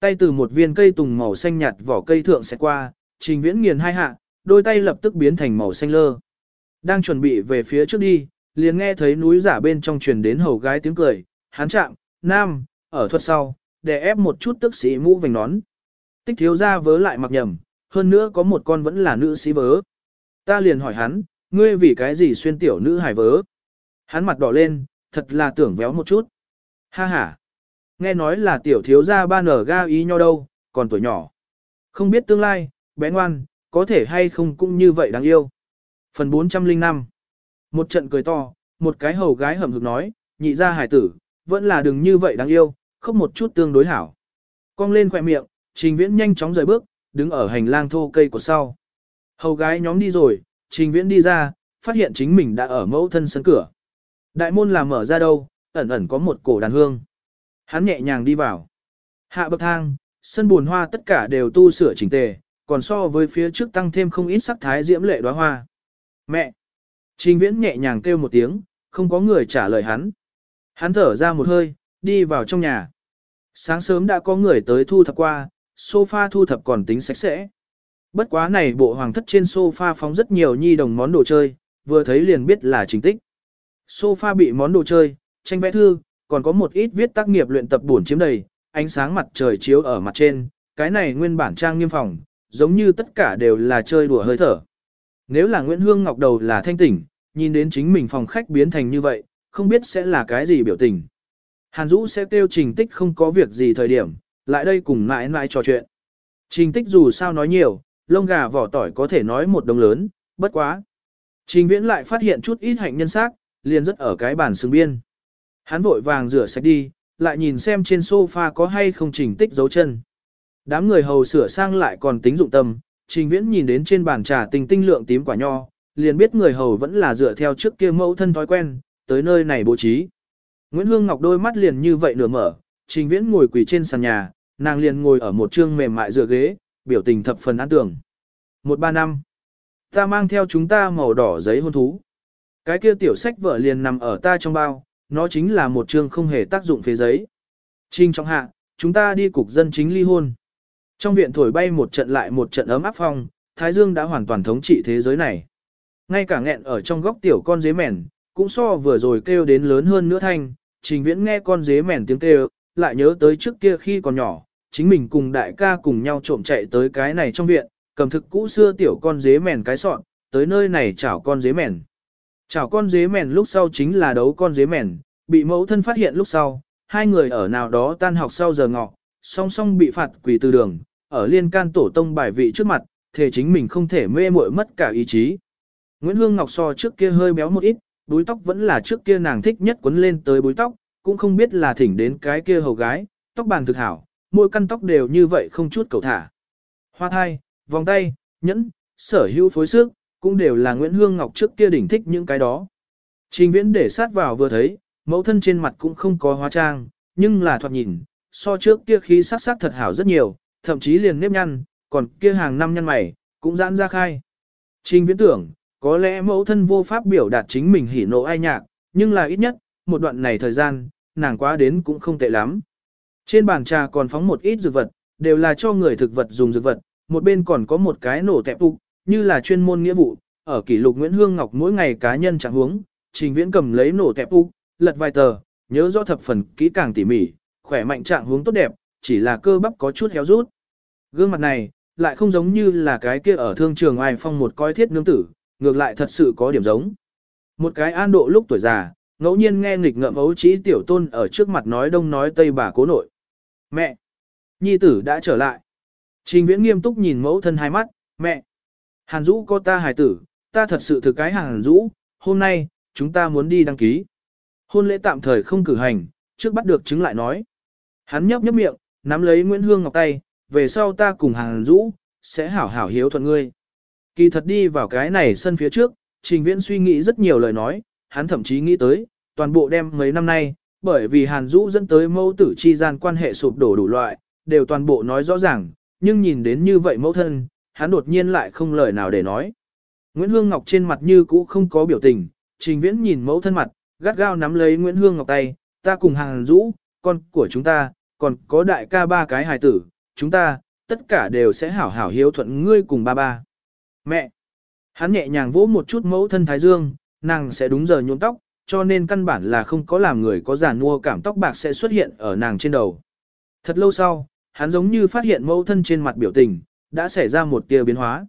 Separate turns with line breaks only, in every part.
tay từ một viên cây tùng màu xanh nhạt vỏ cây thượng sẽ qua, trình viễn nghiền hai hạ, đôi tay lập tức biến thành màu xanh lơ. Đang chuẩn bị về phía trước đi, liền nghe thấy núi giả bên trong truyền đến hầu gái tiếng cười, hán chạm, nam, ở thuật sau, để ép một chút tức sĩ mũ vành nón. Tích thiếu ra vớ lại mặc nhầm, hơn nữa có một con vẫn là nữ sĩ vớ. Ta liền hỏi hắn, ngươi vì cái gì xuyên tiểu nữ hải vớ? Hắn mặt đỏ lên, thật là tưởng véo một chút. Ha ha. Nghe nói là tiểu thiếu gia ba nở ga ý nho đâu, còn tuổi nhỏ. Không biết tương lai, bé ngoan, có thể hay không cũng như vậy đáng yêu. Phần 405 Một trận cười to, một cái hầu gái hầm hực nói, nhị ra hải tử, vẫn là đừng như vậy đáng yêu, không một chút tương đối hảo. Cong lên khỏe miệng, trình viễn nhanh chóng rời bước, đứng ở hành lang thô cây của sau. Hầu gái nhóm đi rồi, trình viễn đi ra, phát hiện chính mình đã ở mẫu thân sân cửa. Đại môn làm mở ra đâu, ẩn ẩn có một cổ đàn hương. Hắn nhẹ nhàng đi vào. Hạ bậc thang, sân buồn hoa tất cả đều tu sửa chỉnh tề, còn so với phía trước tăng thêm không ít sắc thái diễm lệ đóa hoa. Mẹ! Trình viễn nhẹ nhàng kêu một tiếng, không có người trả lời hắn. Hắn thở ra một hơi, đi vào trong nhà. Sáng sớm đã có người tới thu thập qua, sofa thu thập còn tính sạch sẽ. Bất quá này bộ hoàng thất trên sofa phóng rất nhiều nhi đồng món đồ chơi, vừa thấy liền biết là chính tích. Sofa bị món đồ chơi, tranh vẽ thư, còn có một ít viết tác nghiệp luyện tập buồn chiếm đầy, ánh sáng mặt trời chiếu ở mặt trên, cái này nguyên bản trang nghiêm phòng, giống như tất cả đều là chơi đùa hơi thở. Nếu là Nguyễn Hương Ngọc đầu là thanh tỉnh, nhìn đến chính mình phòng khách biến thành như vậy, không biết sẽ là cái gì biểu tình. Hàn Dũ sẽ kêu trình tích không có việc gì thời điểm, lại đây cùng mãi mãi trò chuyện. Trình tích dù sao nói nhiều, lông gà vỏ tỏi có thể nói một đồng lớn, bất quá. Trình viễn lại phát hiện chút ít hạnh nhân xác, liền rất ở cái bàn xương biên. Hắn vội vàng rửa sạch đi, lại nhìn xem trên sofa có hay không trình tích dấu chân. Đám người hầu sửa sang lại còn tính dụng tâm, trình viễn nhìn đến trên bàn trà tình tinh lượng tím quả nho, liền biết người hầu vẫn là dựa theo trước kia mẫu thân thói quen, tới nơi này bố trí. Nguyễn Hương Ngọc đôi mắt liền như vậy nửa mở, trình viễn ngồi quỳ trên sàn nhà, nàng liền ngồi ở một trương mềm mại dựa ghế, biểu tình thập phần an tưởng. Một ba năm, ta mang theo chúng ta màu đỏ giấy hôn thú. Cái kia tiểu sách vợ liền nằm ở ta trong bao, nó chính là một chương không hề tác dụng phế giấy. Trình trọng hạ, chúng ta đi cục dân chính ly hôn. Trong viện thổi bay một trận lại một trận ấm áp phong, Thái Dương đã hoàn toàn thống trị thế giới này. Ngay cả nghẹn ở trong góc tiểu con dế mèn, cũng so vừa rồi kêu đến lớn hơn nữa thanh, trình viễn nghe con dế mèn tiếng kêu, lại nhớ tới trước kia khi còn nhỏ, chính mình cùng đại ca cùng nhau trộm chạy tới cái này trong viện, cầm thực cũ xưa tiểu con dế mèn cái sọn, tới nơi này chảo con dế mèn. Chảo con dế mèn lúc sau chính là đấu con dế mèn, bị mẫu thân phát hiện lúc sau, hai người ở nào đó tan học sau giờ ngọ, song song bị phạt quỳ từ đường, ở liên can tổ tông bài vị trước mặt, thể chính mình không thể mê muội mất cả ý chí. Nguyễn Hương Ngọc so trước kia hơi béo một ít, búi tóc vẫn là trước kia nàng thích nhất quấn lên tới búi tóc, cũng không biết là thỉnh đến cái kia hầu gái, tóc bàn thực hảo, mỗi căn tóc đều như vậy không chút cầu thả. Hoa thai, vòng tay, nhẫn, sở hữu phối sức, cũng đều là Nguyễn Hương Ngọc trước kia đỉnh thích những cái đó. Trình viễn để sát vào vừa thấy, mẫu thân trên mặt cũng không có hóa trang, nhưng là thoạt nhìn, so trước kia khí sắc sắc thật hảo rất nhiều, thậm chí liền nếp nhăn, còn kia hàng năm nhăn mày, cũng giãn ra khai. Trình viễn tưởng, có lẽ mẫu thân vô pháp biểu đạt chính mình hỉ nộ ai nhạc, nhưng là ít nhất, một đoạn này thời gian, nàng quá đến cũng không tệ lắm. Trên bàn trà còn phóng một ít dược vật, đều là cho người thực vật dùng dược vật, một bên còn có một cái nổ tẹp phục, như là chuyên môn nghĩa vụ, ở kỷ lục Nguyễn Hương Ngọc mỗi ngày cá nhân trạng huống, trình viễn cầm lấy nổ tẹp u lật vài tờ, nhớ rõ thập phần kỹ càng tỉ mỉ, khỏe mạnh trạng huống tốt đẹp, chỉ là cơ bắp có chút héo rút. Gương mặt này, lại không giống như là cái kia ở thương trường ai phong một coi thiết nương tử, ngược lại thật sự có điểm giống. Một cái an độ lúc tuổi già, ngẫu nhiên nghe nghịch ngợm ấu trí tiểu tôn ở trước mặt nói đông nói tây bà cố nội. Mẹ! Nhi tử đã trở lại. Trình viễn nghiêm túc nhìn mẫu thân hai mắt, mẹ! Hàn Dũ có ta hài tử, ta thật sự thực cái Hàn Dũ, hôm nay, chúng ta muốn đi đăng ký. Hôn lễ tạm thời không cử hành, trước bắt được chứng lại nói. Hắn nhấp nhấp miệng, nắm lấy Nguyễn Hương Ngọc tay, về sau ta cùng Hàn Dũ, sẽ hảo hảo hiếu thuận ngươi. Kỳ thật đi vào cái này sân phía trước, Trình Viễn suy nghĩ rất nhiều lời nói, hắn thậm chí nghĩ tới, toàn bộ đem mấy năm nay, bởi vì Hàn Dũ dẫn tới mẫu tử chi gian quan hệ sụp đổ đủ loại, đều toàn bộ nói rõ ràng, nhưng nhìn đến như vậy mẫu thân, hắn đột nhiên lại không lời nào để nói. Nguyễn Hương Ngọc trên mặt như cũ không có biểu tình, Trình Viễn nhìn mẫu thân mặt, gắt gao nắm lấy Nguyễn Hương Ngọc tay, ta cùng hàng rũ, con của chúng ta, còn có đại ca ba cái hài tử, chúng ta, tất cả đều sẽ hảo hảo hiếu thuận ngươi cùng ba ba. Mẹ! Hắn nhẹ nhàng vỗ một chút mẫu thân Thái Dương, nàng sẽ đúng giờ nhuộm tóc, cho nên căn bản là không có làm người có giàn mua cảm tóc bạc sẽ xuất hiện ở nàng trên đầu. Thật lâu sau, hắn giống như phát hiện mẫu thân trên mặt biểu tình, đã xảy ra một tia biến hóa.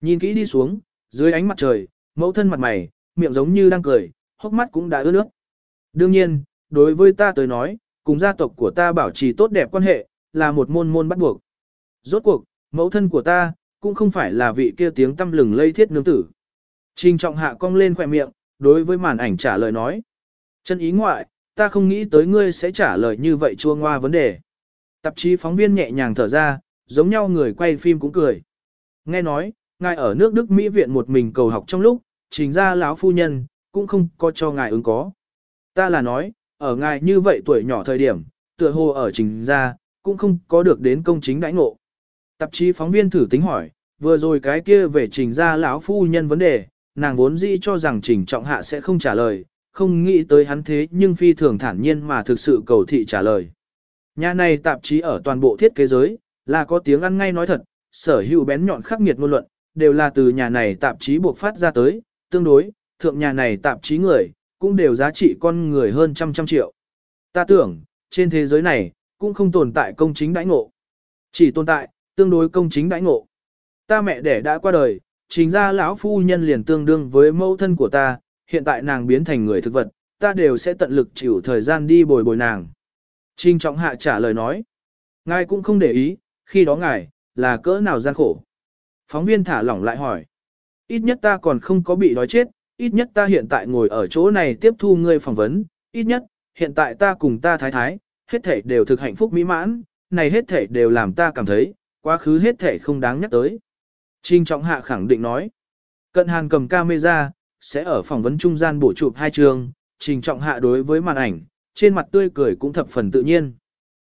Nhìn kỹ đi xuống, dưới ánh mặt trời, mẫu thân mặt mày, miệng giống như đang cười, hốc mắt cũng đã ướt nước. Đương nhiên, đối với ta tới nói, cùng gia tộc của ta bảo trì tốt đẹp quan hệ, là một môn môn bắt buộc. Rốt cuộc, mẫu thân của ta, cũng không phải là vị kia tiếng tâm lừng lây thiết nương tử. Trình trọng hạ cong lên khỏe miệng, đối với màn ảnh trả lời nói. Chân ý ngoại, ta không nghĩ tới ngươi sẽ trả lời như vậy chua ngoa vấn đề. Tạp chí phóng viên nhẹ nhàng thở ra, giống nhau người quay phim cũng cười. Nghe nói, ngài ở nước Đức Mỹ viện một mình cầu học trong lúc, trình ra lão phu nhân, cũng không có cho ngài ứng có. Ta là nói, ở ngài như vậy tuổi nhỏ thời điểm, tựa hồ ở trình ra, cũng không có được đến công chính đãi ngộ. Tạp chí phóng viên thử tính hỏi, vừa rồi cái kia về trình ra lão phu nhân vấn đề, nàng vốn dĩ cho rằng trình trọng hạ sẽ không trả lời, không nghĩ tới hắn thế nhưng phi thường thản nhiên mà thực sự cầu thị trả lời. Nhà này tạp chí ở toàn bộ thiết kế giới, là có tiếng ăn ngay nói thật, sở hữu bén nhọn khắc nghiệt ngôn luận, đều là từ nhà này tạp chí buộc phát ra tới, tương đối, thượng nhà này tạp chí người, cũng đều giá trị con người hơn trăm trăm triệu. Ta tưởng, trên thế giới này, cũng không tồn tại công chính đãi ngộ. Chỉ tồn tại, tương đối công chính đãi ngộ. Ta mẹ đẻ đã qua đời, chính ra lão phu nhân liền tương đương với mẫu thân của ta, hiện tại nàng biến thành người thực vật, ta đều sẽ tận lực chịu thời gian đi bồi bồi nàng. Trình trọng hạ trả lời nói. Ngài cũng không để ý, khi đó ngài, là cỡ nào gian khổ. Phóng viên thả lỏng lại hỏi. Ít nhất ta còn không có bị đói chết, ít nhất ta hiện tại ngồi ở chỗ này tiếp thu ngươi phỏng vấn, ít nhất, hiện tại ta cùng ta thái thái, hết thể đều thực hạnh phúc mỹ mãn, này hết thể đều làm ta cảm thấy, quá khứ hết thể không đáng nhắc tới. Trình trọng hạ khẳng định nói. Cận hàn cầm camera, sẽ ở phỏng vấn trung gian bổ chụp hai trường, trình trọng hạ đối với màn ảnh, trên mặt tươi cười cũng thập phần tự nhiên.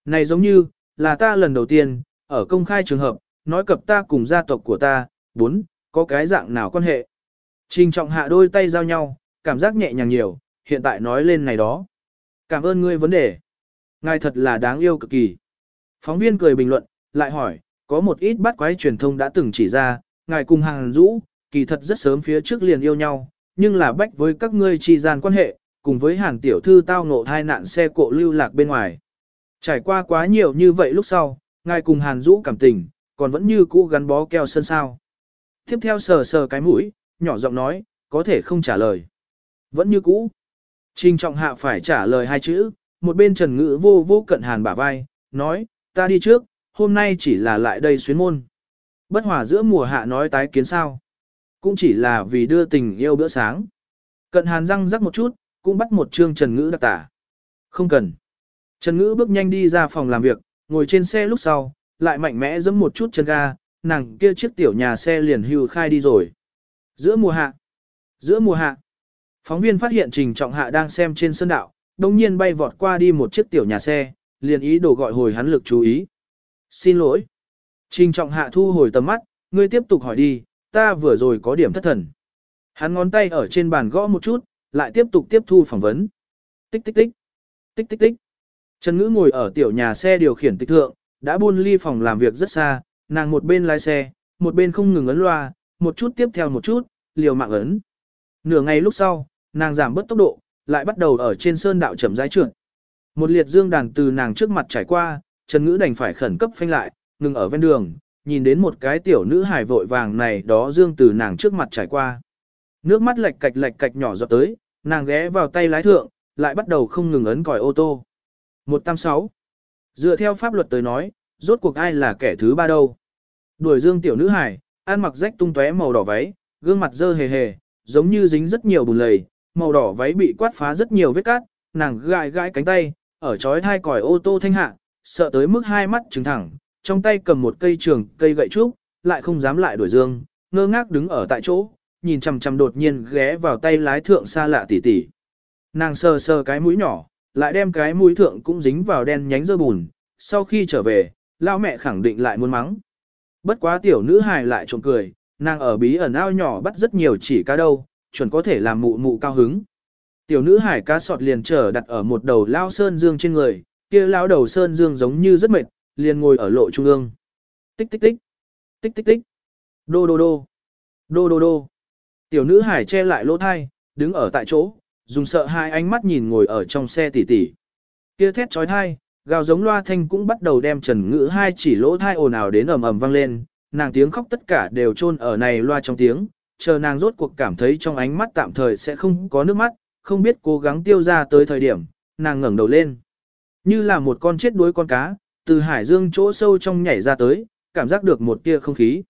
Này giống như, là ta lần đầu tiên, ở công khai trường hợp, nói cập ta cùng gia tộc của ta, bốn, có cái dạng nào quan hệ. Trình trọng hạ đôi tay giao nhau, cảm giác nhẹ nhàng nhiều, hiện tại nói lên này đó. Cảm ơn ngươi vấn đề. Ngài thật là đáng yêu cực kỳ. Phóng viên cười bình luận, lại hỏi, có một ít bắt quái truyền thông đã từng chỉ ra, ngài cùng hàng rũ, kỳ thật rất sớm phía trước liền yêu nhau, nhưng là bách với các ngươi chi gian quan hệ, cùng với hàng tiểu thư tao ngộ thai nạn xe cộ lưu lạc bên ngoài. Trải qua quá nhiều như vậy lúc sau, ngài cùng hàn Dũ cảm tình, còn vẫn như cũ gắn bó keo sơn sao. Tiếp theo sờ sờ cái mũi, nhỏ giọng nói, có thể không trả lời. Vẫn như cũ. Trình trọng hạ phải trả lời hai chữ, một bên trần ngữ vô vô cận hàn bả vai, nói, ta đi trước, hôm nay chỉ là lại đây xuyến môn. Bất hòa giữa mùa hạ nói tái kiến sao. Cũng chỉ là vì đưa tình yêu bữa sáng. Cận hàn răng rắc một chút, cũng bắt một chương trần ngữ đặc tả. Không cần. Trần ngữ bước nhanh đi ra phòng làm việc, ngồi trên xe lúc sau, lại mạnh mẽ giẫm một chút chân ga, nàng kia chiếc tiểu nhà xe liền hưu khai đi rồi. Giữa mùa hạ. Giữa mùa hạ. Phóng viên phát hiện Trình Trọng Hạ đang xem trên sân đạo, đồng nhiên bay vọt qua đi một chiếc tiểu nhà xe, liền ý đồ gọi hồi hắn lực chú ý. Xin lỗi. Trình Trọng Hạ thu hồi tầm mắt, ngươi tiếp tục hỏi đi, ta vừa rồi có điểm thất thần. Hắn ngón tay ở trên bàn gõ một chút, lại tiếp tục tiếp thu phỏng vấn. Tích tích tích. Tích tích tích. Trần Ngữ ngồi ở tiểu nhà xe điều khiển tích thượng, đã buôn ly phòng làm việc rất xa, nàng một bên lái xe, một bên không ngừng ấn loa, một chút tiếp theo một chút, liều mạng ấn. Nửa ngày lúc sau, nàng giảm bớt tốc độ, lại bắt đầu ở trên sơn đạo chậm rãi trượt. Một liệt dương đàn từ nàng trước mặt trải qua, Trần Ngữ đành phải khẩn cấp phanh lại, ngừng ở ven đường, nhìn đến một cái tiểu nữ hài vội vàng này đó dương từ nàng trước mặt trải qua. Nước mắt lệch cạch lệch cạch nhỏ giọt tới, nàng ghé vào tay lái thượng, lại bắt đầu không ngừng ấn còi ô tô. 186. Dựa theo pháp luật tới nói, rốt cuộc ai là kẻ thứ ba đâu. Đuổi dương tiểu nữ hải, ăn mặc rách tung tóe màu đỏ váy, gương mặt dơ hề hề, giống như dính rất nhiều bùn lầy, màu đỏ váy bị quát phá rất nhiều vết cát, nàng gãi gãi cánh tay, ở chói thai còi ô tô thanh hạ, sợ tới mức hai mắt trừng thẳng, trong tay cầm một cây trường, cây gậy trúc, lại không dám lại đuổi dương, ngơ ngác đứng ở tại chỗ, nhìn chằm chằm đột nhiên ghé vào tay lái thượng xa lạ tỉ tỉ. Nàng sờ sờ cái mũi nhỏ, lại đem cái mũi thượng cũng dính vào đen nhánh dơ bùn, sau khi trở về, lao mẹ khẳng định lại muốn mắng. Bất quá tiểu nữ hài lại trộm cười, nàng ở bí ẩn ao nhỏ bắt rất nhiều chỉ cá đâu, chuẩn có thể làm mụ mụ cao hứng. Tiểu nữ hải cá sọt liền trở đặt ở một đầu lao sơn dương trên người, kia lao đầu sơn dương giống như rất mệt, liền ngồi ở lộ trung ương. Tích tích tích, tích tích tích, đô đô đô, đô đô đô. Tiểu nữ hải che lại lỗ thai, đứng ở tại chỗ, dùng sợ hai ánh mắt nhìn ngồi ở trong xe tỉ tỉ. Kia thét trói thai, gào giống loa thanh cũng bắt đầu đem trần ngữ hai chỉ lỗ thai ồn ào đến ầm ầm vang lên, nàng tiếng khóc tất cả đều chôn ở này loa trong tiếng, chờ nàng rốt cuộc cảm thấy trong ánh mắt tạm thời sẽ không có nước mắt, không biết cố gắng tiêu ra tới thời điểm, nàng ngẩng đầu lên. Như là một con chết đuối con cá, từ hải dương chỗ sâu trong nhảy ra tới, cảm giác được một tia không khí.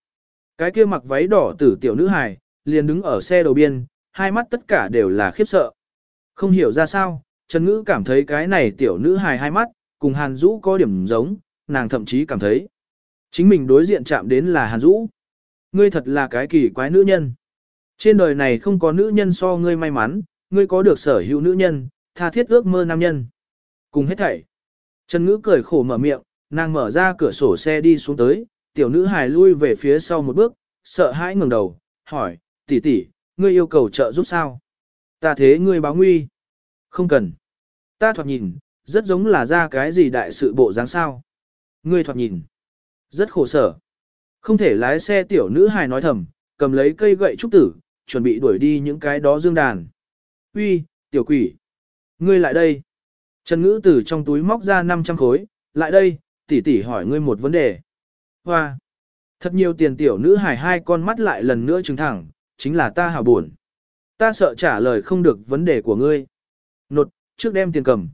Cái kia mặc váy đỏ tử tiểu nữ hài liền đứng ở xe đầu biên, hai mắt tất cả đều là khiếp sợ. Không hiểu ra sao, Trần Ngữ cảm thấy cái này tiểu nữ hài hai mắt, cùng Hàn Dũ có điểm giống, nàng thậm chí cảm thấy. Chính mình đối diện chạm đến là Hàn Dũ. Ngươi thật là cái kỳ quái nữ nhân. Trên đời này không có nữ nhân so ngươi may mắn, ngươi có được sở hữu nữ nhân, tha thiết ước mơ nam nhân. Cùng hết thảy. Trần Ngữ cười khổ mở miệng, nàng mở ra cửa sổ xe đi xuống tới, tiểu nữ hài lui về phía sau một bước, sợ hãi ngẩng đầu, hỏi, tỷ tỷ, ngươi yêu cầu trợ giúp sao? Ta thế ngươi báo nguy. Không cần. Ta thoạt nhìn, rất giống là ra cái gì đại sự bộ dáng sao. Ngươi thoạt nhìn, rất khổ sở. Không thể lái xe tiểu nữ hài nói thầm, cầm lấy cây gậy trúc tử, chuẩn bị đuổi đi những cái đó dương đàn. Uy, tiểu quỷ. Ngươi lại đây. Trần ngữ từ trong túi móc ra 500 khối, lại đây, tỷ tỷ hỏi ngươi một vấn đề. Hoa. Thật nhiều tiền tiểu nữ hài hai con mắt lại lần nữa trừng thẳng, chính là ta hào buồn. Ta sợ trả lời không được vấn đề của ngươi. Nột, trước đem tiền cầm.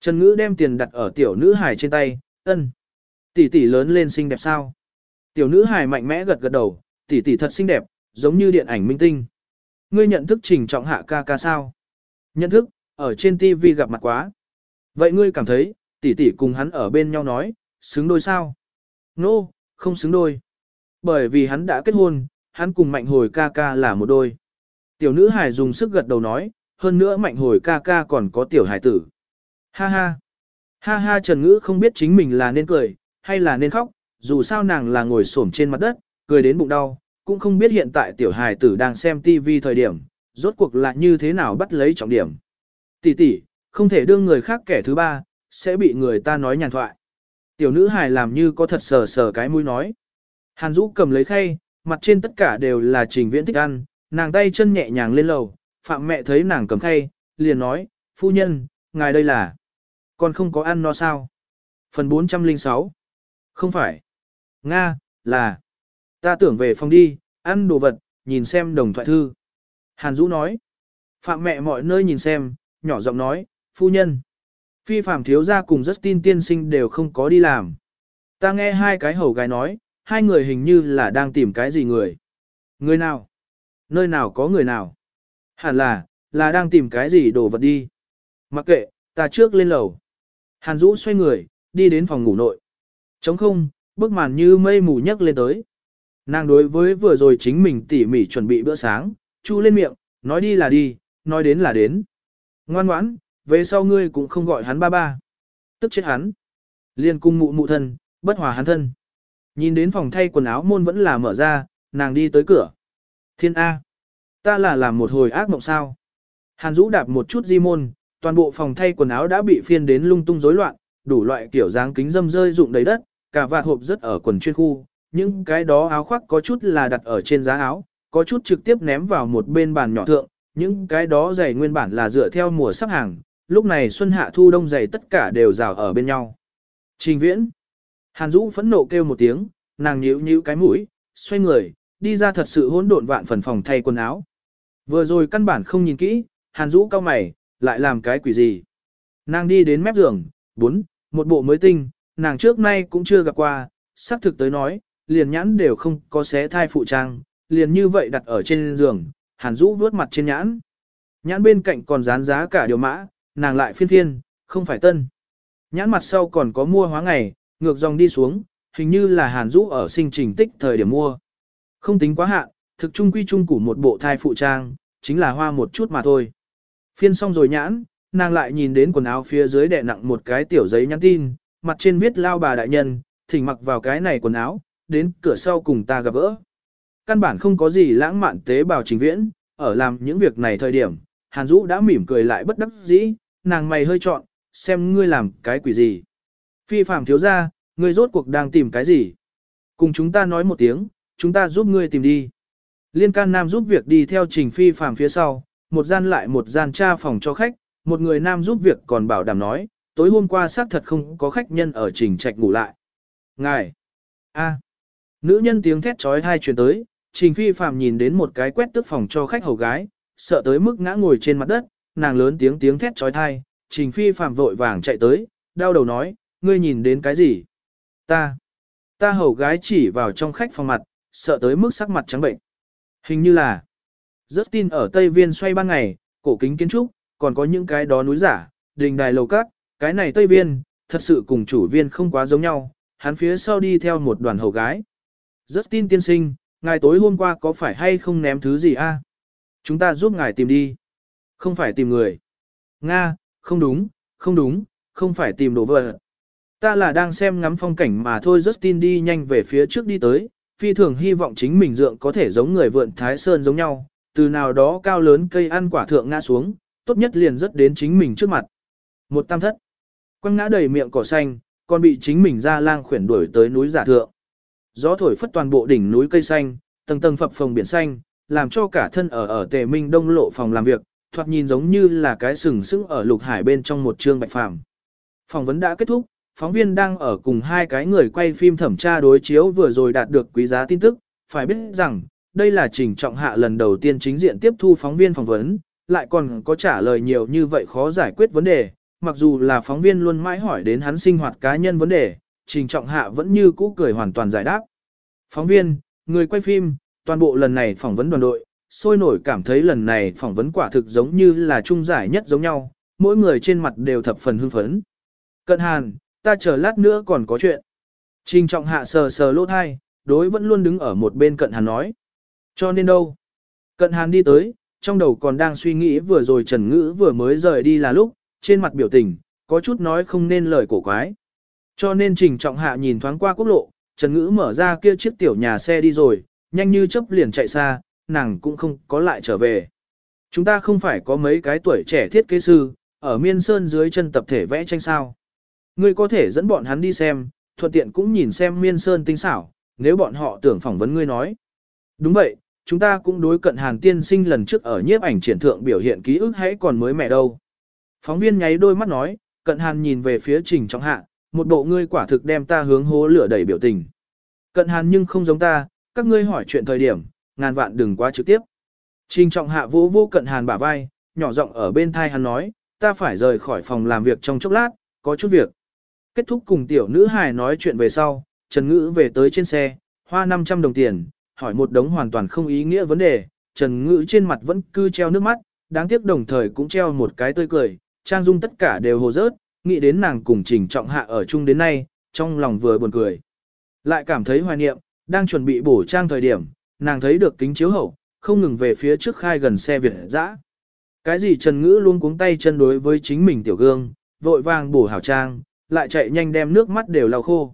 Trần Ngữ đem tiền đặt ở tiểu nữ hài trên tay, ân. Tỷ tỷ lớn lên xinh đẹp sao? Tiểu nữ hài mạnh mẽ gật gật đầu, tỷ tỷ thật xinh đẹp, giống như điện ảnh minh tinh. Ngươi nhận thức trình trọng hạ ca ca sao? Nhận thức, ở trên TV gặp mặt quá. Vậy ngươi cảm thấy, tỷ tỷ cùng hắn ở bên nhau nói, xứng đôi sao? Nô, no, không xứng đôi. Bởi vì hắn đã kết hôn, hắn cùng mạnh hồi ca ca là một đôi. Tiểu nữ hài dùng sức gật đầu nói, hơn nữa mạnh hồi ca ca còn có tiểu hài tử. Ha ha. Ha ha Trần Ngữ không biết chính mình là nên cười, hay là nên khóc, dù sao nàng là ngồi xổm trên mặt đất, cười đến bụng đau, cũng không biết hiện tại tiểu hài tử đang xem TV thời điểm, rốt cuộc là như thế nào bắt lấy trọng điểm. Tỷ tỷ, không thể đương người khác kẻ thứ ba, sẽ bị người ta nói nhàn thoại. Tiểu nữ hài làm như có thật sờ sờ cái mũi nói. Hàn Dũ cầm lấy khay, mặt trên tất cả đều là trình viễn thích ăn, nàng tay chân nhẹ nhàng lên lầu, phạm mẹ thấy nàng cầm khay, liền nói, phu nhân, ngài đây là, còn không có ăn no sao. Phần 406 Không phải. Nga, là, ta tưởng về phòng đi, ăn đồ vật, nhìn xem đồng thoại thư. Hàn Dũ nói, phạm mẹ mọi nơi nhìn xem, nhỏ giọng nói, phu nhân. Phi phạm thiếu gia cùng rất tin tiên sinh đều không có đi làm. Ta nghe hai cái hầu gái nói, hai người hình như là đang tìm cái gì người. Người nào? Nơi nào có người nào? Hẳn là, là đang tìm cái gì đồ vật đi. Mặc kệ, ta trước lên lầu. Hàn Dũ xoay người, đi đến phòng ngủ nội. Trống không, bức màn như mây mù nhấc lên tới. Nàng đối với vừa rồi chính mình tỉ mỉ chuẩn bị bữa sáng, chu lên miệng, nói đi là đi, nói đến là đến. Ngoan ngoãn, về sau ngươi cũng không gọi hắn ba ba. Tức chết hắn. Liên cung mụ mụ thân, bất hòa hắn thân. Nhìn đến phòng thay quần áo môn vẫn là mở ra, nàng đi tới cửa. Thiên A. Ta là làm một hồi ác mộng sao. Hàn Dũ đạp một chút di môn, toàn bộ phòng thay quần áo đã bị phiên đến lung tung rối loạn, đủ loại kiểu dáng kính dâm rơi rụng đầy đất, cả vạt hộp rất ở quần chuyên khu. Những cái đó áo khoác có chút là đặt ở trên giá áo, có chút trực tiếp ném vào một bên bàn nhỏ thượng, những cái đó giày nguyên bản là dựa theo mùa sắp hàng, lúc này xuân hạ thu đông giày tất cả đều rào ở bên nhau. Trình viễn. Hàn Dũ phẫn nộ kêu một tiếng, nàng nhíu nhíu cái mũi, xoay người, đi ra thật sự hỗn độn vạn phần phòng thay quần áo. Vừa rồi căn bản không nhìn kỹ, Hàn Dũ cao mày, lại làm cái quỷ gì. Nàng đi đến mép giường, bốn, một bộ mới tinh, nàng trước nay cũng chưa gặp qua, xác thực tới nói, liền nhãn đều không có xé thai phụ trang, liền như vậy đặt ở trên giường, Hàn Dũ vuốt mặt trên nhãn. Nhãn bên cạnh còn dán giá cả điều mã, nàng lại phiên phiên, không phải tân. Nhãn mặt sau còn có mua hóa ngày, ngược dòng đi xuống, hình như là Hàn Dũ ở sinh trình tích thời điểm mua. Không tính quá hạn, thực trung quy trung củ một bộ thai phụ trang, chính là hoa một chút mà thôi. Phiên xong rồi nhãn, nàng lại nhìn đến quần áo phía dưới đè nặng một cái tiểu giấy nhắn tin, mặt trên viết lao bà đại nhân, thỉnh mặc vào cái này quần áo, đến cửa sau cùng ta gặp gỡ. Căn bản không có gì lãng mạn tế bào trình viễn, ở làm những việc này thời điểm, Hàn Dũ đã mỉm cười lại bất đắc dĩ, nàng mày hơi trọn, xem ngươi làm cái quỷ gì. Phi phàm thiếu ra, ngươi rốt cuộc đang tìm cái gì? Cùng chúng ta nói một tiếng, chúng ta giúp ngươi tìm đi. Liên can nam giúp việc đi theo trình phi phàm phía sau, một gian lại một gian tra phòng cho khách, một người nam giúp việc còn bảo đảm nói, tối hôm qua xác thật không có khách nhân ở trình trạch ngủ lại. Ngài! a Nữ nhân tiếng thét trói hai truyền tới, trình phi phàm nhìn đến một cái quét tức phòng cho khách hầu gái, sợ tới mức ngã ngồi trên mặt đất, nàng lớn tiếng tiếng thét trói thai, trình phi phàm vội vàng chạy tới, đau đầu nói, ngươi nhìn đến cái gì? Ta! Ta hầu gái chỉ vào trong khách phòng mặt, sợ tới mức sắc mặt trắng bệnh. Hình như là, rất tin ở Tây Viên xoay ban ngày, cổ kính kiến trúc, còn có những cái đó núi giả, đình đài lầu các, cái này Tây Viên, thật sự cùng chủ viên không quá giống nhau, hắn phía sau đi theo một đoàn hầu gái. Rất tin tiên sinh, ngài tối hôm qua có phải hay không ném thứ gì a? Chúng ta giúp ngài tìm đi. Không phải tìm người. Nga, không đúng, không đúng, không phải tìm đồ vật. Ta là đang xem ngắm phong cảnh mà thôi Justin đi nhanh về phía trước đi tới, phi thường hy vọng chính mình dượng có thể giống người vượn Thái Sơn giống nhau, từ nào đó cao lớn cây ăn quả thượng ngã xuống, tốt nhất liền rất đến chính mình trước mặt. Một tam thất, quăng ngã đầy miệng cỏ xanh, còn bị chính mình ra lang khuyển đuổi tới núi giả thượng. Gió thổi phất toàn bộ đỉnh núi cây xanh, tầng tầng phập phồng biển xanh, làm cho cả thân ở ở tề minh đông lộ phòng làm việc, thoạt nhìn giống như là cái sừng sững ở lục hải bên trong một trương bạch phàm. Phỏng vấn đã kết thúc, phóng viên đang ở cùng hai cái người quay phim thẩm tra đối chiếu vừa rồi đạt được quý giá tin tức, phải biết rằng, đây là trình trọng hạ lần đầu tiên chính diện tiếp thu phóng viên phỏng vấn, lại còn có trả lời nhiều như vậy khó giải quyết vấn đề, mặc dù là phóng viên luôn mãi hỏi đến hắn sinh hoạt cá nhân vấn đề, trình trọng hạ vẫn như cũ cười hoàn toàn giải đáp. Phóng viên, người quay phim, toàn bộ lần này phỏng vấn đoàn đội, sôi nổi cảm thấy lần này phỏng vấn quả thực giống như là trung giải nhất giống nhau, mỗi người trên mặt đều thập phần hưng phấn. Cận Hàn, ta chờ lát nữa còn có chuyện. Trình trọng hạ sờ sờ lỗ thai, đối vẫn luôn đứng ở một bên cận hàn nói. Cho nên đâu? Cận hàn đi tới, trong đầu còn đang suy nghĩ vừa rồi Trần Ngữ vừa mới rời đi là lúc, trên mặt biểu tình, có chút nói không nên lời cổ quái. Cho nên trình trọng hạ nhìn thoáng qua quốc lộ, Trần Ngữ mở ra kia chiếc tiểu nhà xe đi rồi, nhanh như chớp liền chạy xa, nàng cũng không có lại trở về. Chúng ta không phải có mấy cái tuổi trẻ thiết kế sư, ở miên sơn dưới chân tập thể vẽ tranh sao. Ngươi có thể dẫn bọn hắn đi xem, thuận tiện cũng nhìn xem miên sơn tinh xảo, nếu bọn họ tưởng phỏng vấn ngươi nói. Đúng vậy, chúng ta cũng đối cận hàn tiên sinh lần trước ở nhiếp ảnh triển thượng biểu hiện ký ức hãy còn mới mẹ đâu. Phóng viên nháy đôi mắt nói, cận hàn nhìn về phía trình trọng hạ, một bộ ngươi quả thực đem ta hướng hố lửa đẩy biểu tình. Cận hàn nhưng không giống ta, các ngươi hỏi chuyện thời điểm, ngàn vạn đừng quá trực tiếp. Trình trọng hạ vô vô cận hàn bả vai, nhỏ giọng ở bên thai hắn nói, ta phải rời khỏi phòng làm việc trong chốc lát, có chút việc. Kết thúc cùng tiểu nữ hài nói chuyện về sau, Trần Ngữ về tới trên xe, hoa 500 đồng tiền, hỏi một đống hoàn toàn không ý nghĩa vấn đề, Trần Ngữ trên mặt vẫn cứ treo nước mắt, đáng tiếc đồng thời cũng treo một cái tươi cười, trang dung tất cả đều hồ rớt, nghĩ đến nàng cùng trình trọng hạ ở chung đến nay, trong lòng vừa buồn cười. Lại cảm thấy hoài niệm, đang chuẩn bị bổ trang thời điểm, nàng thấy được kính chiếu hậu, không ngừng về phía trước khai gần xe Việt dã. Cái gì Trần Ngữ luôn cuống tay chân đối với chính mình tiểu gương, vội vàng bổ hảo trang, lại chạy nhanh đem nước mắt đều lau khô.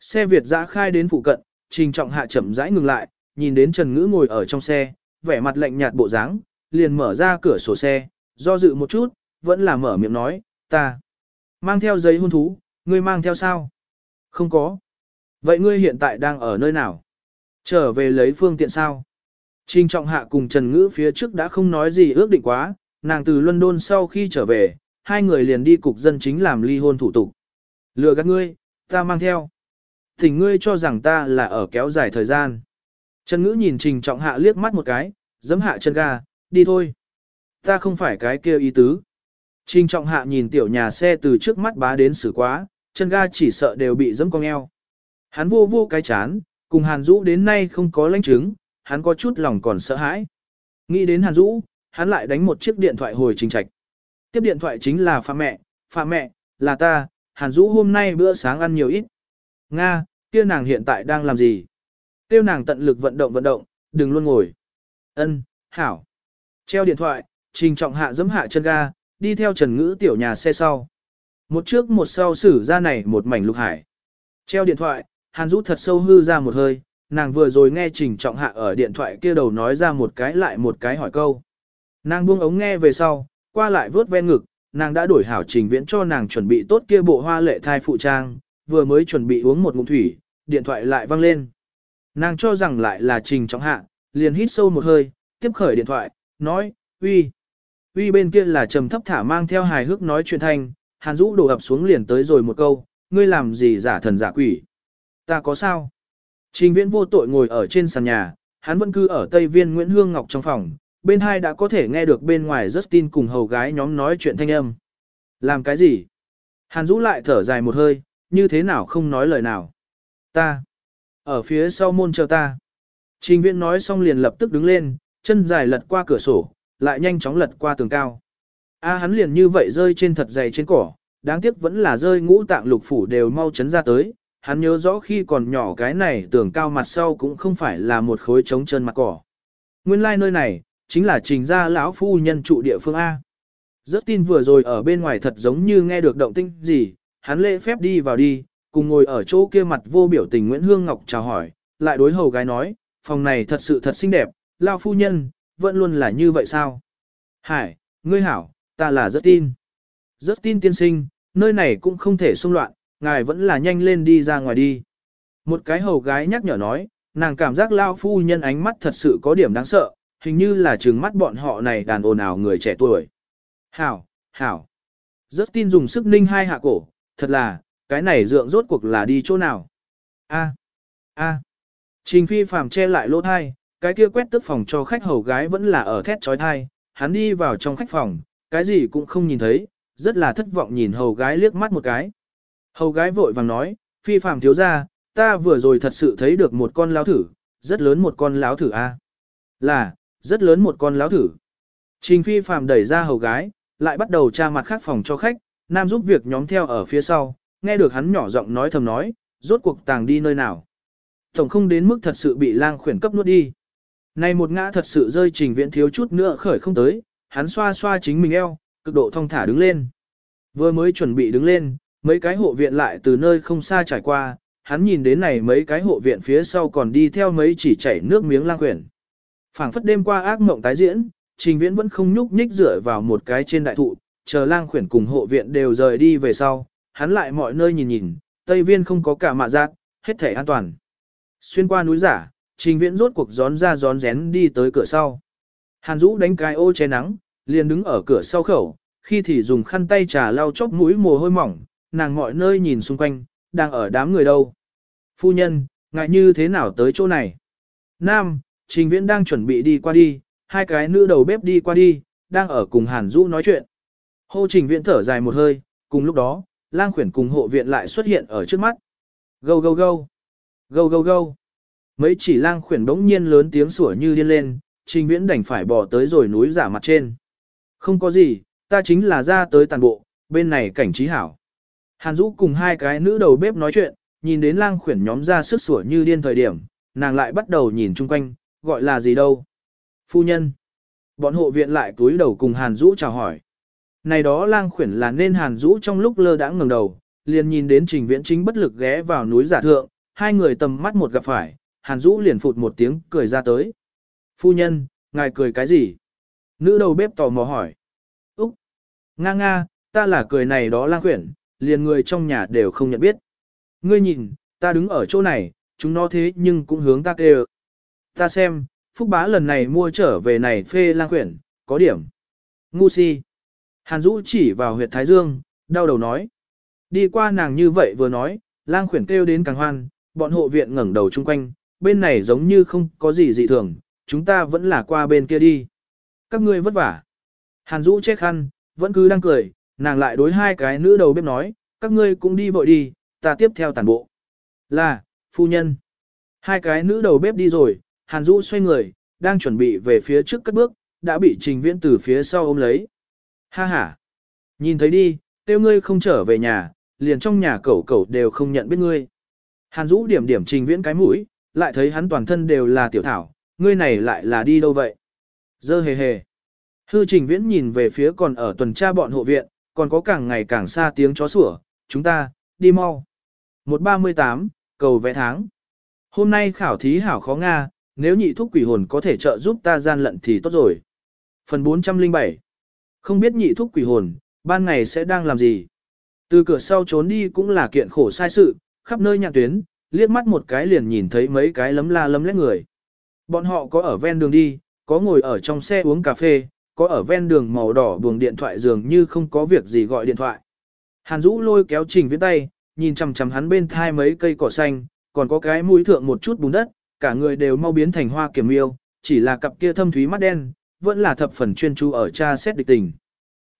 Xe Việt dã khai đến phụ cận, trình trọng hạ chậm rãi ngừng lại, nhìn đến Trần Ngữ ngồi ở trong xe, vẻ mặt lạnh nhạt bộ dáng, liền mở ra cửa sổ xe, do dự một chút, vẫn là mở miệng nói, ta mang theo giấy hôn thú, ngươi mang theo sao? Không có. Vậy ngươi hiện tại đang ở nơi nào? Trở về lấy phương tiện sao? Trình trọng hạ cùng Trần Ngữ phía trước đã không nói gì ước định quá, nàng từ London sau khi trở về, hai người liền đi cục dân chính làm ly hôn thủ tục. Lừa gạt ngươi, ta mang theo. Thỉnh ngươi cho rằng ta là ở kéo dài thời gian. Trần Ngữ nhìn Trình Trọng Hạ liếc mắt một cái, giấm hạ chân ga, đi thôi. Ta không phải cái kia ý tứ. Trình Trọng Hạ nhìn tiểu nhà xe từ trước mắt bá đến xử quá, chân ga chỉ sợ đều bị giấm cong eo. Hắn vô vô cái chán, cùng Hàn Dũ đến nay không có lãnh chứng, hắn có chút lòng còn sợ hãi. Nghĩ đến Hàn Dũ, hắn lại đánh một chiếc điện thoại hồi trình trạch. Tiếp điện thoại chính là Phạm mẹ, Phạm mẹ, là ta, Hàn Dũ hôm nay bữa sáng ăn nhiều ít. Nga, kia nàng hiện tại đang làm gì? Tiêu nàng tận lực vận động vận động, đừng luôn ngồi. Ân, hảo. Treo điện thoại, trình trọng hạ dẫm hạ chân ga, đi theo trần ngữ tiểu nhà xe sau. Một trước một sau xử ra này một mảnh lục hải. Treo điện thoại, Hàn Dũ thật sâu hư ra một hơi, nàng vừa rồi nghe trình trọng hạ ở điện thoại kia đầu nói ra một cái lại một cái hỏi câu. Nàng buông ống nghe về sau, qua lại vớt ven ngực, nàng đã đổi hảo trình viễn cho nàng chuẩn bị tốt kia bộ hoa lệ thai phụ trang, vừa mới chuẩn bị uống một ngụm thủy, điện thoại lại vang lên. Nàng cho rằng lại là trình trọng hạ, liền hít sâu một hơi, tiếp khởi điện thoại, nói, uy. Uy bên kia là trầm thấp thả mang theo hài hước nói chuyện thanh, Hàn Dũ đổ ập xuống liền tới rồi một câu, ngươi làm gì giả thần giả quỷ. Ta có sao? Trình viễn vô tội ngồi ở trên sàn nhà, hắn vẫn cư ở Tây Viên Nguyễn Hương Ngọc trong phòng, bên hai đã có thể nghe được bên ngoài Justin cùng hầu gái nhóm nói chuyện thanh âm. Làm cái gì? Hàn Dũ lại thở dài một hơi, như thế nào không nói lời nào. Ta. Ở phía sau môn chờ ta. Trình viện nói xong liền lập tức đứng lên, chân dài lật qua cửa sổ, lại nhanh chóng lật qua tường cao. A hắn liền như vậy rơi trên thật dày trên cỏ, đáng tiếc vẫn là rơi ngũ tạng lục phủ đều mau chấn ra tới. Hắn nhớ rõ khi còn nhỏ cái này tường cao mặt sau cũng không phải là một khối trống chân mặt cỏ. Nguyên lai like nơi này, chính là trình gia lão phu nhân trụ địa phương A. Rất tin vừa rồi ở bên ngoài thật giống như nghe được động tinh gì, hắn lễ phép đi vào đi, cùng ngồi ở chỗ kia mặt vô biểu tình Nguyễn Hương Ngọc chào hỏi, lại đối hầu gái nói, phòng này thật sự thật xinh đẹp, lão phu nhân, vẫn luôn là như vậy sao? Hải, ngươi hảo, ta là rất tin. Rất tin tiên sinh, nơi này cũng không thể xung loạn, ngài vẫn là nhanh lên đi ra ngoài đi. Một cái hầu gái nhắc nhở nói, nàng cảm giác lao phu nhân ánh mắt thật sự có điểm đáng sợ, hình như là trừng mắt bọn họ này đàn ồn ào người trẻ tuổi. Hảo, hảo. Rất tin dùng sức ninh hai hạ cổ, thật là, cái này dượng rốt cuộc là đi chỗ nào. A, a. Trình phi phàm che lại lỗ thai, cái kia quét tức phòng cho khách hầu gái vẫn là ở thét trói thai, hắn đi vào trong khách phòng, cái gì cũng không nhìn thấy, rất là thất vọng nhìn hầu gái liếc mắt một cái. Hầu gái vội vàng nói, phi phàm thiếu ra, ta vừa rồi thật sự thấy được một con láo thử, rất lớn một con láo thử a. Là, rất lớn một con láo thử. Trình phi phàm đẩy ra hầu gái, lại bắt đầu tra mặt khác phòng cho khách, nam giúp việc nhóm theo ở phía sau, nghe được hắn nhỏ giọng nói thầm nói, rốt cuộc tàng đi nơi nào. Tổng không đến mức thật sự bị lang khuyển cấp nuốt đi. Này một ngã thật sự rơi trình viễn thiếu chút nữa khởi không tới, hắn xoa xoa chính mình eo, cực độ thong thả đứng lên. Vừa mới chuẩn bị đứng lên, mấy cái hộ viện lại từ nơi không xa trải qua, hắn nhìn đến này mấy cái hộ viện phía sau còn đi theo mấy chỉ chảy nước miếng lang khuyển phảng phất đêm qua ác mộng tái diễn, trình viễn vẫn không nhúc nhích dựa vào một cái trên đại thụ, chờ lang khuyển cùng hộ viện đều rời đi về sau, hắn lại mọi nơi nhìn nhìn, tây viên không có cả mạ giác, hết thể an toàn. Xuyên qua núi giả, trình viễn rốt cuộc gión ra gión rén đi tới cửa sau. Hàn Dũ đánh cái ô che nắng, liền đứng ở cửa sau khẩu, khi thì dùng khăn tay trà lau chốc mũi mồ hôi mỏng, nàng mọi nơi nhìn xung quanh, đang ở đám người đâu. Phu nhân, ngại như thế nào tới chỗ này? Nam, trình viễn đang chuẩn bị đi qua đi, hai cái nữ đầu bếp đi qua đi, đang ở cùng Hàn Dũ nói chuyện. Hô trình viễn thở dài một hơi, cùng lúc đó, lang khuyển cùng hộ viện lại xuất hiện ở trước mắt. Gâu gâu gâu, gâu gâu gâu. Mấy chỉ lang khuyển đống nhiên lớn tiếng sủa như điên lên, trình viễn đành phải bỏ tới rồi núi giả mặt trên. Không có gì, ta chính là ra tới tàn bộ, bên này cảnh trí hảo. Hàn Dũ cùng hai cái nữ đầu bếp nói chuyện, nhìn đến lang khuyển nhóm ra sức sủa như điên thời điểm, nàng lại bắt đầu nhìn chung quanh, gọi là gì đâu. Phu nhân. Bọn hộ viện lại túi đầu cùng Hàn Dũ chào hỏi. Này đó lang khuyển là nên Hàn Dũ trong lúc lơ đãng ngẩng đầu, liền nhìn đến trình viễn chính bất lực ghé vào núi giả thượng, hai người tầm mắt một gặp phải, Hàn Dũ liền phụt một tiếng cười ra tới. Phu nhân, ngài cười cái gì? Nữ đầu bếp tò mò hỏi. Úc! Nga nga, ta là cười này đó lang khuyển, liền người trong nhà đều không nhận biết. Ngươi nhìn, ta đứng ở chỗ này, chúng nó thế nhưng cũng hướng ta kêu. Ta xem, Phúc Bá lần này mua trở về này phê lang quyển, có điểm. Ngu si. Hàn Dũ chỉ vào huyệt Thái Dương, đau đầu nói. Đi qua nàng như vậy vừa nói, lang khuyển kêu đến càng hoan, bọn hộ viện ngẩng đầu chung quanh, bên này giống như không có gì dị thường, chúng ta vẫn là qua bên kia đi. Các ngươi vất vả. Hàn Dũ che khăn, vẫn cứ đang cười, nàng lại đối hai cái nữ đầu bếp nói, các ngươi cũng đi vội đi, ta tiếp theo tàn bộ. Là, phu nhân. Hai cái nữ đầu bếp đi rồi, Hàn Dũ xoay người, đang chuẩn bị về phía trước cất bước, đã bị trình viễn từ phía sau ôm lấy. Ha ha. Nhìn thấy đi, tiêu ngươi không trở về nhà, liền trong nhà cẩu cẩu đều không nhận biết ngươi. Hàn Dũ điểm điểm trình viễn cái mũi, lại thấy hắn toàn thân đều là tiểu thảo, ngươi này lại là đi đâu vậy? Dơ hề hề. Hư trình viễn nhìn về phía còn ở tuần tra bọn hộ viện, còn có càng ngày càng xa tiếng chó sủa, chúng ta, đi mau. 138, cầu vẽ tháng. Hôm nay khảo thí hảo khó Nga, nếu nhị thúc quỷ hồn có thể trợ giúp ta gian lận thì tốt rồi. Phần 407 Không biết nhị thúc quỷ hồn, ban ngày sẽ đang làm gì. Từ cửa sau trốn đi cũng là kiện khổ sai sự, khắp nơi nhạc tuyến, liếc mắt một cái liền nhìn thấy mấy cái lấm la lấm lét người. Bọn họ có ở ven đường đi, có ngồi ở trong xe uống cà phê, có ở ven đường màu đỏ buồng điện thoại dường như không có việc gì gọi điện thoại. Hàn Dũ lôi kéo Trình Viễn tay, nhìn chằm chằm hắn bên thai mấy cây cỏ xanh, còn có cái mũi thượng một chút bùn đất, cả người đều mau biến thành hoa kiểm yêu, chỉ là cặp kia thâm thúy mắt đen, vẫn là thập phần chuyên chú ở cha xét địch tình.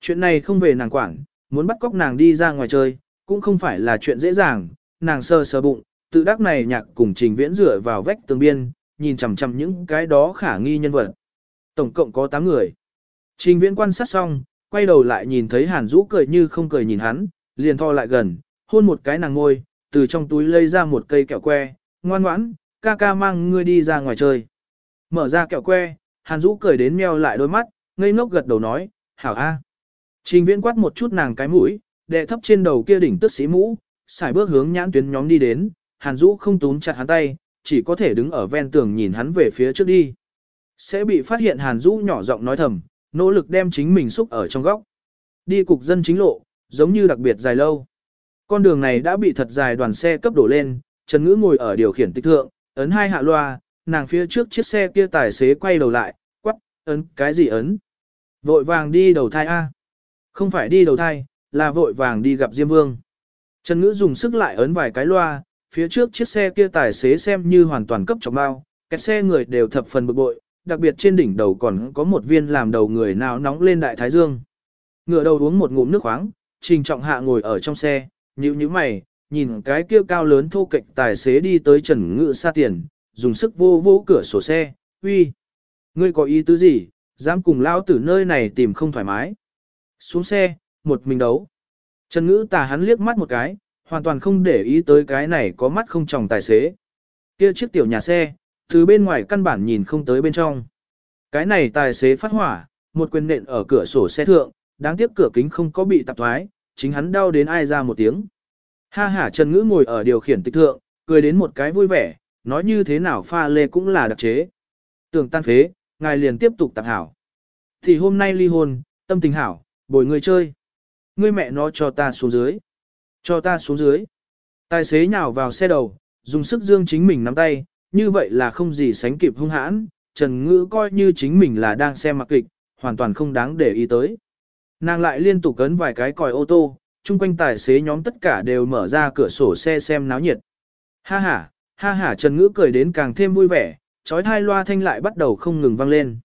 Chuyện này không về nàng quản, muốn bắt cóc nàng đi ra ngoài chơi, cũng không phải là chuyện dễ dàng, nàng sơ sơ bụng, tự đắc này nhạc cùng trình viễn rửa vào vách tường biên, nhìn chằm chằm những cái đó khả nghi nhân vật. Tổng cộng có 8 người. Trình viễn quan sát xong, quay đầu lại nhìn thấy hàn rũ cười như không cười nhìn hắn, liền tho lại gần, hôn một cái nàng ngôi, từ trong túi lấy ra một cây kẹo que, ngoan ngoãn, ca ca mang ngươi đi ra ngoài chơi. Mở ra kẹo que, hàn Dũ cười đến meo lại đôi mắt, ngây ngốc gật đầu nói, hảo a. Trình viễn quát một chút nàng cái mũi, đệ thấp trên đầu kia đỉnh tức sĩ mũ, xài bước hướng nhãn tuyến nhóm đi đến, hàn Dũ không túm chặt hắn tay, chỉ có thể đứng ở ven tường nhìn hắn về phía trước đi. Sẽ bị phát hiện hàn Dũ nhỏ giọng nói thầm, nỗ lực đem chính mình xúc ở trong góc. Đi cục dân chính lộ, giống như đặc biệt dài lâu. Con đường này đã bị thật dài đoàn xe cấp đổ lên, Trần Ngữ ngồi ở điều khiển tích thượng, ấn hai hạ loa, nàng phía trước chiếc xe kia tài xế quay đầu lại, quắc, ấn cái gì ấn? Vội vàng đi đầu thai A. Không phải đi đầu thai, là vội vàng đi gặp Diêm Vương. Trần Ngữ dùng sức lại ấn vài cái loa, phía trước chiếc xe kia tài xế xem như hoàn toàn cấp trọng bao, kẹt xe người đều thập phần bực bội, đặc biệt trên đỉnh đầu còn có một viên làm đầu người nào nóng lên đại thái dương. Ngựa đầu uống một ngụm nước khoáng, trình trọng hạ ngồi ở trong xe, nhíu nhíu mày, nhìn cái kia cao lớn thô kệch tài xế đi tới Trần ngự xa tiền, dùng sức vô vô cửa sổ xe, uy, ngươi có ý tứ gì, dám cùng lao tử nơi này tìm không thoải mái. Xuống xe, một mình đấu. Trần Ngữ tà hắn liếc mắt một cái, hoàn toàn không để ý tới cái này có mắt không tròng tài xế. Kia chiếc tiểu nhà xe, từ bên ngoài căn bản nhìn không tới bên trong. Cái này tài xế phát hỏa, một quyền nện ở cửa sổ xe thượng, đáng tiếc cửa kính không có bị tạp thoái, chính hắn đau đến ai ra một tiếng. Ha ha Trần Ngữ ngồi ở điều khiển tịch thượng, cười đến một cái vui vẻ, nói như thế nào pha lê cũng là đặc chế. Tưởng tan phế, ngài liền tiếp tục tạp hảo. Thì hôm nay ly hôn, tâm tình hảo, bồi người chơi. Ngươi mẹ nó cho ta xuống dưới. Cho ta xuống dưới. Tài xế nhào vào xe đầu, dùng sức dương chính mình nắm tay, như vậy là không gì sánh kịp hung hãn, Trần Ngữ coi như chính mình là đang xem mặc kịch, hoàn toàn không đáng để ý tới. Nàng lại liên tục cấn vài cái còi ô tô, chung quanh tài xế nhóm tất cả đều mở ra cửa sổ xe xem náo nhiệt. Ha ha, ha ha Trần Ngữ cười đến càng thêm vui vẻ, chói thai loa thanh lại bắt đầu không ngừng vang lên.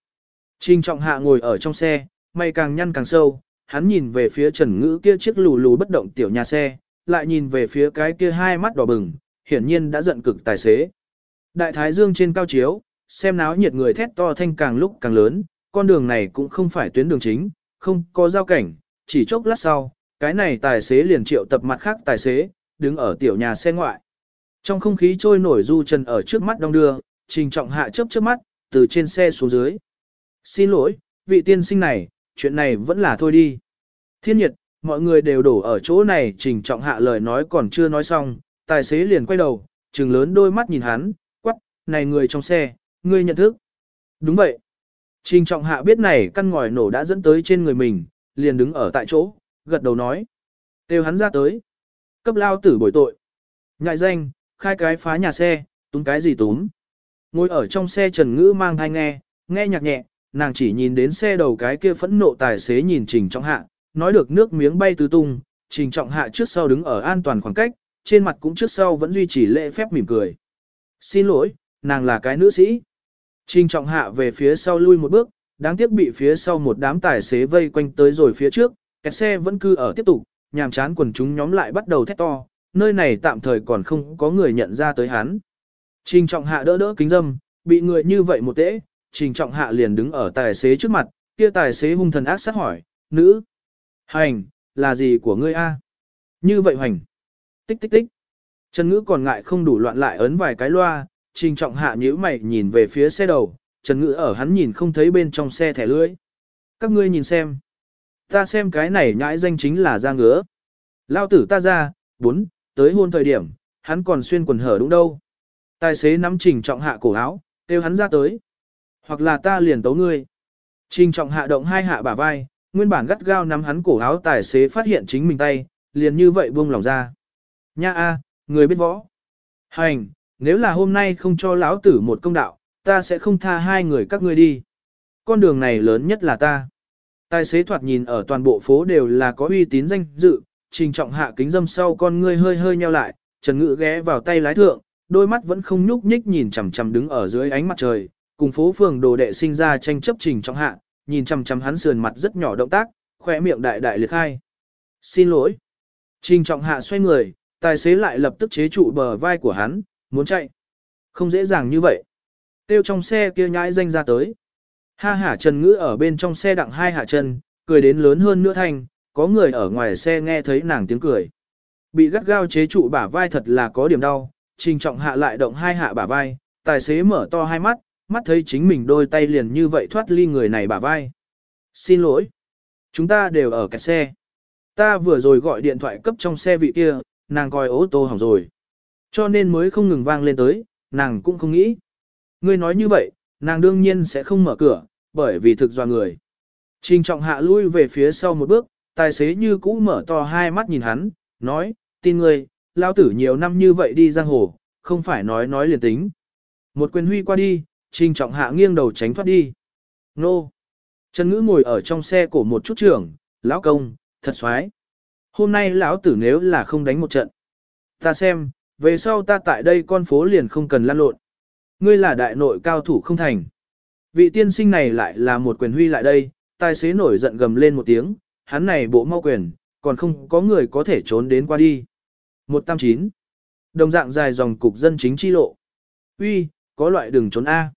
Trình trọng hạ ngồi ở trong xe, mày càng nhăn càng sâu, hắn nhìn về phía Trần Ngữ kia chiếc lù lù bất động tiểu nhà xe, lại nhìn về phía cái kia hai mắt đỏ bừng, hiển nhiên đã giận cực tài xế. Đại thái dương trên cao chiếu, xem náo nhiệt người thét to thanh càng lúc càng lớn, con đường này cũng không phải tuyến đường chính, không có giao cảnh, chỉ chốc lát sau, cái này tài xế liền triệu tập mặt khác tài xế, đứng ở tiểu nhà xe ngoại. Trong không khí trôi nổi du trần ở trước mắt đông đưa, trình trọng hạ chớp chớp mắt, từ trên xe xuống dưới. Xin lỗi, vị tiên sinh này, chuyện này vẫn là thôi đi. Thiên nhiệt, mọi người đều đổ ở chỗ này trình trọng hạ lời nói còn chưa nói xong, tài xế liền quay đầu, trừng lớn đôi mắt nhìn hắn, quắc, này người trong xe, ngươi nhận thức. Đúng vậy. Trình trọng hạ biết này căn ngòi nổ đã dẫn tới trên người mình, liền đứng ở tại chỗ, gật đầu nói. Têu hắn ra tới. Cấp lao tử bồi tội. Ngại danh, khai cái phá nhà xe, túm cái gì túm. Ngồi ở trong xe Trần Ngữ mang thai nghe, nghe nhạc nhẹ, nàng chỉ nhìn đến xe đầu cái kia phẫn nộ tài xế nhìn Trình Trọng Hạ, nói được nước miếng bay tứ tung, Trình Trọng Hạ trước sau đứng ở an toàn khoảng cách, trên mặt cũng trước sau vẫn duy trì lễ phép mỉm cười. Xin lỗi, nàng là cái nữ sĩ. Trình Trọng Hạ về phía sau lui một bước, đáng tiếc bị phía sau một đám tài xế vây quanh tới rồi phía trước, kẹt xe vẫn cứ ở tiếp tục, nhàm chán quần chúng nhóm lại bắt đầu thét to, nơi này tạm thời còn không có người nhận ra tới hắn. Trình Trọng Hạ đỡ đỡ kính dâm, bị người như vậy một tễ, Trình Trọng Hạ liền đứng ở tài xế trước mặt, kia tài xế hung thần ác sát hỏi, nữ, hành, là gì của ngươi a? Như vậy hành. Tích tích tích. Trần Ngữ còn ngại không đủ loạn lại ấn vài cái loa, Trình Trọng Hạ nhíu mày nhìn về phía xe đầu, Trần Ngữ ở hắn nhìn không thấy bên trong xe thẻ lưỡi. Các ngươi nhìn xem. Ta xem cái này nhãi danh chính là ra ngứa. Lao tử ta ra, bốn, tới hôn thời điểm, hắn còn xuyên quần hở đúng đâu. Tài xế nắm Trình Trọng Hạ cổ áo, kêu hắn ra tới. Hoặc là ta liền tấu ngươi. Trình Trọng Hạ động hai hạ bả vai, nguyên bản gắt gao nắm hắn cổ áo tài xế phát hiện chính mình tay, liền như vậy buông lòng ra. Nha a, người biết võ. Hành, nếu là hôm nay không cho lão tử một công đạo, ta sẽ không tha hai người các ngươi đi. Con đường này lớn nhất là ta. Tài xế thoạt nhìn ở toàn bộ phố đều là có uy tín danh dự, trình trọng hạ kính dâm sau con ngươi hơi hơi nheo lại, Trần Ngự ghé vào tay lái thượng, đôi mắt vẫn không nhúc nhích nhìn chằm chằm đứng ở dưới ánh mặt trời, cùng phố phường đồ đệ sinh ra tranh chấp trình trọng hạ, nhìn chằm chằm hắn sườn mặt rất nhỏ động tác, khỏe miệng đại đại liệt khai. Xin lỗi. Trình trọng hạ xoay người, tài xế lại lập tức chế trụ bờ vai của hắn, muốn chạy. Không dễ dàng như vậy. Tiêu trong xe kia nhãi danh ra tới. Ha hả Trần Ngữ ở bên trong xe đặng hai hạ chân, cười đến lớn hơn nữa thanh, có người ở ngoài xe nghe thấy nàng tiếng cười. Bị gắt gao chế trụ bả vai thật là có điểm đau, trình trọng hạ lại động hai hạ bả vai, tài xế mở to hai mắt, mắt thấy chính mình đôi tay liền như vậy thoát ly người này bả vai. Xin lỗi. Chúng ta đều ở kẹt xe. Ta vừa rồi gọi điện thoại cấp trong xe vị kia, nàng coi ô tô hỏng rồi. Cho nên mới không ngừng vang lên tới, nàng cũng không nghĩ. Ngươi nói như vậy, nàng đương nhiên sẽ không mở cửa, bởi vì thực do người. Trình trọng hạ lui về phía sau một bước, tài xế như cũ mở to hai mắt nhìn hắn, nói, tin ngươi, lao tử nhiều năm như vậy đi giang hồ, không phải nói nói liền tính. Một quyền huy qua đi, trình trọng hạ nghiêng đầu tránh thoát đi. Nô! Trần Ngữ ngồi ở trong xe cổ một chút trưởng, lão công, thật xoái. Hôm nay lão tử nếu là không đánh một trận. Ta xem, về sau ta tại đây con phố liền không cần lăn lộn. Ngươi là đại nội cao thủ không thành. Vị tiên sinh này lại là một quyền huy lại đây, tài xế nổi giận gầm lên một tiếng, hắn này bộ mau quyền, còn không có người có thể trốn đến qua đi. 189. Đồng dạng dài dòng cục dân chính chi lộ. Uy, có loại đường trốn A.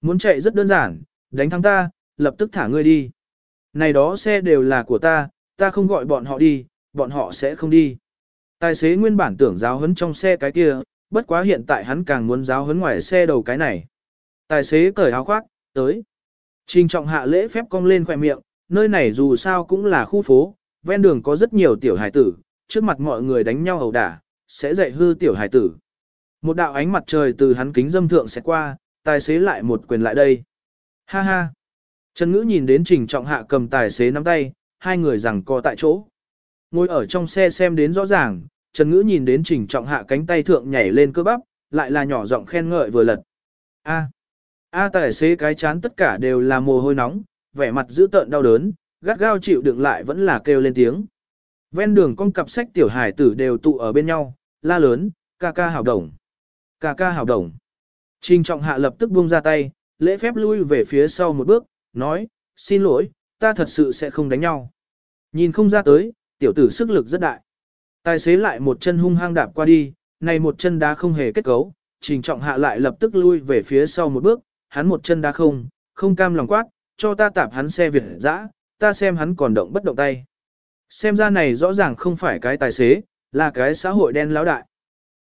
Muốn chạy rất đơn giản, đánh thắng ta, lập tức thả ngươi đi. Này đó xe đều là của ta, ta không gọi bọn họ đi, bọn họ sẽ không đi. Tài xế nguyên bản tưởng giáo huấn trong xe cái kia, bất quá hiện tại hắn càng muốn giáo huấn ngoài xe đầu cái này. Tài xế cởi áo khoác, tới. Trình trọng hạ lễ phép cong lên khỏe miệng, nơi này dù sao cũng là khu phố, ven đường có rất nhiều tiểu hải tử, trước mặt mọi người đánh nhau ẩu đả, sẽ dạy hư tiểu hải tử. Một đạo ánh mặt trời từ hắn kính dâm thượng sẽ qua, tài xế lại một quyền lại đây. Ha ha. Trần Ngữ nhìn đến Trình Trọng Hạ cầm tài xế nắm tay, hai người rằng co tại chỗ. Ngồi ở trong xe xem đến rõ ràng, Trần Ngữ nhìn đến Trình Trọng Hạ cánh tay thượng nhảy lên cơ bắp, lại là nhỏ giọng khen ngợi vừa lật. A. A tài xế cái chán tất cả đều là mồ hôi nóng, vẻ mặt dữ tợn đau đớn, gắt gao chịu đựng lại vẫn là kêu lên tiếng. Ven đường con cặp sách tiểu hải tử đều tụ ở bên nhau, la lớn, ca ca hào đồng. Ca ca hào đồng. Trình trọng hạ lập tức buông ra tay, lễ phép lui về phía sau một bước, nói, xin lỗi, ta thật sự sẽ không đánh nhau. Nhìn không ra tới, tiểu tử sức lực rất đại. Tài xế lại một chân hung hăng đạp qua đi, này một chân đá không hề kết cấu, trình trọng hạ lại lập tức lui về phía sau một bước, hắn một chân đá không, không cam lòng quát, cho ta tạp hắn xe Việt dã, ta xem hắn còn động bất động tay. Xem ra này rõ ràng không phải cái tài xế, là cái xã hội đen lão đại.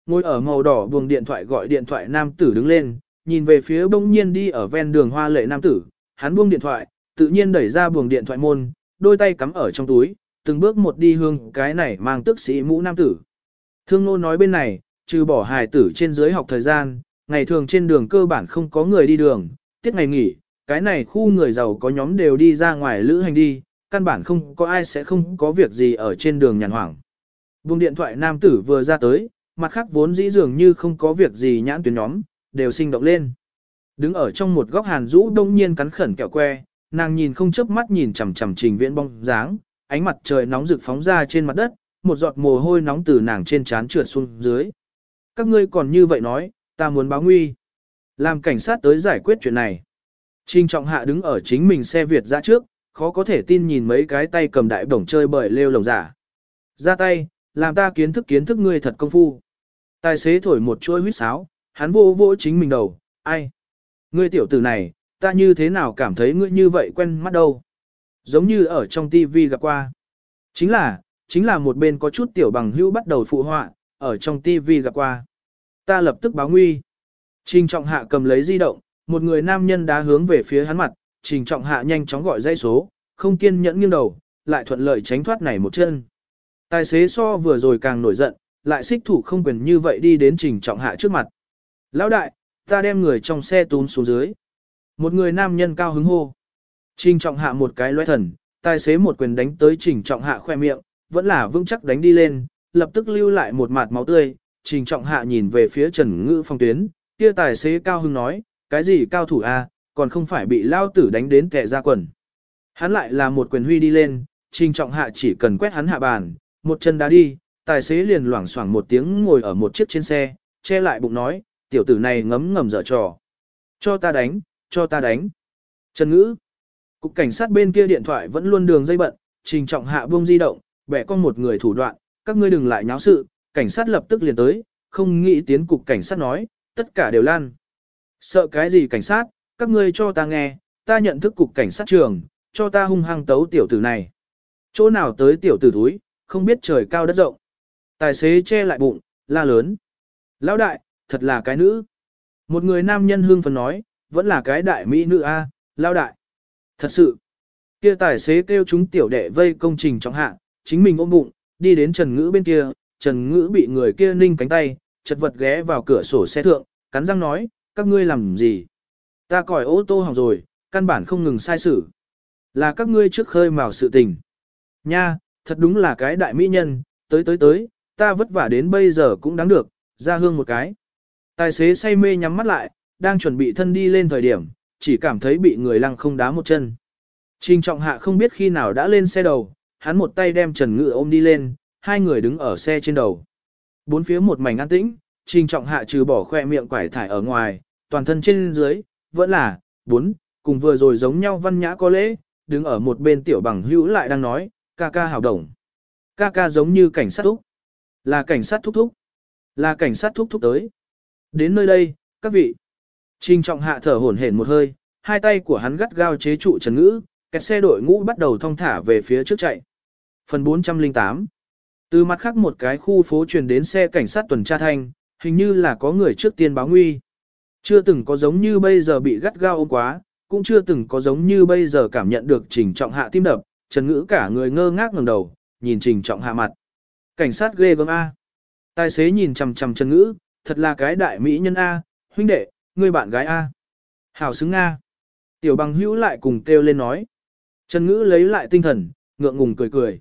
Ngồi ở màu đỏ buồng điện thoại gọi điện thoại nam tử đứng lên, nhìn về phía bỗng nhiên đi ở ven đường hoa lệ nam tử, hắn buông điện thoại, tự nhiên đẩy ra buồng điện thoại môn, đôi tay cắm ở trong túi, từng bước một đi hương cái này mang tức sĩ mũ nam tử. Thương nô nói bên này, trừ bỏ hài tử trên dưới học thời gian, ngày thường trên đường cơ bản không có người đi đường, tiết ngày nghỉ, cái này khu người giàu có nhóm đều đi ra ngoài lữ hành đi, căn bản không có ai sẽ không có việc gì ở trên đường nhàn hoảng. Vùng điện thoại nam tử vừa ra tới, mặt khác vốn dĩ dường như không có việc gì nhãn tuyến nhóm, đều sinh động lên. Đứng ở trong một góc hàn rũ đông nhiên cắn khẩn kẹo que, nàng nhìn không chớp mắt nhìn chằm chằm trình viễn bong dáng, ánh mặt trời nóng rực phóng ra trên mặt đất, một giọt mồ hôi nóng từ nàng trên trán trượt xuống dưới. Các ngươi còn như vậy nói, ta muốn báo nguy. Làm cảnh sát tới giải quyết chuyện này. Trình trọng hạ đứng ở chính mình xe Việt ra trước, khó có thể tin nhìn mấy cái tay cầm đại bổng chơi bởi lêu lồng giả. Ra tay, làm ta kiến thức kiến thức ngươi thật công phu. Tài xế thổi một chuỗi huýt sáo, hắn vô vô chính mình đầu, ai? Ngươi tiểu tử này, ta như thế nào cảm thấy ngươi như vậy quen mắt đâu? Giống như ở trong tivi gặp qua. Chính là, chính là một bên có chút tiểu bằng hữu bắt đầu phụ họa, ở trong tivi gặp qua. Ta lập tức báo nguy. Trình trọng hạ cầm lấy di động, một người nam nhân đá hướng về phía hắn mặt, trình trọng hạ nhanh chóng gọi dây số, không kiên nhẫn nghiêng đầu, lại thuận lợi tránh thoát này một chân. Tài xế so vừa rồi càng nổi giận, lại xích thủ không quyền như vậy đi đến trình trọng hạ trước mặt. Lão đại, ta đem người trong xe tún xuống dưới. Một người nam nhân cao hứng hô. Trình trọng hạ một cái loe thần, tài xế một quyền đánh tới trình trọng hạ khoe miệng, vẫn là vững chắc đánh đi lên, lập tức lưu lại một mạt máu tươi, trình trọng hạ nhìn về phía Trần Ngữ phong tuyến, kia tài xế cao hưng nói, cái gì cao thủ a, còn không phải bị lao tử đánh đến tệ ra quần. Hắn lại là một quyền huy đi lên, trình trọng hạ chỉ cần quét hắn hạ bàn, một chân đá đi, tài xế liền loảng xoảng một tiếng ngồi ở một chiếc trên xe, che lại bụng nói, tiểu tử này ngấm ngầm dở trò. Cho ta đánh, cho ta đánh. Trần Ngữ. Cục cảnh sát bên kia điện thoại vẫn luôn đường dây bận, trình trọng hạ buông di động, bẻ con một người thủ đoạn, các ngươi đừng lại nháo sự, cảnh sát lập tức liền tới, không nghĩ tiến cục cảnh sát nói, tất cả đều lan. Sợ cái gì cảnh sát, các ngươi cho ta nghe, ta nhận thức cục cảnh sát trường, cho ta hung hăng tấu tiểu tử này. Chỗ nào tới tiểu tử túi, không biết trời cao đất rộng. Tài xế che lại bụng, la lớn. Lão đại, thật là cái nữ. Một người nam nhân hương phấn nói, vẫn là cái đại mỹ nữ a, lão đại. Thật sự, kia tài xế kêu chúng tiểu đệ vây công trình trọng hạ, chính mình ôm bụng, đi đến Trần Ngữ bên kia, Trần Ngữ bị người kia ninh cánh tay, chật vật ghé vào cửa sổ xe thượng, cắn răng nói, các ngươi làm gì? Ta còi ô tô hỏng rồi, căn bản không ngừng sai sự. Là các ngươi trước khơi mào sự tình. Nha, thật đúng là cái đại mỹ nhân, tới tới tới, ta vất vả đến bây giờ cũng đáng được, ra hương một cái. Tài xế say mê nhắm mắt lại, đang chuẩn bị thân đi lên thời điểm, chỉ cảm thấy bị người lăng không đá một chân. Trình trọng hạ không biết khi nào đã lên xe đầu, hắn một tay đem Trần Ngự ôm đi lên, hai người đứng ở xe trên đầu. Bốn phía một mảnh an tĩnh, trình trọng hạ trừ bỏ khoe miệng quải thải ở ngoài, toàn thân trên dưới, vẫn là, bốn, cùng vừa rồi giống nhau văn nhã có lễ, đứng ở một bên tiểu bằng hữu lại đang nói, ca ca hào đồng. Ca ca giống như cảnh sát thúc. Là cảnh sát thúc thúc. Là cảnh sát thúc thúc tới. Đến nơi đây, các vị. Trình trọng hạ thở hổn hển một hơi, hai tay của hắn gắt gao chế trụ trần ngữ, kẹt xe đội ngũ bắt đầu thong thả về phía trước chạy. Phần 408 từ mặt khác một cái khu phố truyền đến xe cảnh sát tuần tra thanh, hình như là có người trước tiên báo nguy. Chưa từng có giống như bây giờ bị gắt gao ôm quá, cũng chưa từng có giống như bây giờ cảm nhận được trình trọng hạ tim đập, trần ngữ cả người ngơ ngác ngẩng đầu, nhìn trình trọng hạ mặt. Cảnh sát ghê gớm A. Tài xế nhìn chằm chằm trần ngữ, thật là cái đại mỹ nhân A, huynh đệ, người bạn gái A. Hảo xứng A. Tiểu bằng hữu lại cùng kêu lên nói. Trần ngữ lấy lại tinh thần, ngượng ngùng cười cười.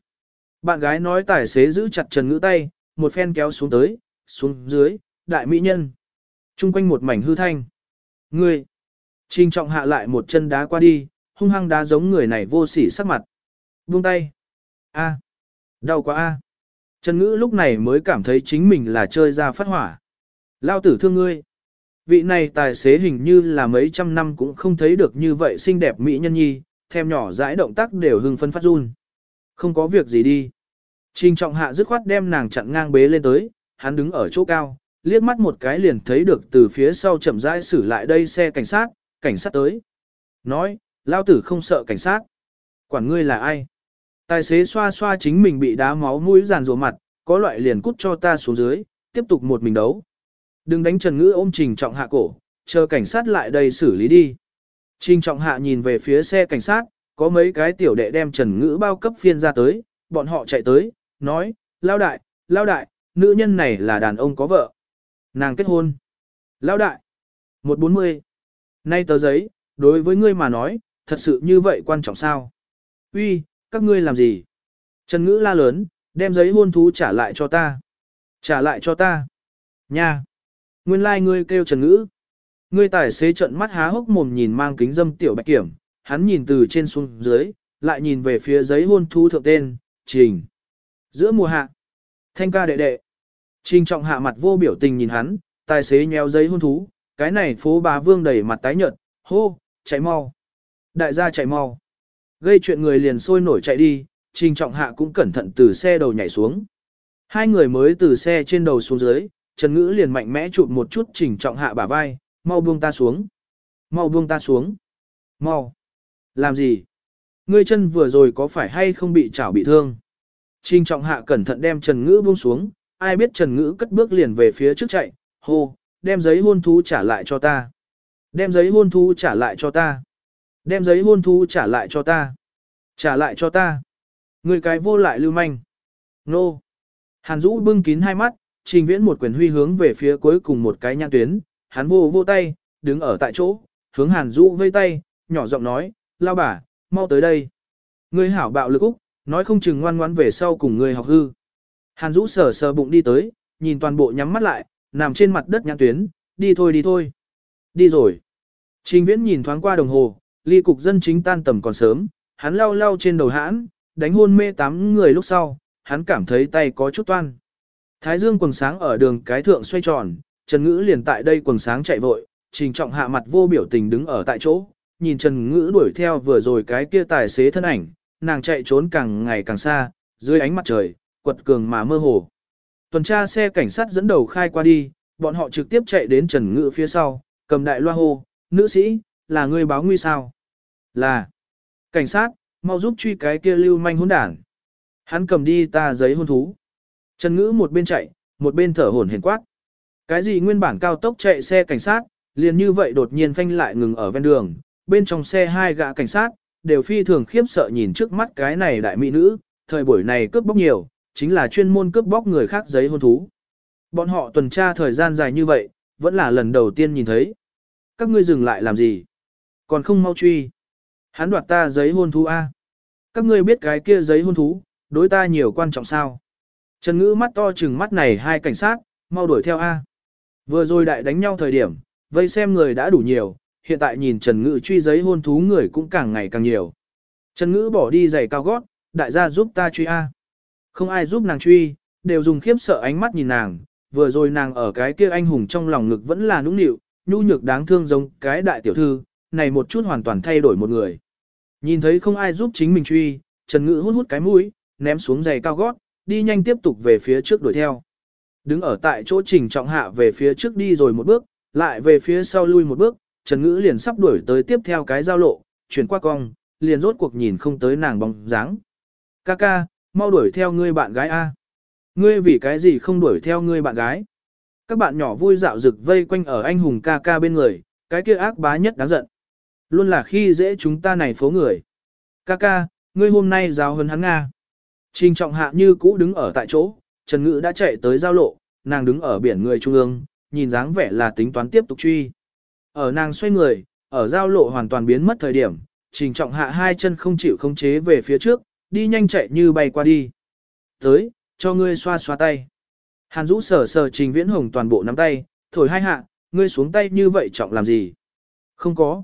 Bạn gái nói tài xế giữ chặt Trần ngữ tay, một phen kéo xuống tới, xuống dưới, đại mỹ nhân. Trung quanh một mảnh hư thanh. Ngươi. Trình trọng hạ lại một chân đá qua đi, hung hăng đá giống người này vô sỉ sắc mặt. Buông tay. A. Đau quá a. Trần Ngữ lúc này mới cảm thấy chính mình là chơi ra phát hỏa. Lao tử thương ngươi. Vị này tài xế hình như là mấy trăm năm cũng không thấy được như vậy xinh đẹp mỹ nhân nhi, thêm nhỏ dãi động tác đều hưng phân phát run. Không có việc gì đi. Trình trọng hạ dứt khoát đem nàng chặn ngang bế lên tới, hắn đứng ở chỗ cao, liếc mắt một cái liền thấy được từ phía sau chậm rãi xử lại đây xe cảnh sát, cảnh sát tới. Nói, lao tử không sợ cảnh sát. Quản ngươi là ai? Tài xế xoa xoa chính mình bị đá máu mũi giàn rùa mặt, có loại liền cút cho ta xuống dưới, tiếp tục một mình đấu. Đừng đánh Trần Ngữ ôm Trình Trọng Hạ cổ, chờ cảnh sát lại đây xử lý đi. Trình Trọng Hạ nhìn về phía xe cảnh sát, có mấy cái tiểu đệ đem Trần Ngữ bao cấp phiên ra tới, bọn họ chạy tới, nói, lao đại, lao đại, nữ nhân này là đàn ông có vợ. Nàng kết hôn. Lao đại. 140. Nay tờ giấy, đối với ngươi mà nói, thật sự như vậy quan trọng sao? Uy, các ngươi làm gì? Trần Ngữ la lớn, đem giấy hôn thú trả lại cho ta. Trả lại cho ta. Nha. Nguyên lai like ngươi kêu Trần Ngữ. Ngươi tài xế trận mắt há hốc mồm nhìn mang kính dâm tiểu bạch kiểm, hắn nhìn từ trên xuống dưới, lại nhìn về phía giấy hôn thú thượng tên, Trình. Giữa mùa hạ, thanh ca đệ đệ. Trình trọng hạ mặt vô biểu tình nhìn hắn, tài xế nheo giấy hôn thú, cái này phố bà vương đầy mặt tái nhợt, hô, chạy mau. Đại gia chạy mau. Gây chuyện người liền sôi nổi chạy đi, trình trọng hạ cũng cẩn thận từ xe đầu nhảy xuống. Hai người mới từ xe trên đầu xuống dưới, Trần Ngữ liền mạnh mẽ chụp một chút trình trọng hạ bả vai, mau buông ta xuống. Mau buông ta xuống. Mau. Làm gì? Ngươi chân vừa rồi có phải hay không bị chảo bị thương? Trình trọng hạ cẩn thận đem Trần Ngữ buông xuống, ai biết Trần Ngữ cất bước liền về phía trước chạy, hô, đem giấy hôn thú trả lại cho ta. Đem giấy hôn thú trả lại cho ta. Đem giấy hôn thú trả lại cho ta. Trả lại cho ta. Người cái vô lại lưu manh. Nô. Hàn Dũ bưng kín hai mắt, trình viễn một quyền huy hướng về phía cuối cùng một cái nhãn tuyến. Hắn vô vô tay, đứng ở tại chỗ, hướng Hàn Dũ vây tay, nhỏ giọng nói, lao bà, mau tới đây. Ngươi hảo bạo lực Úc, nói không chừng ngoan ngoãn về sau cùng ngươi học hư. Hàn Dũ sờ sờ bụng đi tới, nhìn toàn bộ nhắm mắt lại, nằm trên mặt đất nhãn tuyến, đi thôi đi thôi. Đi rồi. Trình Viễn nhìn thoáng qua đồng hồ, ly cục dân chính tan tầm còn sớm, hắn lau lau trên đầu hãn, đánh hôn mê tám người lúc sau, hắn cảm thấy tay có chút toan. Thái dương quần sáng ở đường cái thượng xoay tròn, Trần Ngữ liền tại đây quần sáng chạy vội, trình trọng hạ mặt vô biểu tình đứng ở tại chỗ, nhìn Trần Ngữ đuổi theo vừa rồi cái kia tài xế thân ảnh, nàng chạy trốn càng ngày càng xa, dưới ánh mặt trời, quật cường mà mơ hồ. Tuần tra xe cảnh sát dẫn đầu khai qua đi, bọn họ trực tiếp chạy đến Trần Ngữ phía sau, cầm đại loa hô, nữ sĩ, là người báo nguy sao? Là, cảnh sát, mau giúp truy cái kia lưu manh hỗn đản. Hắn cầm đi ta giấy hôn thú. Trần Ngữ một bên chạy, một bên thở hổn hển quát. Cái gì nguyên bản cao tốc chạy xe cảnh sát, liền như vậy đột nhiên phanh lại ngừng ở ven đường, bên trong xe hai gã cảnh sát, đều phi thường khiếp sợ nhìn trước mắt cái này đại mỹ nữ, thời buổi này cướp bóc nhiều, chính là chuyên môn cướp bóc người khác giấy hôn thú. Bọn họ tuần tra thời gian dài như vậy, vẫn là lần đầu tiên nhìn thấy. Các ngươi dừng lại làm gì? Còn không mau truy. Hắn đoạt ta giấy hôn thú A. Các ngươi biết cái kia giấy hôn thú, đối ta nhiều quan trọng sao? Trần Ngữ mắt to chừng mắt này hai cảnh sát, mau đuổi theo A. Vừa rồi đại đánh nhau thời điểm, vây xem người đã đủ nhiều, hiện tại nhìn Trần Ngữ truy giấy hôn thú người cũng càng ngày càng nhiều. Trần Ngữ bỏ đi giày cao gót, đại gia giúp ta truy A. Không ai giúp nàng truy, đều dùng khiếp sợ ánh mắt nhìn nàng, vừa rồi nàng ở cái kia anh hùng trong lòng ngực vẫn là nũng nịu, nhu nhược đáng thương giống cái đại tiểu thư, này một chút hoàn toàn thay đổi một người. Nhìn thấy không ai giúp chính mình truy, Trần Ngữ hút hút cái mũi, ném xuống giày cao gót, đi nhanh tiếp tục về phía trước đuổi theo. Đứng ở tại chỗ trình trọng hạ về phía trước đi rồi một bước, lại về phía sau lui một bước, Trần Ngữ liền sắp đuổi tới tiếp theo cái giao lộ, chuyển qua cong, liền rốt cuộc nhìn không tới nàng bóng dáng. Ca ca, mau đuổi theo ngươi bạn gái A. Ngươi vì cái gì không đuổi theo ngươi bạn gái? Các bạn nhỏ vui dạo rực vây quanh ở anh hùng ca ca bên người, cái kia ác bá nhất đáng giận. Luôn là khi dễ chúng ta này phố người. Ca ca, ngươi hôm nay giáo hơn hắn Nga. Trình trọng hạ như cũ đứng ở tại chỗ, Trần Ngữ đã chạy tới giao lộ, nàng đứng ở biển người trung ương, nhìn dáng vẻ là tính toán tiếp tục truy. Ở nàng xoay người, ở giao lộ hoàn toàn biến mất thời điểm, trình trọng hạ hai chân không chịu khống chế về phía trước, đi nhanh chạy như bay qua đi. Tới, cho ngươi xoa xoa tay. Hàn Dũ sờ sờ trình viễn hồng toàn bộ nắm tay, thổi hai hạ, ngươi xuống tay như vậy trọng làm gì? Không có.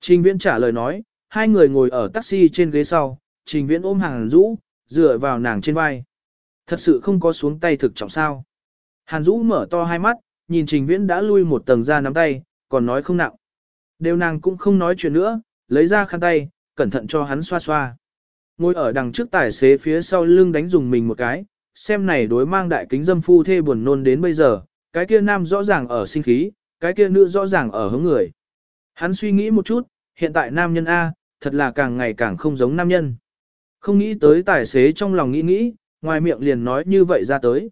Trình viễn trả lời nói, hai người ngồi ở taxi trên ghế sau, trình viễn ôm Hàn Dũ, dựa vào nàng trên vai. Thật sự không có xuống tay thực trọng sao. Hàn Dũ mở to hai mắt, nhìn trình viễn đã lui một tầng ra nắm tay, còn nói không nặng. Đều nàng cũng không nói chuyện nữa, lấy ra khăn tay, cẩn thận cho hắn xoa xoa. Ngồi ở đằng trước tài xế phía sau lưng đánh dùng mình một cái, xem này đối mang đại kính dâm phu thê buồn nôn đến bây giờ, cái kia nam rõ ràng ở sinh khí, cái kia nữ rõ ràng ở hướng người. Hắn suy nghĩ một chút, hiện tại nam nhân A, thật là càng ngày càng không giống nam nhân. Không nghĩ tới tài xế trong lòng nghĩ nghĩ, ngoài miệng liền nói như vậy ra tới.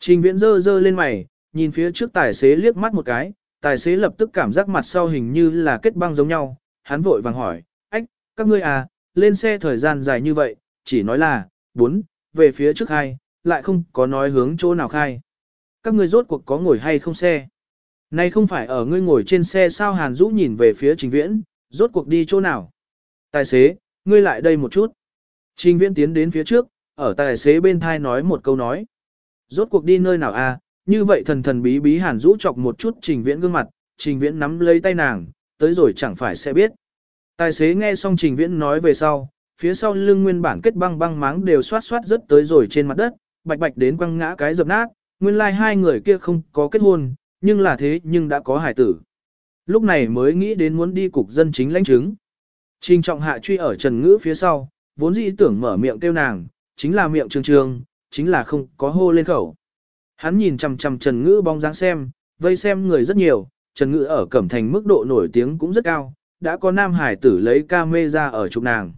Trình viễn dơ dơ lên mày, nhìn phía trước tài xế liếc mắt một cái, tài xế lập tức cảm giác mặt sau hình như là kết băng giống nhau, hắn vội vàng hỏi, ách, các ngươi à, lên xe thời gian dài như vậy, chỉ nói là, bốn, về phía trước hai, lại không có nói hướng chỗ nào khai. Các ngươi rốt cuộc có ngồi hay không xe? Này không phải ở ngươi ngồi trên xe sao Hàn Dũ nhìn về phía Trình Viễn, rốt cuộc đi chỗ nào? Tài xế, ngươi lại đây một chút. Trình Viễn tiến đến phía trước, ở tài xế bên thai nói một câu nói. Rốt cuộc đi nơi nào à? Như vậy thần thần bí bí Hàn Dũ chọc một chút Trình Viễn gương mặt, Trình Viễn nắm lấy tay nàng, tới rồi chẳng phải sẽ biết. Tài xế nghe xong Trình Viễn nói về sau, phía sau lưng nguyên bản kết băng băng máng đều xoát xoát rất tới rồi trên mặt đất, bạch bạch đến quăng ngã cái dập nát, nguyên lai like hai người kia không có kết hôn, nhưng là thế nhưng đã có hải tử. Lúc này mới nghĩ đến muốn đi cục dân chính lãnh chứng. Trình trọng hạ truy ở Trần Ngữ phía sau, vốn dĩ tưởng mở miệng kêu nàng, chính là miệng trương trương, chính là không có hô lên khẩu. Hắn nhìn chằm chằm Trần Ngữ bóng dáng xem, vây xem người rất nhiều, Trần Ngữ ở Cẩm Thành mức độ nổi tiếng cũng rất cao, đã có nam hải tử lấy ca mê ra ở chụp nàng.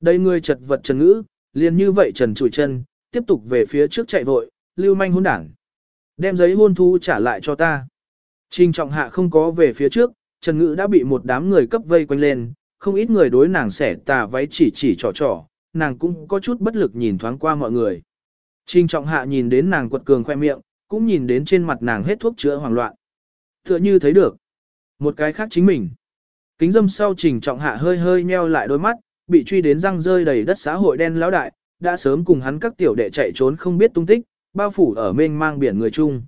Đây người chật vật Trần Ngữ, liền như vậy Trần chùi chân, tiếp tục về phía trước chạy vội, lưu manh hôn đảng. Đem giấy hôn thu trả lại cho ta. Trình trọng hạ không có về phía trước, Trần Ngữ đã bị một đám người cấp vây quanh lên, không ít người đối nàng xẻ tà váy chỉ chỉ trò trò, nàng cũng có chút bất lực nhìn thoáng qua mọi người. Trình trọng hạ nhìn đến nàng quật cường khoe miệng, cũng nhìn đến trên mặt nàng hết thuốc chữa hoảng loạn. Tựa như thấy được. Một cái khác chính mình. Kính dâm sau trình trọng hạ hơi hơi nheo lại đôi mắt, bị truy đến răng rơi đầy đất xã hội đen lão đại, đã sớm cùng hắn các tiểu đệ chạy trốn không biết tung tích, bao phủ ở mênh mang biển người chung.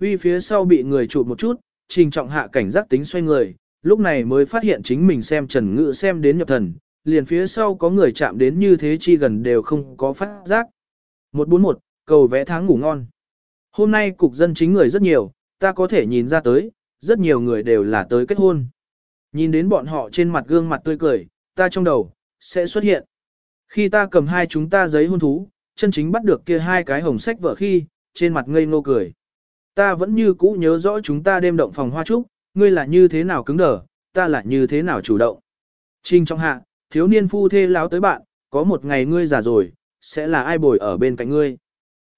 Uy phía sau bị người chụp một chút, trình trọng hạ cảnh giác tính xoay người, lúc này mới phát hiện chính mình xem Trần Ngự xem đến nhập thần, liền phía sau có người chạm đến như thế chi gần đều không có phát giác. 141, cầu vẽ tháng ngủ ngon. Hôm nay cục dân chính người rất nhiều, ta có thể nhìn ra tới, rất nhiều người đều là tới kết hôn. Nhìn đến bọn họ trên mặt gương mặt tươi cười, ta trong đầu, sẽ xuất hiện. Khi ta cầm hai chúng ta giấy hôn thú, chân chính bắt được kia hai cái hồng sách vợ khi, trên mặt ngây ngô cười. Ta vẫn như cũ nhớ rõ chúng ta đêm động phòng hoa trúc, ngươi là như thế nào cứng đờ, ta là như thế nào chủ động. Trinh trong hạ, thiếu niên phu thê láo tới bạn, có một ngày ngươi già rồi, sẽ là ai bồi ở bên cạnh ngươi.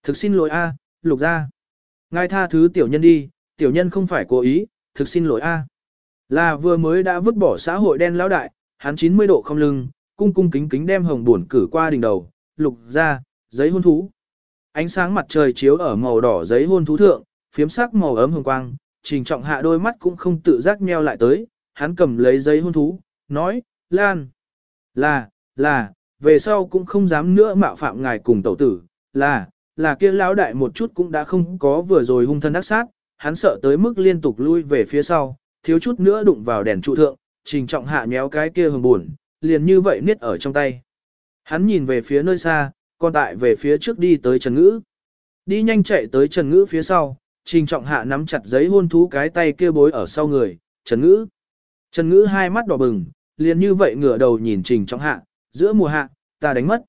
Thực xin lỗi a, lục gia, Ngài tha thứ tiểu nhân đi, tiểu nhân không phải cố ý, thực xin lỗi a. Là vừa mới đã vứt bỏ xã hội đen lão đại, hắn 90 độ không lưng, cung cung kính kính đem hồng buồn cử qua đỉnh đầu, lục ra, giấy hôn thú. Ánh sáng mặt trời chiếu ở màu đỏ giấy hôn thú thượng, phiếm sắc màu ấm hồng quang, trình trọng hạ đôi mắt cũng không tự giác nheo lại tới, hắn cầm lấy giấy hôn thú, nói, Lan, là, là, về sau cũng không dám nữa mạo phạm ngài cùng tẩu tử, là, là kia lão đại một chút cũng đã không có vừa rồi hung thân ác sát, hắn sợ tới mức liên tục lui về phía sau, thiếu chút nữa đụng vào đèn trụ thượng, trình trọng hạ nhéo cái kia hồng buồn, liền như vậy niết ở trong tay. Hắn nhìn về phía nơi xa, còn tại về phía trước đi tới Trần Ngữ. Đi nhanh chạy tới Trần Ngữ phía sau, trình trọng hạ nắm chặt giấy hôn thú cái tay kia bối ở sau người, Trần Ngữ. Trần Ngữ hai mắt đỏ bừng, liền như vậy ngửa đầu nhìn trình trọng hạ, giữa mùa hạ, ta đánh mất.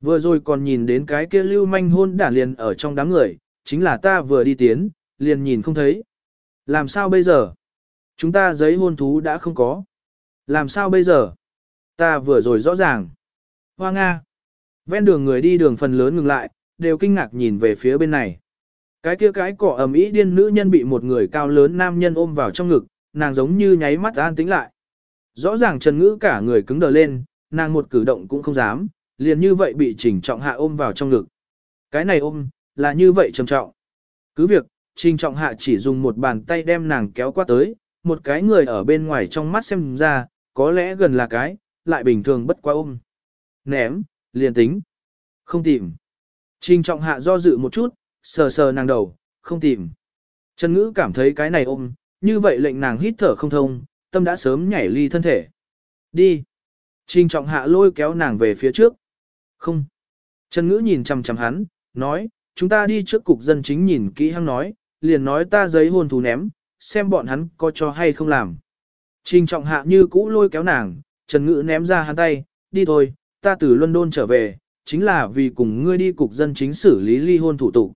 Vừa rồi còn nhìn đến cái kia lưu manh hôn đả liền ở trong đám người, chính là ta vừa đi tiến, liền nhìn không thấy. Làm sao bây giờ? Chúng ta giấy hôn thú đã không có. Làm sao bây giờ? Ta vừa rồi rõ ràng. Hoa Nga. Ven đường người đi đường phần lớn ngừng lại, đều kinh ngạc nhìn về phía bên này. Cái kia cái cỏ ẩm ý điên nữ nhân bị một người cao lớn nam nhân ôm vào trong ngực, nàng giống như nháy mắt an tĩnh lại. Rõ ràng Trần Ngữ cả người cứng đờ lên, nàng một cử động cũng không dám, liền như vậy bị Trình Trọng Hạ ôm vào trong ngực. Cái này ôm, là như vậy trầm trọng. Cứ việc, Trình Trọng Hạ chỉ dùng một bàn tay đem nàng kéo qua tới, một cái người ở bên ngoài trong mắt xem ra, có lẽ gần là cái, lại bình thường bất quá ôm. Ném, liền tính. Không tìm. Trình Trọng Hạ do dự một chút, sờ sờ nàng đầu, không tìm. Trần Ngữ cảm thấy cái này ôm, như vậy lệnh nàng hít thở không thông, tâm đã sớm nhảy ly thân thể. Đi. Trình trọng hạ lôi kéo nàng về phía trước. Không. Trần Ngữ nhìn chằm chằm hắn, nói, chúng ta đi trước cục dân chính nhìn kỹ hăng nói, liền nói ta giấy hôn thú ném, xem bọn hắn có cho hay không làm. Trình trọng hạ như cũ lôi kéo nàng, Trần Ngữ ném ra hắn tay, đi thôi, ta từ London trở về, chính là vì cùng ngươi đi cục dân chính xử lý ly hôn thủ tục.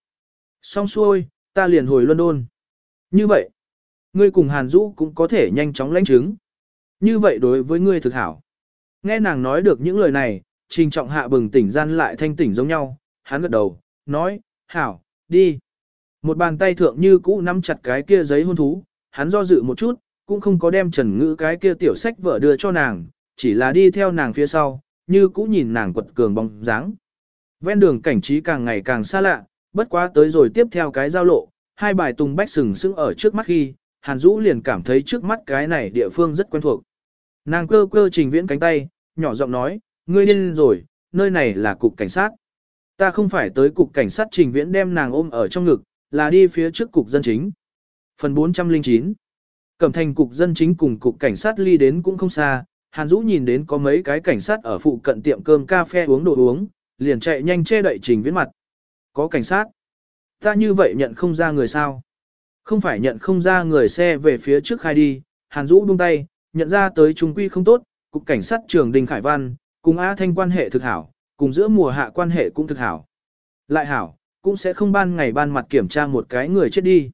Xong xuôi, ta liền hồi London. Như vậy, ngươi cùng Hàn Dũ cũng có thể nhanh chóng lãnh chứng. Như vậy đối với ngươi thực hảo. Nghe nàng nói được những lời này, trình trọng hạ bừng tỉnh gian lại thanh tỉnh giống nhau, hắn gật đầu, nói, hảo, đi. Một bàn tay thượng như cũ nắm chặt cái kia giấy hôn thú, hắn do dự một chút, cũng không có đem trần ngữ cái kia tiểu sách vợ đưa cho nàng, chỉ là đi theo nàng phía sau, như cũ nhìn nàng quật cường bóng dáng. Ven đường cảnh trí càng ngày càng xa lạ, bất quá tới rồi tiếp theo cái giao lộ, hai bài tùng bách sừng sững ở trước mắt khi, Hàn Dũ liền cảm thấy trước mắt cái này địa phương rất quen thuộc. Nàng cơ cơ trình viễn cánh tay, nhỏ giọng nói, ngươi điên rồi, nơi này là cục cảnh sát. Ta không phải tới cục cảnh sát trình viễn đem nàng ôm ở trong ngực, là đi phía trước cục dân chính. Phần 409 Cẩm thành cục dân chính cùng cục cảnh sát ly đến cũng không xa, Hàn Dũ nhìn đến có mấy cái cảnh sát ở phụ cận tiệm cơm cà phê uống đồ uống, liền chạy nhanh che đậy trình viễn mặt. Có cảnh sát. Ta như vậy nhận không ra người sao? Không phải nhận không ra người xe về phía trước khai đi, Hàn Dũ buông tay, nhận ra tới trung quy không tốt, cục cảnh sát trường Đình Khải Văn, cùng A Thanh quan hệ thực hảo, cùng giữa mùa hạ quan hệ cũng thực hảo. Lại hảo, cũng sẽ không ban ngày ban mặt kiểm tra một cái người chết đi.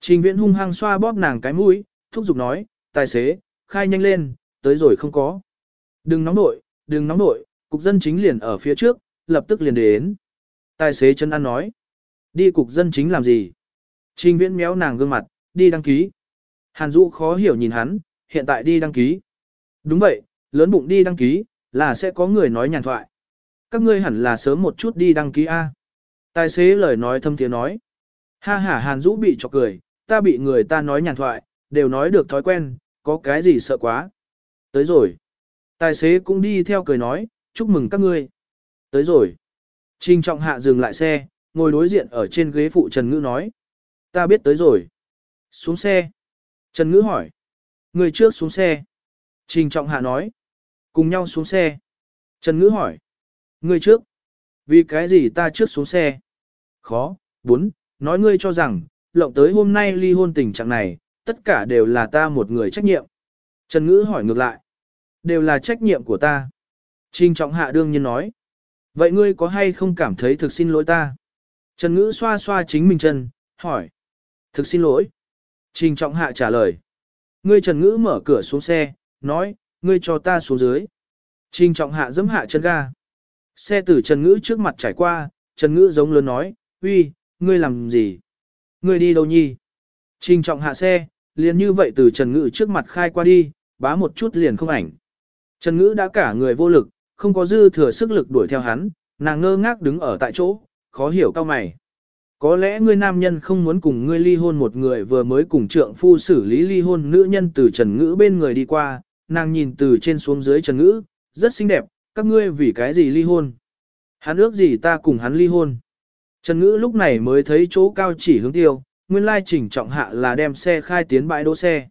Trình viễn hung hăng xoa bóp nàng cái mũi, thúc giục nói, tài xế, khai nhanh lên, tới rồi không có. Đừng nóng nội, đừng nóng nội, cục dân chính liền ở phía trước, lập tức liền đến. Tài xế chân ăn nói, đi cục dân chính làm gì? Trình viễn méo nàng gương mặt, đi đăng ký. Hàn Dũ khó hiểu nhìn hắn, hiện tại đi đăng ký. Đúng vậy, lớn bụng đi đăng ký, là sẽ có người nói nhàn thoại. Các ngươi hẳn là sớm một chút đi đăng ký A. Tài xế lời nói thâm tiếng nói. Ha ha Hàn Dũ bị chọc cười, ta bị người ta nói nhàn thoại, đều nói được thói quen, có cái gì sợ quá. Tới rồi. Tài xế cũng đi theo cười nói, chúc mừng các ngươi. Tới rồi. Trình trọng hạ dừng lại xe, ngồi đối diện ở trên ghế phụ Trần Ngữ nói. Ta biết tới rồi. Xuống xe. Trần Ngữ hỏi. Người trước xuống xe. Trình trọng hạ nói. Cùng nhau xuống xe. Trần Ngữ hỏi. Người trước. Vì cái gì ta trước xuống xe? Khó. Bốn. Nói ngươi cho rằng, lộng tới hôm nay ly hôn tình trạng này, tất cả đều là ta một người trách nhiệm. Trần Ngữ hỏi ngược lại. Đều là trách nhiệm của ta. Trình trọng hạ đương nhiên nói. Vậy ngươi có hay không cảm thấy thực xin lỗi ta? Trần Ngữ xoa xoa chính mình chân, hỏi. Thực xin lỗi. Trình trọng hạ trả lời. Ngươi Trần Ngữ mở cửa xuống xe, nói, ngươi cho ta xuống dưới. Trình trọng hạ dẫm hạ chân ga. Xe từ Trần Ngữ trước mặt trải qua, Trần Ngữ giống lớn nói, uy, ngươi làm gì? Ngươi đi đâu nhi? Trình trọng hạ xe, liền như vậy từ Trần Ngữ trước mặt khai qua đi, bá một chút liền không ảnh. Trần Ngữ đã cả người vô lực, không có dư thừa sức lực đuổi theo hắn, nàng ngơ ngác đứng ở tại chỗ, khó hiểu cao mày. Có lẽ ngươi nam nhân không muốn cùng ngươi ly hôn một người vừa mới cùng trượng phu xử lý ly hôn nữ nhân từ Trần Ngữ bên người đi qua, nàng nhìn từ trên xuống dưới Trần Ngữ, rất xinh đẹp, các ngươi vì cái gì ly hôn? Hắn ước gì ta cùng hắn ly hôn? Trần Ngữ lúc này mới thấy chỗ cao chỉ hướng tiêu, nguyên lai chỉnh trọng hạ là đem xe khai tiến bãi đỗ xe.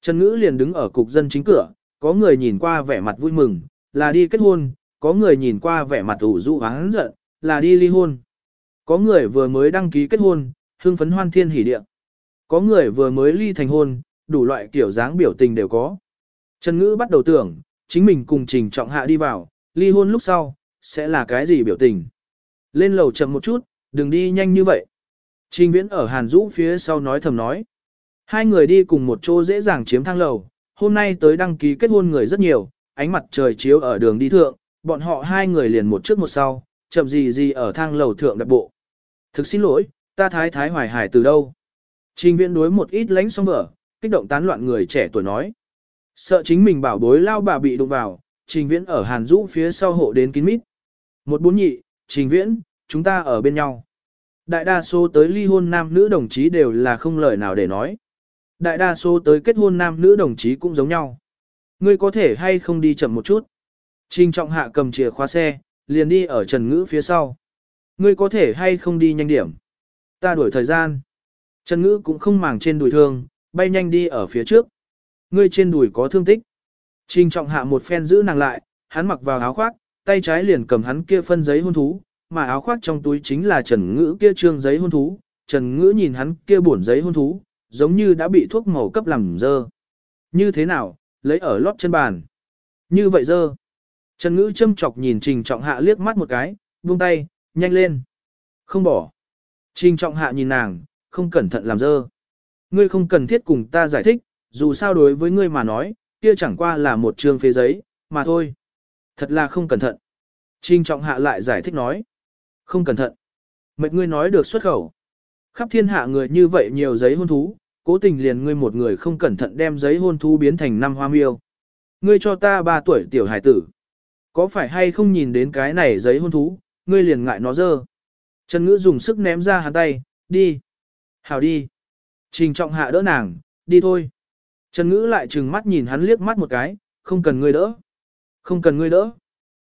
Trần Ngữ liền đứng ở cục dân chính cửa, có người nhìn qua vẻ mặt vui mừng, là đi kết hôn, có người nhìn qua vẻ mặt ủ rũ hắn giận, là đi ly hôn. Có người vừa mới đăng ký kết hôn, hưng phấn hoan thiên hỉ địa. Có người vừa mới ly thành hôn, đủ loại kiểu dáng biểu tình đều có. Trần Ngữ bắt đầu tưởng, chính mình cùng Trình Trọng Hạ đi vào, ly hôn lúc sau, sẽ là cái gì biểu tình. Lên lầu chậm một chút, đừng đi nhanh như vậy. Trình Viễn ở Hàn Dũ phía sau nói thầm nói. Hai người đi cùng một chỗ dễ dàng chiếm thang lầu, hôm nay tới đăng ký kết hôn người rất nhiều, ánh mặt trời chiếu ở đường đi thượng, bọn họ hai người liền một trước một sau, chậm gì gì ở thang lầu thượng đặt bộ. Thực xin lỗi, ta thái thái hoài hải từ đâu? Trình viễn đối một ít lánh xong vở, kích động tán loạn người trẻ tuổi nói. Sợ chính mình bảo bối lao bà bị đụng vào, trình viễn ở hàn rũ phía sau hộ đến kín mít. Một bốn nhị, trình viễn, chúng ta ở bên nhau. Đại đa số tới ly hôn nam nữ đồng chí đều là không lời nào để nói. Đại đa số tới kết hôn nam nữ đồng chí cũng giống nhau. Ngươi có thể hay không đi chậm một chút. Trình trọng hạ cầm chìa khóa xe, liền đi ở Trần Ngữ phía sau. Ngươi có thể hay không đi nhanh điểm. Ta đuổi thời gian. Trần Ngữ cũng không màng trên đùi thương, bay nhanh đi ở phía trước. Ngươi trên đùi có thương tích. Trình trọng hạ một phen giữ nàng lại, hắn mặc vào áo khoác, tay trái liền cầm hắn kia phân giấy hôn thú, mà áo khoác trong túi chính là Trần Ngữ kia trương giấy hôn thú. Trần Ngữ nhìn hắn kia bổn giấy hôn thú, giống như đã bị thuốc màu cấp làm dơ. Như thế nào, lấy ở lót chân bàn. Như vậy dơ. Trần Ngữ châm chọc nhìn Trình Trọng Hạ liếc mắt một cái, buông tay, nhanh lên. Không bỏ. Trình Trọng Hạ nhìn nàng, không cẩn thận làm dơ. Ngươi không cần thiết cùng ta giải thích, dù sao đối với ngươi mà nói, kia chẳng qua là một trường phế giấy, mà thôi. Thật là không cẩn thận. Trình Trọng Hạ lại giải thích nói. Không cẩn thận. Mệt ngươi nói được xuất khẩu. Khắp thiên hạ người như vậy nhiều giấy hôn thú, cố tình liền ngươi một người không cẩn thận đem giấy hôn thú biến thành năm hoa miêu. Ngươi cho ta ba tuổi tiểu hải tử. Có phải hay không nhìn đến cái này giấy hôn thú, ngươi liền ngại nó dơ. Trần Ngữ dùng sức ném ra hắn tay, đi. Hảo đi. Trình trọng hạ đỡ nàng, đi thôi. Trần Ngữ lại trừng mắt nhìn hắn liếc mắt một cái, không cần ngươi đỡ. Không cần ngươi đỡ.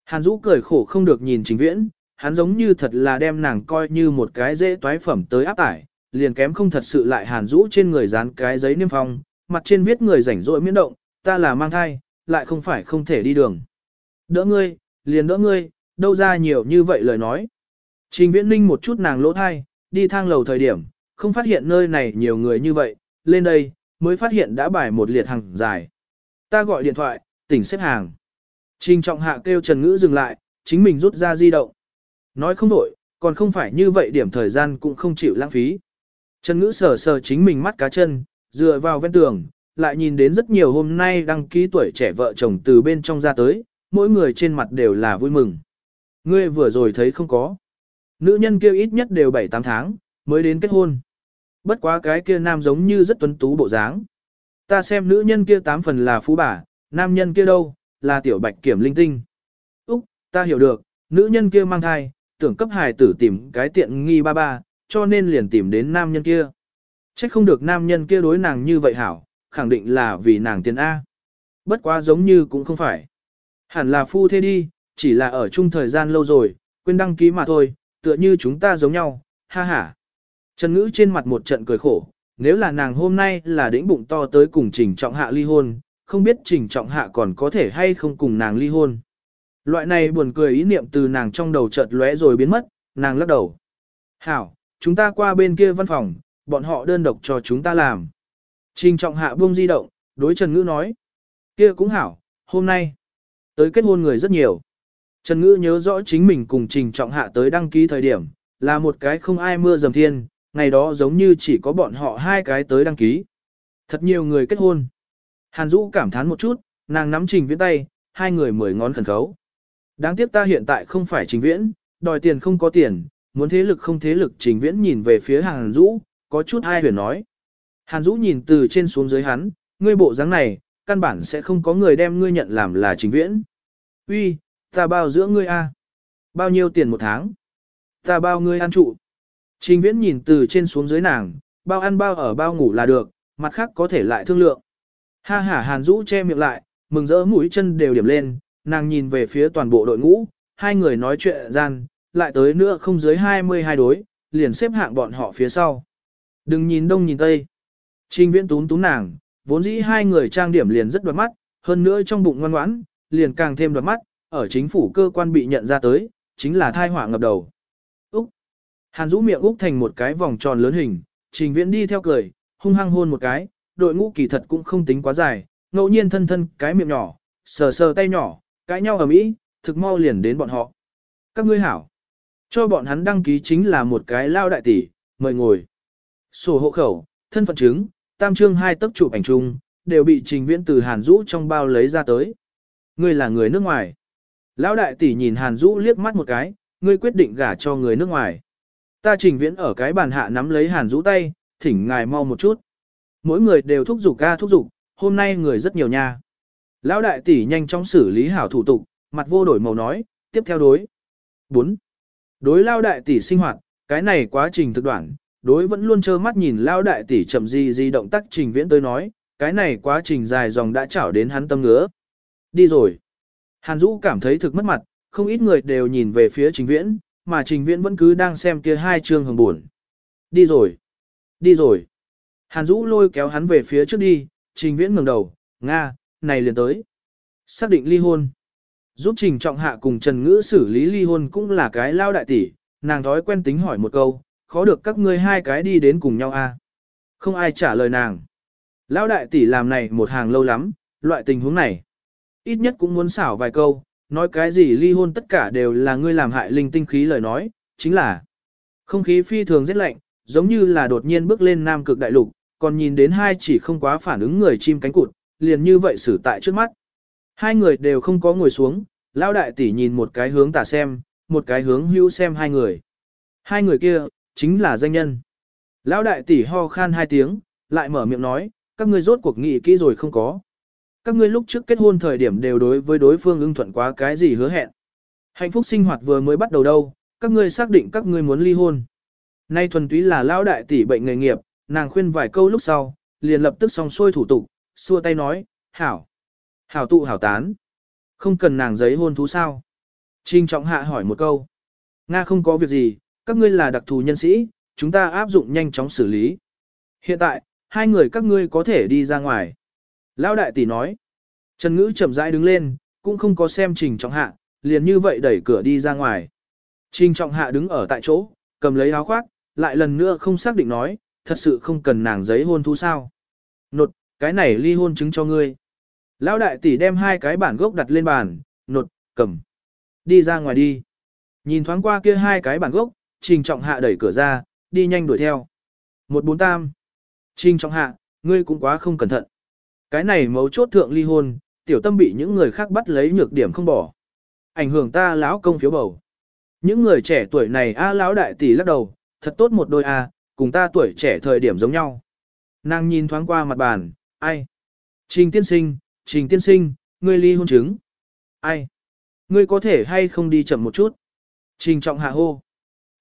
Hàn Dũ cười khổ không được nhìn trình viễn, hắn giống như thật là đem nàng coi như một cái dễ toái phẩm tới áp tải, liền kém không thật sự lại Hàn Dũ trên người dán cái giấy niêm phong, mặt trên viết người rảnh rỗi miễn động, ta là mang thai, lại không phải không thể đi đường. Đỡ ngươi, liền đỡ ngươi, đâu ra nhiều như vậy lời nói. Trình viễn ninh một chút nàng lỗ thai, đi thang lầu thời điểm, không phát hiện nơi này nhiều người như vậy, lên đây, mới phát hiện đã bài một liệt hàng dài. Ta gọi điện thoại, tỉnh xếp hàng. Trình trọng hạ kêu Trần Ngữ dừng lại, chính mình rút ra di động. Nói không đổi, còn không phải như vậy điểm thời gian cũng không chịu lãng phí. Trần Ngữ sờ sờ chính mình mắt cá chân, dựa vào ven tường, lại nhìn đến rất nhiều hôm nay đăng ký tuổi trẻ vợ chồng từ bên trong ra tới, mỗi người trên mặt đều là vui mừng. Ngươi vừa rồi thấy không có. Nữ nhân kia ít nhất đều 7-8 tháng, mới đến kết hôn. Bất quá cái kia nam giống như rất tuấn tú bộ dáng. Ta xem nữ nhân kia tám phần là phú bà, nam nhân kia đâu, là tiểu bạch kiểm linh tinh. Úc, ta hiểu được, nữ nhân kia mang thai, tưởng cấp hài tử tìm cái tiện nghi ba ba, cho nên liền tìm đến nam nhân kia. Chắc không được nam nhân kia đối nàng như vậy hảo, khẳng định là vì nàng tiền A. Bất quá giống như cũng không phải. Hẳn là phu thế đi, chỉ là ở chung thời gian lâu rồi, quên đăng ký mà thôi, tựa như chúng ta giống nhau, ha ha. Trần Ngữ trên mặt một trận cười khổ, nếu là nàng hôm nay là đĩnh bụng to tới cùng Trình Trọng Hạ ly hôn, không biết Trình Trọng Hạ còn có thể hay không cùng nàng ly hôn. Loại này buồn cười ý niệm từ nàng trong đầu chợt lóe rồi biến mất, nàng lắc đầu. Hảo, chúng ta qua bên kia văn phòng, bọn họ đơn độc cho chúng ta làm. Trình Trọng Hạ buông di động, đối Trần Ngữ nói. Kia cũng hảo, hôm nay, tới kết hôn người rất nhiều. Trần Ngữ nhớ rõ chính mình cùng Trình Trọng Hạ tới đăng ký thời điểm, là một cái không ai mưa dầm thiên, ngày đó giống như chỉ có bọn họ hai cái tới đăng ký. Thật nhiều người kết hôn. Hàn Dũ cảm thán một chút, nàng nắm Trình Viễn tay, hai người mười ngón khẩn khấu. Đáng tiếc ta hiện tại không phải Trình Viễn, đòi tiền không có tiền, muốn thế lực không thế lực Trình Viễn nhìn về phía Hàn Dũ, có chút ai huyền nói. Hàn Dũ nhìn từ trên xuống dưới hắn, ngươi bộ dáng này, căn bản sẽ không có người đem ngươi nhận làm là Trình Viễn. Uy, ta bao dưỡng ngươi a? Bao nhiêu tiền một tháng? Ta bao ngươi ăn trụ. Trình Viễn nhìn từ trên xuống dưới nàng, bao ăn bao ở bao ngủ là được, mặt khác có thể lại thương lượng. Ha ha Hàn Dũ che miệng lại, mừng rỡ mũi chân đều điểm lên, nàng nhìn về phía toàn bộ đội ngũ, hai người nói chuyện gian, lại tới nữa không dưới 22 đối, liền xếp hạng bọn họ phía sau. Đừng nhìn đông nhìn tây. Trình Viễn tún tún nàng, vốn dĩ hai người trang điểm liền rất đoạt mắt, hơn nữa trong bụng ngoan ngoãn, liền càng thêm đoạt mắt, ở chính phủ cơ quan bị nhận ra tới, chính là thai họa ngập đầu. Úc! Hàn rũ miệng Úc thành một cái vòng tròn lớn hình, trình viễn đi theo cười, hung hăng hôn một cái, đội ngũ kỳ thật cũng không tính quá dài, ngẫu nhiên thân thân cái miệng nhỏ, sờ sờ tay nhỏ, cãi nhau ở mỹ, thực mau liền đến bọn họ. Các ngươi hảo! Cho bọn hắn đăng ký chính là một cái lao đại tỷ, mời ngồi. Sổ hộ khẩu, thân phận chứng, tam trương hai tấc chụp ảnh chung, đều bị trình viễn từ Hàn Dũ trong bao lấy ra tới. Ngươi là người nước ngoài. Lão đại tỷ nhìn Hàn Dũ liếc mắt một cái, ngươi quyết định gả cho người nước ngoài. Ta trình viễn ở cái bàn hạ nắm lấy Hàn Dũ tay, thỉnh ngài mau một chút. Mỗi người đều thúc giục ca thúc giục, hôm nay người rất nhiều nha. Lão đại tỷ nhanh chóng xử lý hảo thủ tục, mặt vô đổi màu nói, tiếp theo đối. 4. Đối lao đại tỷ sinh hoạt, cái này quá trình thực đoạn, đối vẫn luôn trơ mắt nhìn lao đại tỷ chậm gì gì động tác trình viễn tới nói, cái này quá trình dài dòng đã chảo đến hắn tâm ngứa. Đi rồi. Hàn Dũ cảm thấy thực mất mặt, không ít người đều nhìn về phía trình viễn, mà trình viễn vẫn cứ đang xem kia hai chương hồng buồn. Đi rồi. Đi rồi. Hàn Dũ lôi kéo hắn về phía trước đi, trình viễn ngẩng đầu, Nga, này liền tới. Xác định ly hôn. Giúp trình trọng hạ cùng Trần Ngữ xử lý ly hôn cũng là cái lao đại tỷ, nàng thói quen tính hỏi một câu, khó được các ngươi hai cái đi đến cùng nhau a à? Không ai trả lời nàng. Lão đại tỷ làm này một hàng lâu lắm, loại tình huống này. Ít nhất cũng muốn xảo vài câu, nói cái gì ly hôn tất cả đều là ngươi làm hại linh tinh khí lời nói, chính là không khí phi thường rất lạnh, giống như là đột nhiên bước lên nam cực đại lục, còn nhìn đến hai chỉ không quá phản ứng người chim cánh cụt, liền như vậy xử tại trước mắt. Hai người đều không có ngồi xuống, lão đại tỷ nhìn một cái hướng tả xem, một cái hướng hữu xem hai người. Hai người kia, chính là danh nhân. Lão đại tỷ ho khan hai tiếng, lại mở miệng nói, các ngươi rốt cuộc nghị kỹ rồi không có. Các ngươi lúc trước kết hôn thời điểm đều đối với đối phương ưng thuận quá cái gì hứa hẹn. Hạnh phúc sinh hoạt vừa mới bắt đầu đâu, các ngươi xác định các ngươi muốn ly hôn. Nay thuần túy là lão đại tỷ bệnh nghề nghiệp, nàng khuyên vài câu lúc sau, liền lập tức xong xuôi thủ tục, xua tay nói, hảo, hảo tụ hảo tán. Không cần nàng giấy hôn thú sao. Trinh trọng hạ hỏi một câu. Nga không có việc gì, các ngươi là đặc thù nhân sĩ, chúng ta áp dụng nhanh chóng xử lý. Hiện tại, hai người các ngươi có thể đi ra ngoài. Lão đại tỷ nói. Trần Ngữ chậm rãi đứng lên, cũng không có xem Trình Trọng Hạ, liền như vậy đẩy cửa đi ra ngoài. Trình Trọng Hạ đứng ở tại chỗ, cầm lấy áo khoác, lại lần nữa không xác định nói, thật sự không cần nàng giấy hôn thú sao. Nột, cái này ly hôn chứng cho ngươi. Lão đại tỷ đem hai cái bản gốc đặt lên bàn, nột, cầm. Đi ra ngoài đi. Nhìn thoáng qua kia hai cái bản gốc, Trình Trọng Hạ đẩy cửa ra, đi nhanh đuổi theo. Một bốn tam. Trình Trọng Hạ, ngươi cũng quá không cẩn thận. Cái này mấu chốt thượng ly hôn, tiểu tâm bị những người khác bắt lấy nhược điểm không bỏ. Ảnh hưởng ta lão công phiếu bầu. Những người trẻ tuổi này a lão đại tỷ lắc đầu, thật tốt một đôi a, cùng ta tuổi trẻ thời điểm giống nhau. Nàng nhìn thoáng qua mặt bàn, ai? Trình tiên sinh, trình tiên sinh, ngươi ly hôn chứng. Ai? Ngươi có thể hay không đi chậm một chút? Trình trọng hạ hô.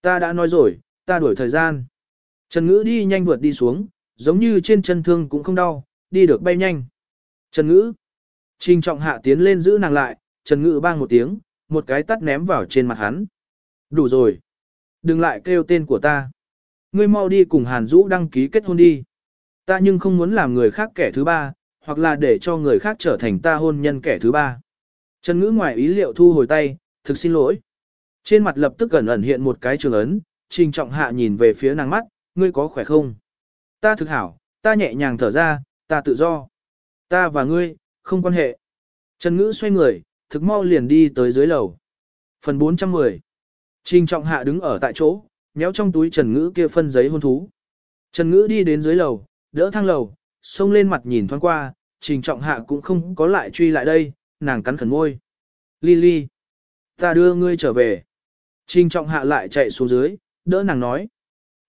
Ta đã nói rồi, ta đuổi thời gian. Trần Ngữ đi nhanh vượt đi xuống, giống như trên chân thương cũng không đau, đi được bay nhanh. Trần Ngữ. Trình trọng hạ tiến lên giữ nàng lại, Trần Ngữ bang một tiếng, một cái tắt ném vào trên mặt hắn. Đủ rồi. Đừng lại kêu tên của ta. Ngươi mau đi cùng Hàn Dũ đăng ký kết hôn đi. Ta nhưng không muốn làm người khác kẻ thứ ba, hoặc là để cho người khác trở thành ta hôn nhân kẻ thứ ba. Trần Ngữ ngoài ý liệu thu hồi tay, thực xin lỗi. Trên mặt lập tức gần ẩn hiện một cái trường ấn, Trình Trọng Hạ nhìn về phía nàng mắt, ngươi có khỏe không? Ta thực hảo, ta nhẹ nhàng thở ra, ta tự do. Ta và ngươi, không quan hệ. Trần Ngữ xoay người, thực mau liền đi tới dưới lầu. Phần 410 Trình Trọng Hạ đứng ở tại chỗ, nhéo trong túi Trần Ngữ kia phân giấy hôn thú. Trần Ngữ đi đến dưới lầu, đỡ thang lầu, xông lên mặt nhìn thoáng qua, Trình Trọng Hạ cũng không có lại truy lại đây, nàng cắn khẩn môi. Lily, ta đưa ngươi trở về. Trình Trọng Hạ lại chạy xuống dưới, đỡ nàng nói.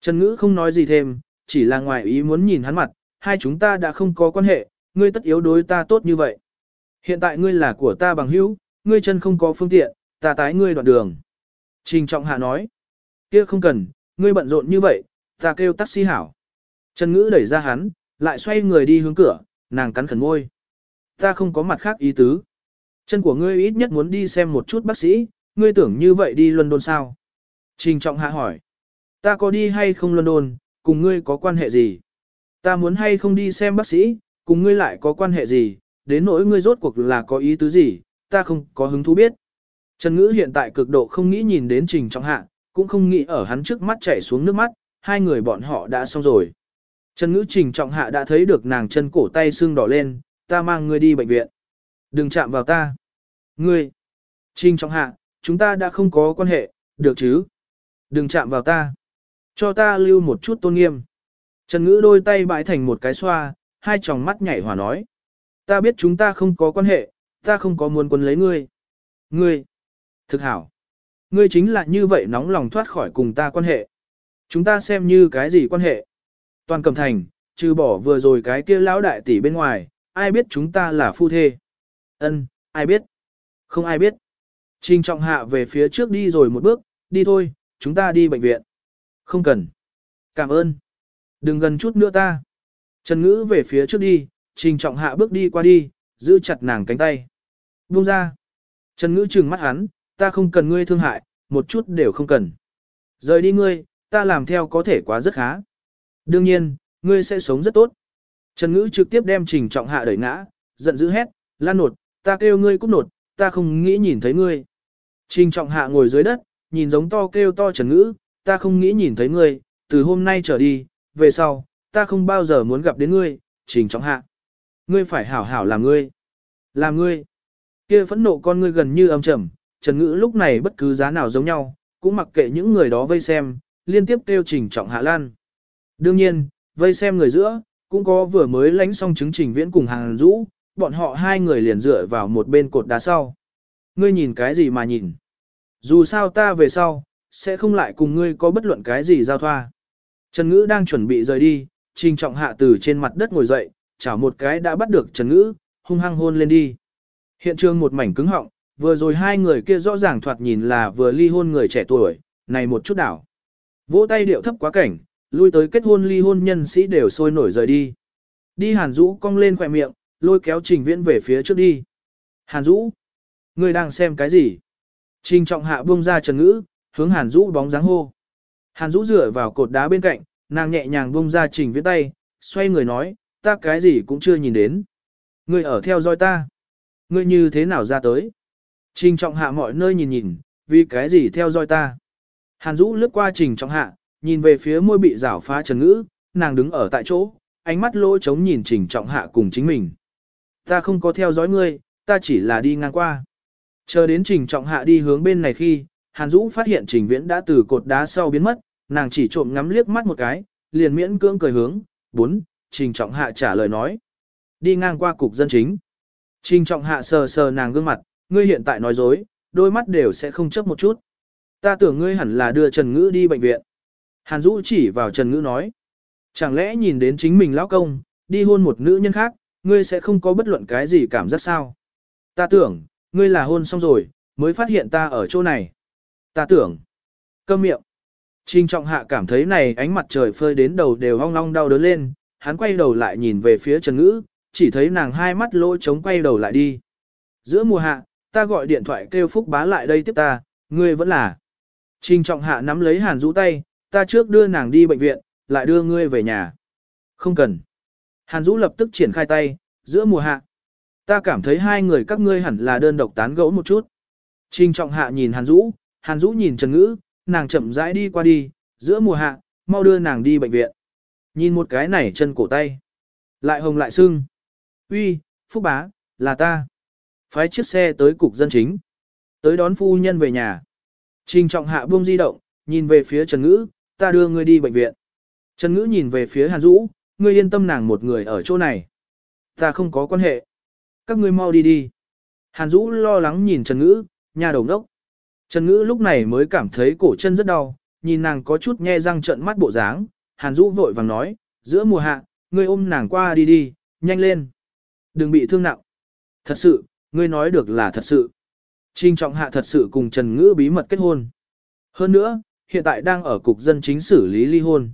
Trần Ngữ không nói gì thêm, chỉ là ngoài ý muốn nhìn hắn mặt, hai chúng ta đã không có quan hệ, ngươi tất yếu đối ta tốt như vậy. Hiện tại ngươi là của ta bằng hữu, ngươi chân không có phương tiện, ta tái ngươi đoạn đường. Trình Trọng Hạ nói, kia không cần, ngươi bận rộn như vậy, ta kêu taxi hảo. Trần Ngữ đẩy ra hắn, lại xoay người đi hướng cửa, nàng cắn khẩn môi. Ta không có mặt khác ý tứ. Chân của ngươi ít nhất muốn đi xem một chút bác sĩ, ngươi tưởng như vậy đi London sao? Trình Trọng Hạ hỏi, ta có đi hay không London, cùng ngươi có quan hệ gì? Ta muốn hay không đi xem bác sĩ, cùng ngươi lại có quan hệ gì, đến nỗi ngươi rốt cuộc là có ý tứ gì, ta không có hứng thú biết. Trần Ngữ hiện tại cực độ không nghĩ nhìn đến Trình Trọng Hạ, cũng không nghĩ ở hắn trước mắt chảy xuống nước mắt, hai người bọn họ đã xong rồi. Trần Ngữ Trình Trọng Hạ đã thấy được nàng chân cổ tay xương đỏ lên, ta mang ngươi đi bệnh viện. Đừng chạm vào ta. Ngươi. Trình Trọng Hạ, chúng ta đã không có quan hệ, được chứ? Đừng chạm vào ta. Cho ta lưu một chút tôn nghiêm. Trần Ngữ đôi tay bãi thành một cái xoa, hai tròng mắt nhảy hỏa nói. Ta biết chúng ta không có quan hệ, ta không có muốn quân lấy ngươi. Ngươi. Thực hảo. Ngươi chính là như vậy nóng lòng thoát khỏi cùng ta quan hệ. Chúng ta xem như cái gì quan hệ. Toàn cầm thành, trừ bỏ vừa rồi cái kia lão đại tỷ bên ngoài, ai biết chúng ta là phu thê. Ân, ai biết? Không ai biết. Trình trọng hạ về phía trước đi rồi một bước, đi thôi, chúng ta đi bệnh viện. Không cần. Cảm ơn. Đừng gần chút nữa ta. Trần Ngữ về phía trước đi, trình trọng hạ bước đi qua đi, giữ chặt nàng cánh tay. Buông ra. Trần Ngữ trừng mắt hắn, ta không cần ngươi thương hại, một chút đều không cần. Rời đi ngươi, ta làm theo có thể quá rất khá. Đương nhiên, ngươi sẽ sống rất tốt. Trần Ngữ trực tiếp đem trình trọng hạ đẩy ngã, giận dữ hét, lan nột, ta kêu ngươi cút nột, ta không nghĩ nhìn thấy ngươi. Trình trọng hạ ngồi dưới đất, nhìn giống to kêu to Trần Ngữ, ta không nghĩ nhìn thấy ngươi, từ hôm nay trở đi, về sau, ta không bao giờ muốn gặp đến ngươi, trình trọng hạ. Ngươi phải hảo hảo làm ngươi. Làm ngươi. Kia phẫn nộ con ngươi gần như âm trầm, Trần Ngữ lúc này bất cứ giá nào giống nhau, cũng mặc kệ những người đó vây xem, liên tiếp kêu trình trọng hạ lan. Đương nhiên, vây xem người giữa, cũng có vừa mới lánh xong chứng trình viễn cùng hàng rũ, bọn họ hai người liền dựa vào một bên cột đá sau. Ngươi nhìn cái gì mà nhìn? Dù sao ta về sau, sẽ không lại cùng ngươi có bất luận cái gì giao thoa. Trần Ngữ đang chuẩn bị rời đi, trình trọng hạ từ trên mặt đất ngồi dậy, chảo một cái đã bắt được Trần Ngữ, hung hăng hôn lên đi. Hiện trường một mảnh cứng họng, vừa rồi hai người kia rõ ràng thoạt nhìn là vừa ly hôn người trẻ tuổi, này một chút đảo. Vỗ tay điệu thấp quá cảnh, lui tới kết hôn ly hôn nhân sĩ đều sôi nổi rời đi. Đi Hàn Dũ cong lên khỏe miệng, lôi kéo Trình Viễn về phía trước đi. Hàn Dũ, ngươi đang xem cái gì? Trình trọng hạ buông ra Trần Ngữ, hướng Hàn Dũ bóng dáng hô. Hàn Dũ dựa vào cột đá bên cạnh, nàng nhẹ nhàng buông ra Trình Viễn tay, xoay người nói, ta cái gì cũng chưa nhìn đến. Ngươi ở theo dõi ta. Ngươi như thế nào ra tới? Trình trọng hạ mọi nơi nhìn nhìn, vì cái gì theo dõi ta? Hàn Dũ lướt qua trình trọng hạ, nhìn về phía môi bị rảo phá trần ngữ, nàng đứng ở tại chỗ, ánh mắt lỗ trống nhìn trình trọng hạ cùng chính mình. Ta không có theo dõi ngươi, ta chỉ là đi ngang qua. Chờ đến trình trọng hạ đi hướng bên này khi, Hàn Dũ phát hiện trình viễn đã từ cột đá sau biến mất, nàng chỉ trộm ngắm liếc mắt một cái, liền miễn cưỡng cười hướng, bốn, trình trọng hạ trả lời nói. Đi ngang qua cục dân chính. Trình trọng hạ sờ sờ nàng gương mặt, ngươi hiện tại nói dối, đôi mắt đều sẽ không chấp một chút. Ta tưởng ngươi hẳn là đưa Trần Ngữ đi bệnh viện. Hàn Dũ chỉ vào Trần Ngữ nói. Chẳng lẽ nhìn đến chính mình lão công, đi hôn một nữ nhân khác, ngươi sẽ không có bất luận cái gì cảm giác sao? Ta tưởng, ngươi là hôn xong rồi, mới phát hiện ta ở chỗ này. Ta tưởng. Câm miệng. Trình trọng hạ cảm thấy này ánh mặt trời phơi đến đầu đều hong long đau đớn lên, hắn quay đầu lại nhìn về phía Trần Ngữ, chỉ thấy nàng hai mắt lỗ trống quay đầu lại đi. Giữa mùa hạ, ta gọi điện thoại kêu Phúc bá lại đây tiếp ta, ngươi vẫn là. Trình trọng hạ nắm lấy Hàn Dũ tay, ta trước đưa nàng đi bệnh viện, lại đưa ngươi về nhà. Không cần. Hàn Dũ lập tức triển khai tay, giữa mùa hạ. Ta cảm thấy hai người các ngươi hẳn là đơn độc tán gẫu một chút. Trình trọng hạ nhìn Hàn Dũ, Hàn Dũ nhìn Trần Ngữ, nàng chậm rãi đi qua đi, giữa mùa hạ, mau đưa nàng đi bệnh viện. Nhìn một cái này chân cổ tay. Lại hồng lại sưng. Uy, Phúc bá, là ta. Phái chiếc xe tới cục dân chính. Tới đón phu nhân về nhà. Trình trọng hạ buông di động, nhìn về phía Trần Ngữ, ta đưa ngươi đi bệnh viện. Trần Ngữ nhìn về phía Hàn Dũ, ngươi yên tâm nàng một người ở chỗ này. Ta không có quan hệ. Các ngươi mau đi đi. Hàn Dũ lo lắng nhìn Trần Ngữ, nhà đồng đốc. Trần Ngữ lúc này mới cảm thấy cổ chân rất đau, nhìn nàng có chút nhe răng trợn mắt bộ dáng. Hàn Dũ vội vàng nói, giữa mùa hạ, ngươi ôm nàng qua đi đi, nhanh lên. Đừng bị thương nặng. Thật sự, ngươi nói được là thật sự. Trình trọng hạ thật sự cùng Trần Ngữ bí mật kết hôn. Hơn nữa, hiện tại đang ở cục dân chính xử lý ly hôn.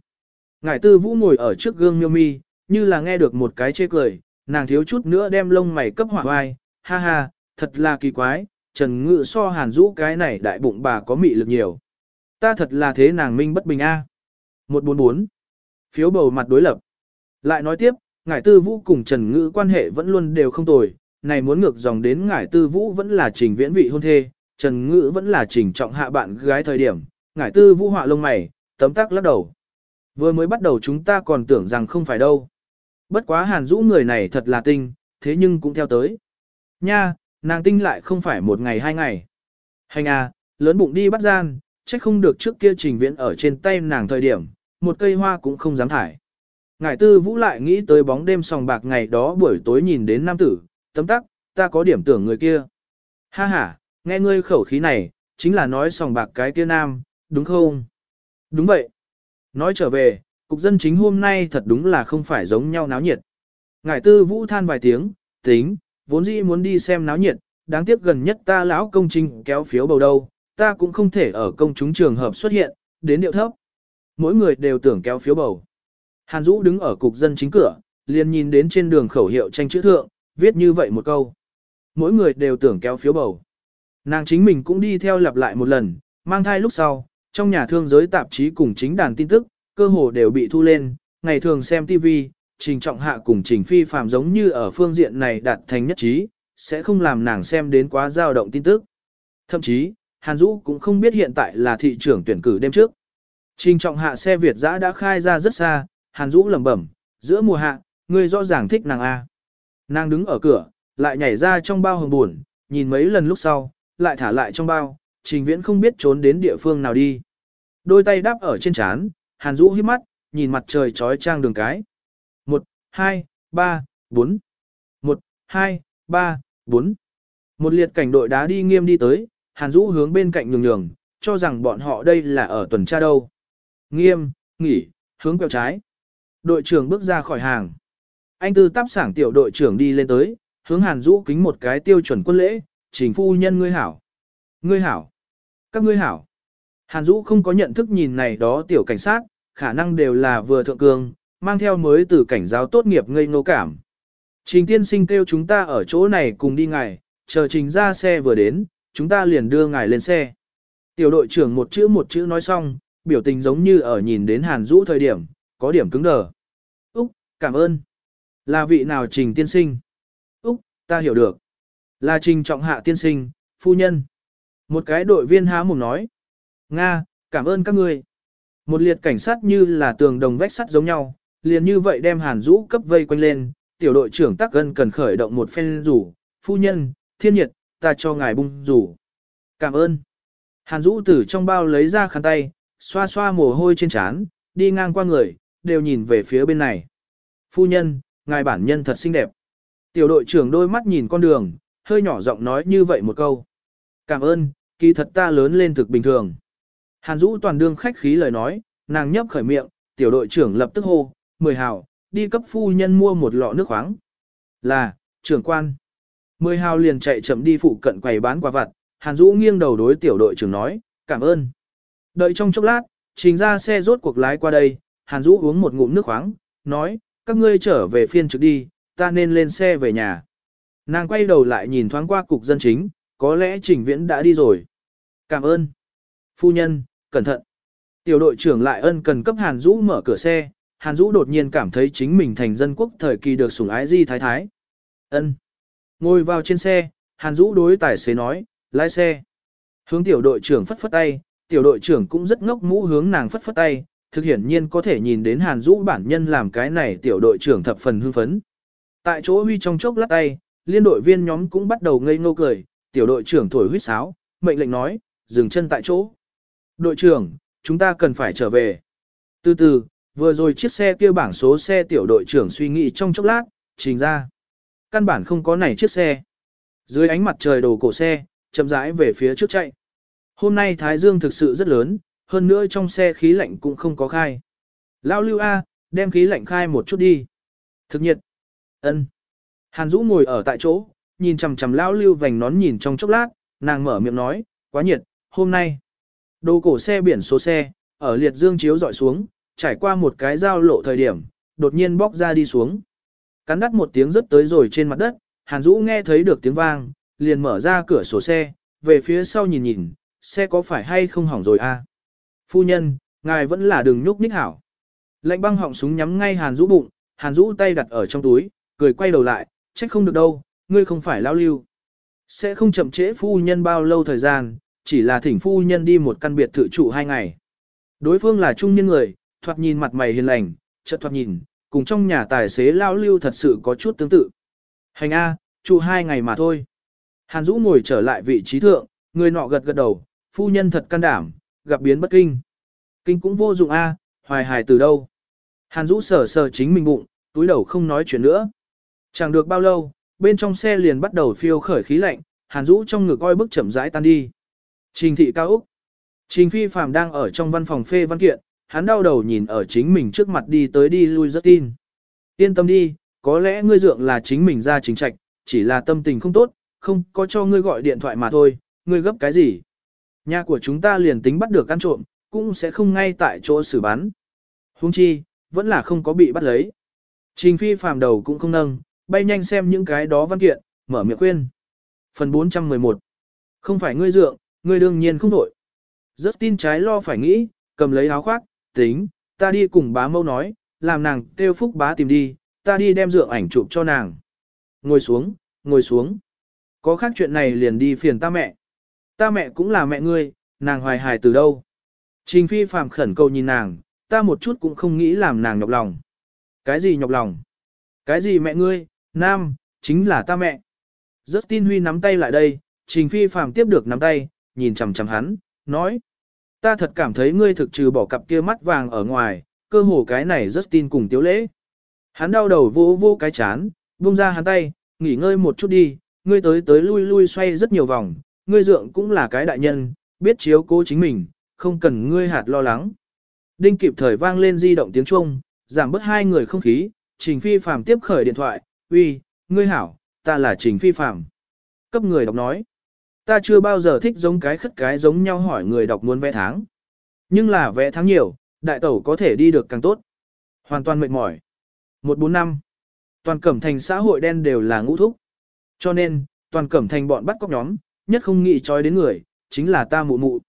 Ngải tư vũ ngồi ở trước gương miêu mi, như là nghe được một cái chê cười, nàng thiếu chút nữa đem lông mày cấp hỏa vai, ha ha, thật là kỳ quái, Trần Ngự so hàn rũ cái này đại bụng bà có mị lực nhiều. Ta thật là thế nàng minh bất bình a. 144. Phiếu bầu mặt đối lập. Lại nói tiếp, Ngải Tư Vũ cùng Trần Ngự quan hệ vẫn luôn đều không tồi, này muốn ngược dòng đến Ngải Tư Vũ vẫn là trình viễn vị hôn thê, Trần Ngự vẫn là trình trọng hạ bạn gái thời điểm, Ngải Tư Vũ họa lông mày, tấm tắc lắc đầu. Vừa mới bắt đầu chúng ta còn tưởng rằng không phải đâu. Bất quá Hàn Dũ người này thật là tinh, thế nhưng cũng theo tới. Nha, nàng tinh lại không phải một ngày hai ngày. Hành à, lớn bụng đi bắt gian, trách không được trước kia trình viễn ở trên tay nàng thời điểm, một cây hoa cũng không dám thải. Ngải tư vũ lại nghĩ tới bóng đêm sòng bạc ngày đó buổi tối nhìn đến nam tử, tấm tắc, ta có điểm tưởng người kia. Ha ha, nghe ngươi khẩu khí này, chính là nói sòng bạc cái kia nam, đúng không? Đúng vậy. Nói trở về, cục dân chính hôm nay thật đúng là không phải giống nhau náo nhiệt. Ngải tư vũ than vài tiếng, tính, vốn dĩ muốn đi xem náo nhiệt, đáng tiếc gần nhất ta lão công trình kéo phiếu bầu đâu, ta cũng không thể ở công chúng trường hợp xuất hiện, đến điệu thấp. Mỗi người đều tưởng kéo phiếu bầu. Hàn Dũ đứng ở cục dân chính cửa, liền nhìn đến trên đường khẩu hiệu tranh chữ thượng, viết như vậy một câu. Mỗi người đều tưởng kéo phiếu bầu. Nàng chính mình cũng đi theo lặp lại một lần, mang thai lúc sau, trong nhà thương giới tạp chí cùng chính đàn tin tức, cơ hồ đều bị thu lên, ngày thường xem TV, trình trọng hạ cùng trình phi phạm giống như ở phương diện này đạt thành nhất trí, sẽ không làm nàng xem đến quá dao động tin tức. Thậm chí, Hàn Dũ cũng không biết hiện tại là thị trưởng tuyển cử đêm trước. Trình trọng hạ xe Việt giã đã khai ra rất xa, Hàn Dũ lẩm bẩm, giữa mùa hạ, ngươi rõ ràng thích nàng A. Nàng đứng ở cửa, lại nhảy ra trong bao hồng buồn, nhìn mấy lần lúc sau, lại thả lại trong bao, trình viễn không biết trốn đến địa phương nào đi. Đôi tay đáp ở trên chán, Hàn Dũ hít mắt, nhìn mặt trời trói trang đường cái. 1, 2, 3, 4. 1, 2, 3, 4. Một liệt cảnh đội đá đi nghiêm đi tới, Hàn Dũ hướng bên cạnh nhường nhường, cho rằng bọn họ đây là ở tuần tra đâu. Nghiêm, nghỉ, hướng quẹo trái. Đội trưởng bước ra khỏi hàng. Anh tư tắp sảng tiểu đội trưởng đi lên tới, hướng Hàn Dũ kính một cái tiêu chuẩn quân lễ, trình phu nhân ngươi hảo. Ngươi hảo. Các ngươi hảo. Hàn Dũ không có nhận thức nhìn này đó tiểu cảnh sát, khả năng đều là vừa thượng cường, mang theo mới từ cảnh giáo tốt nghiệp ngây ngô cảm. Trình tiên sinh kêu chúng ta ở chỗ này cùng đi ngài, chờ trình ra xe vừa đến, chúng ta liền đưa ngài lên xe. Tiểu đội trưởng một chữ một chữ nói xong, biểu tình giống như ở nhìn đến Hàn Dũ thời điểm, có điểm cứng đờ. Úc, cảm ơn. Là vị nào trình tiên sinh? Úc, ta hiểu được. Là trình trọng hạ tiên sinh, phu nhân. Một cái đội viên há mồm nói. Nga, cảm ơn các ngươi. Một liệt cảnh sát như là tường đồng vách sắt giống nhau, liền như vậy đem Hàn Dũ cấp vây quanh lên, tiểu đội trưởng Tắc Gân cần khởi động một phen rủ, phu nhân, thiên nhiệt, ta cho ngài bung rủ. Cảm ơn. Hàn Dũ từ trong bao lấy ra khăn tay, xoa xoa mồ hôi trên trán, đi ngang qua người, đều nhìn về phía bên này. Phu nhân, ngài bản nhân thật xinh đẹp. Tiểu đội trưởng đôi mắt nhìn con đường, hơi nhỏ giọng nói như vậy một câu. Cảm ơn, kỳ thật ta lớn lên thực bình thường. Hàn Dũ toàn đương khách khí lời nói, nàng nhấp khởi miệng, tiểu đội trưởng lập tức hô, mười hào, đi cấp phu nhân mua một lọ nước khoáng. Là, trưởng quan. Mười hào liền chạy chậm đi phụ cận quầy bán quà vặt, Hàn Dũ nghiêng đầu đối tiểu đội trưởng nói, cảm ơn. Đợi trong chốc lát, trình ra xe rốt cuộc lái qua đây, Hàn Dũ uống một ngụm nước khoáng, nói, các ngươi trở về phiên trực đi, ta nên lên xe về nhà. Nàng quay đầu lại nhìn thoáng qua cục dân chính, có lẽ trình viễn đã đi rồi. Cảm ơn. Phu nhân, cẩn thận. Tiểu đội trưởng lại ân cần cấp Hàn Dũ mở cửa xe, Hàn Dũ đột nhiên cảm thấy chính mình thành dân quốc thời kỳ được sủng ái di thái thái. Ân. Ngồi vào trên xe, Hàn Dũ đối tài xế nói, lái xe. Hướng tiểu đội trưởng phất phất tay, tiểu đội trưởng cũng rất ngốc mũ hướng nàng phất phất tay, thực hiển nhiên có thể nhìn đến Hàn Dũ bản nhân làm cái này tiểu đội trưởng thập phần hưng phấn. Tại chỗ huy trong chốc lát tay, liên đội viên nhóm cũng bắt đầu ngây ngô cười, tiểu đội trưởng thổi huýt sáo, mệnh lệnh nói, dừng chân tại chỗ. Đội trưởng, chúng ta cần phải trở về. Từ từ, vừa rồi chiếc xe kia bảng số xe tiểu đội trưởng suy nghĩ trong chốc lát, trình ra. Căn bản không có này chiếc xe. Dưới ánh mặt trời đồ cổ xe, chậm rãi về phía trước chạy. Hôm nay Thái Dương thực sự rất lớn, hơn nữa trong xe khí lạnh cũng không có khai. Lao lưu A, đem khí lạnh khai một chút đi. Thực nhiệt. ân. Hàn Dũ ngồi ở tại chỗ, nhìn chằm chằm Lao lưu vành nón nhìn trong chốc lát, nàng mở miệng nói, quá nhiệt, hôm nay. Đồ cổ xe biển số xe, ở liệt dương chiếu dọi xuống, trải qua một cái giao lộ thời điểm, đột nhiên bóc ra đi xuống. Cắn đắt một tiếng rất tới rồi trên mặt đất, Hàn Dũ nghe thấy được tiếng vang, liền mở ra cửa sổ xe, về phía sau nhìn nhìn, xe có phải hay không hỏng rồi a? À? Phu nhân, ngài vẫn là đừng nhúc nhích hảo. Lạnh băng họng súng nhắm ngay Hàn Dũ bụng, Hàn Dũ tay đặt ở trong túi, cười quay đầu lại, trách không được đâu, ngươi không phải lao lưu. Sẽ không chậm trễ phu nhân bao lâu thời gian, chỉ là thỉnh phu nhân đi một căn biệt thự trụ hai ngày. Đối phương là trung niên người, thoạt nhìn mặt mày hiền lành, chợt thoạt nhìn, cùng trong nhà tài xế lao lưu thật sự có chút tương tự. Hành A, trụ hai ngày mà thôi. Hàn Dũ ngồi trở lại vị trí thượng, người nọ gật gật đầu, phu nhân thật can đảm, gặp biến bất kinh. Kinh cũng vô dụng A, hoài hài từ đâu. Hàn Dũ sờ sờ chính mình bụng, túi đầu không nói chuyện nữa. Chẳng được bao lâu, bên trong xe liền bắt đầu phiêu khởi khí lạnh, Hàn Dũ trong ngực coi bức chậm rãi tan đi. Trình thị cao Úc. Trình phi phàm đang ở trong văn phòng phê văn kiện, hắn đau đầu nhìn ở chính mình trước mặt đi tới đi lui rất tin. Yên tâm đi, có lẽ ngươi dượng là chính mình ra chính trạch, chỉ là tâm tình không tốt, không có cho ngươi gọi điện thoại mà thôi, ngươi gấp cái gì. Nhà của chúng ta liền tính bắt được ăn trộm, cũng sẽ không ngay tại chỗ xử bắn. Hung chi, vẫn là không có bị bắt lấy. Trình phi phàm đầu cũng không nâng, bay nhanh xem những cái đó văn kiện, mở miệng khuyên. Phần 411 Không phải ngươi dượng, ngươi đương nhiên không đổi. Rất tin trái lo phải nghĩ, cầm lấy áo khoác, tính, ta đi cùng bá mâu nói, làm nàng kêu phúc bá tìm đi, ta đi đem dựa ảnh chụp cho nàng. Ngồi xuống, ngồi xuống. Có khác chuyện này liền đi phiền ta mẹ. Ta mẹ cũng là mẹ ngươi, nàng hoài hài từ đâu. Trình phi phàm khẩn cầu nhìn nàng, ta một chút cũng không nghĩ làm nàng nhọc lòng. Cái gì nhọc lòng? Cái gì mẹ ngươi, nam, chính là ta mẹ. Rất tin Huy nắm tay lại đây, Trình phi phàm tiếp được nắm tay, nhìn chằm chằm hắn, nói. Ta thật cảm thấy ngươi thực trừ bỏ cặp kia mắt vàng ở ngoài, cơ hồ cái này rất tin cùng tiếu lễ. Hắn đau đầu vô vô cái chán, buông ra hắn tay, nghỉ ngơi một chút đi, ngươi tới tới lui lui xoay rất nhiều vòng, ngươi dượng cũng là cái đại nhân, biết chiếu cố chính mình, không cần ngươi hạt lo lắng. Đinh kịp thời vang lên di động tiếng Trung, giảm bớt hai người không khí, Trình Phi Phạm tiếp khởi điện thoại, uy, ngươi hảo, ta là Trình Phi Phạm. Cấp người đọc nói, ta chưa bao giờ thích giống cái khất cái giống nhau hỏi người đọc muốn vẽ tháng. Nhưng là vẽ tháng nhiều, đại tẩu có thể đi được càng tốt. Hoàn toàn mệt mỏi. 145. Toàn cẩm thành xã hội đen đều là ngũ thúc. Cho nên, toàn cẩm thành bọn bắt cóc nhóm, nhất không nghĩ trói đến người, chính là ta mụ mụ.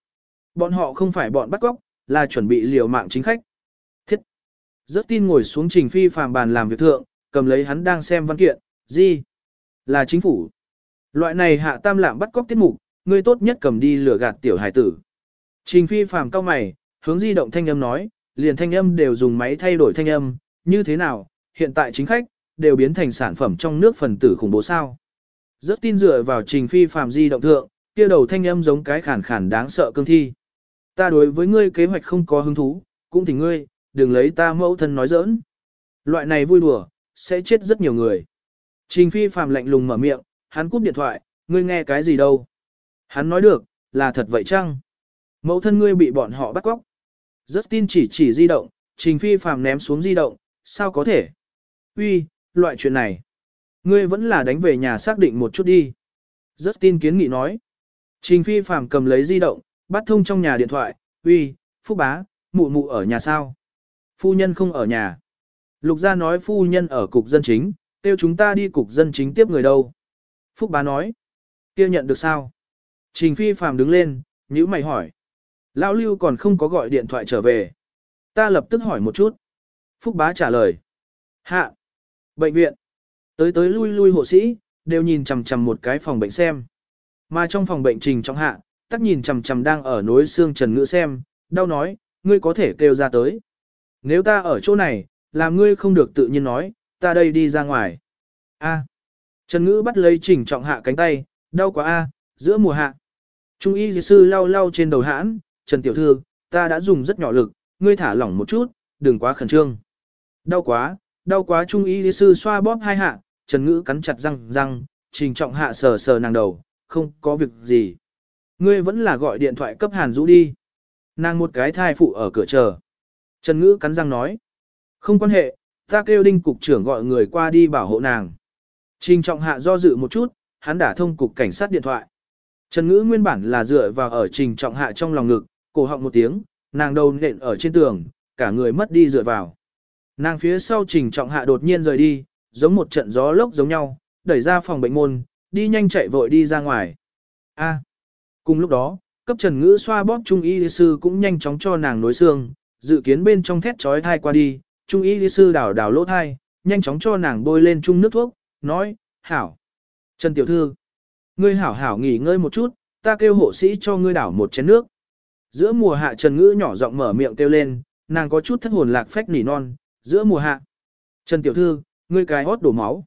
Bọn họ không phải bọn bắt cóc, là chuẩn bị liều mạng chính khách. Thiết. Rất tin ngồi xuống trình phi phàm bàn làm việc thượng, cầm lấy hắn đang xem văn kiện, gì? Là chính phủ. Loại này hạ tam lạm bắt cóc tiết mục, ngươi tốt nhất cầm đi lừa gạt tiểu hải tử. Trình phi phàm cao mày, hướng di động thanh âm nói, liền thanh âm đều dùng máy thay đổi thanh âm, như thế nào, hiện tại chính khách, đều biến thành sản phẩm trong nước phần tử khủng bố sao. Rất tin dựa vào trình phi phàm di động thượng, kia đầu thanh âm giống cái khản khản đáng sợ cương thi. Ta đối với ngươi kế hoạch không có hứng thú, cũng thì ngươi, đừng lấy ta mẫu thân nói giỡn. Loại này vui đùa, sẽ chết rất nhiều người. Trình phi phàm lạnh lùng mở miệng, hắn cúp điện thoại, ngươi nghe cái gì đâu. Hắn nói được, là thật vậy chăng? Mẫu thân ngươi bị bọn họ bắt cóc. Rất tin chỉ chỉ di động, trình phi phàm ném xuống di động, sao có thể? Uy, loại chuyện này. Ngươi vẫn là đánh về nhà xác định một chút đi. Rất tin kiến nghị nói. Trình phi phàm cầm lấy di động, bắt thông trong nhà điện thoại, uy, phúc bá, mụ mụ ở nhà sao? Phu nhân không ở nhà. Lục gia nói phu nhân ở cục dân chính, kêu chúng ta đi cục dân chính tiếp người đâu. Phúc bá nói. kia nhận được sao? Trình phi phàm đứng lên, nhữ mày hỏi. Lão lưu còn không có gọi điện thoại trở về. Ta lập tức hỏi một chút. Phúc bá trả lời. Hạ. Bệnh viện. Tới tới lui lui hộ sĩ, đều nhìn chằm chằm một cái phòng bệnh xem. Mà trong phòng bệnh trình trong hạ, tắt nhìn chằm chằm đang ở nối xương trần ngữ xem, đau nói, ngươi có thể kêu ra tới. Nếu ta ở chỗ này, làm ngươi không được tự nhiên nói, ta đây đi ra ngoài. A. Trần ngữ bắt lấy trình trọng hạ cánh tay, đau quá a, giữa mùa hạ. Trung y sư lau lau trên đầu hãn, Trần tiểu thư, ta đã dùng rất nhỏ lực, ngươi thả lỏng một chút, đừng quá khẩn trương. Đau quá, đau quá trung y sư xoa bóp hai hạ, Trần ngữ cắn chặt răng răng, trình trọng hạ sờ sờ nàng đầu, không có việc gì. Ngươi vẫn là gọi điện thoại cấp Hàn Dũ đi. Nàng một cái thai phụ ở cửa chờ. Trần Ngữ cắn răng nói. Không quan hệ, ta kêu đinh cục trưởng gọi người qua đi bảo hộ nàng. Trình trọng hạ do dự một chút, hắn đã thông cục cảnh sát điện thoại. Trần Ngữ nguyên bản là dựa vào ở trình trọng hạ trong lòng ngực, cổ họng một tiếng, nàng đầu nện ở trên tường, cả người mất đi dựa vào. Nàng phía sau trình trọng hạ đột nhiên rời đi, giống một trận gió lốc giống nhau, đẩy ra phòng bệnh môn, đi nhanh chạy vội đi ra ngoài. A. À, cùng lúc đó, cấp Trần Ngữ xoa bóp trung y sư cũng nhanh chóng cho nàng nối xương, dự kiến bên trong thét chói thai qua đi, trung y sư đảo đảo lỗ thai, nhanh chóng cho nàng bôi lên chung nước thuốc, nói, hảo. Trần Tiểu Thư, ngươi hảo hảo nghỉ ngơi một chút, ta kêu hộ sĩ cho ngươi đảo một chén nước. Giữa mùa hạ Trần Ngữ nhỏ giọng mở miệng kêu lên, nàng có chút thất hồn lạc phách nỉ non, giữa mùa hạ. Trần Tiểu Thư, ngươi cái hót đổ máu.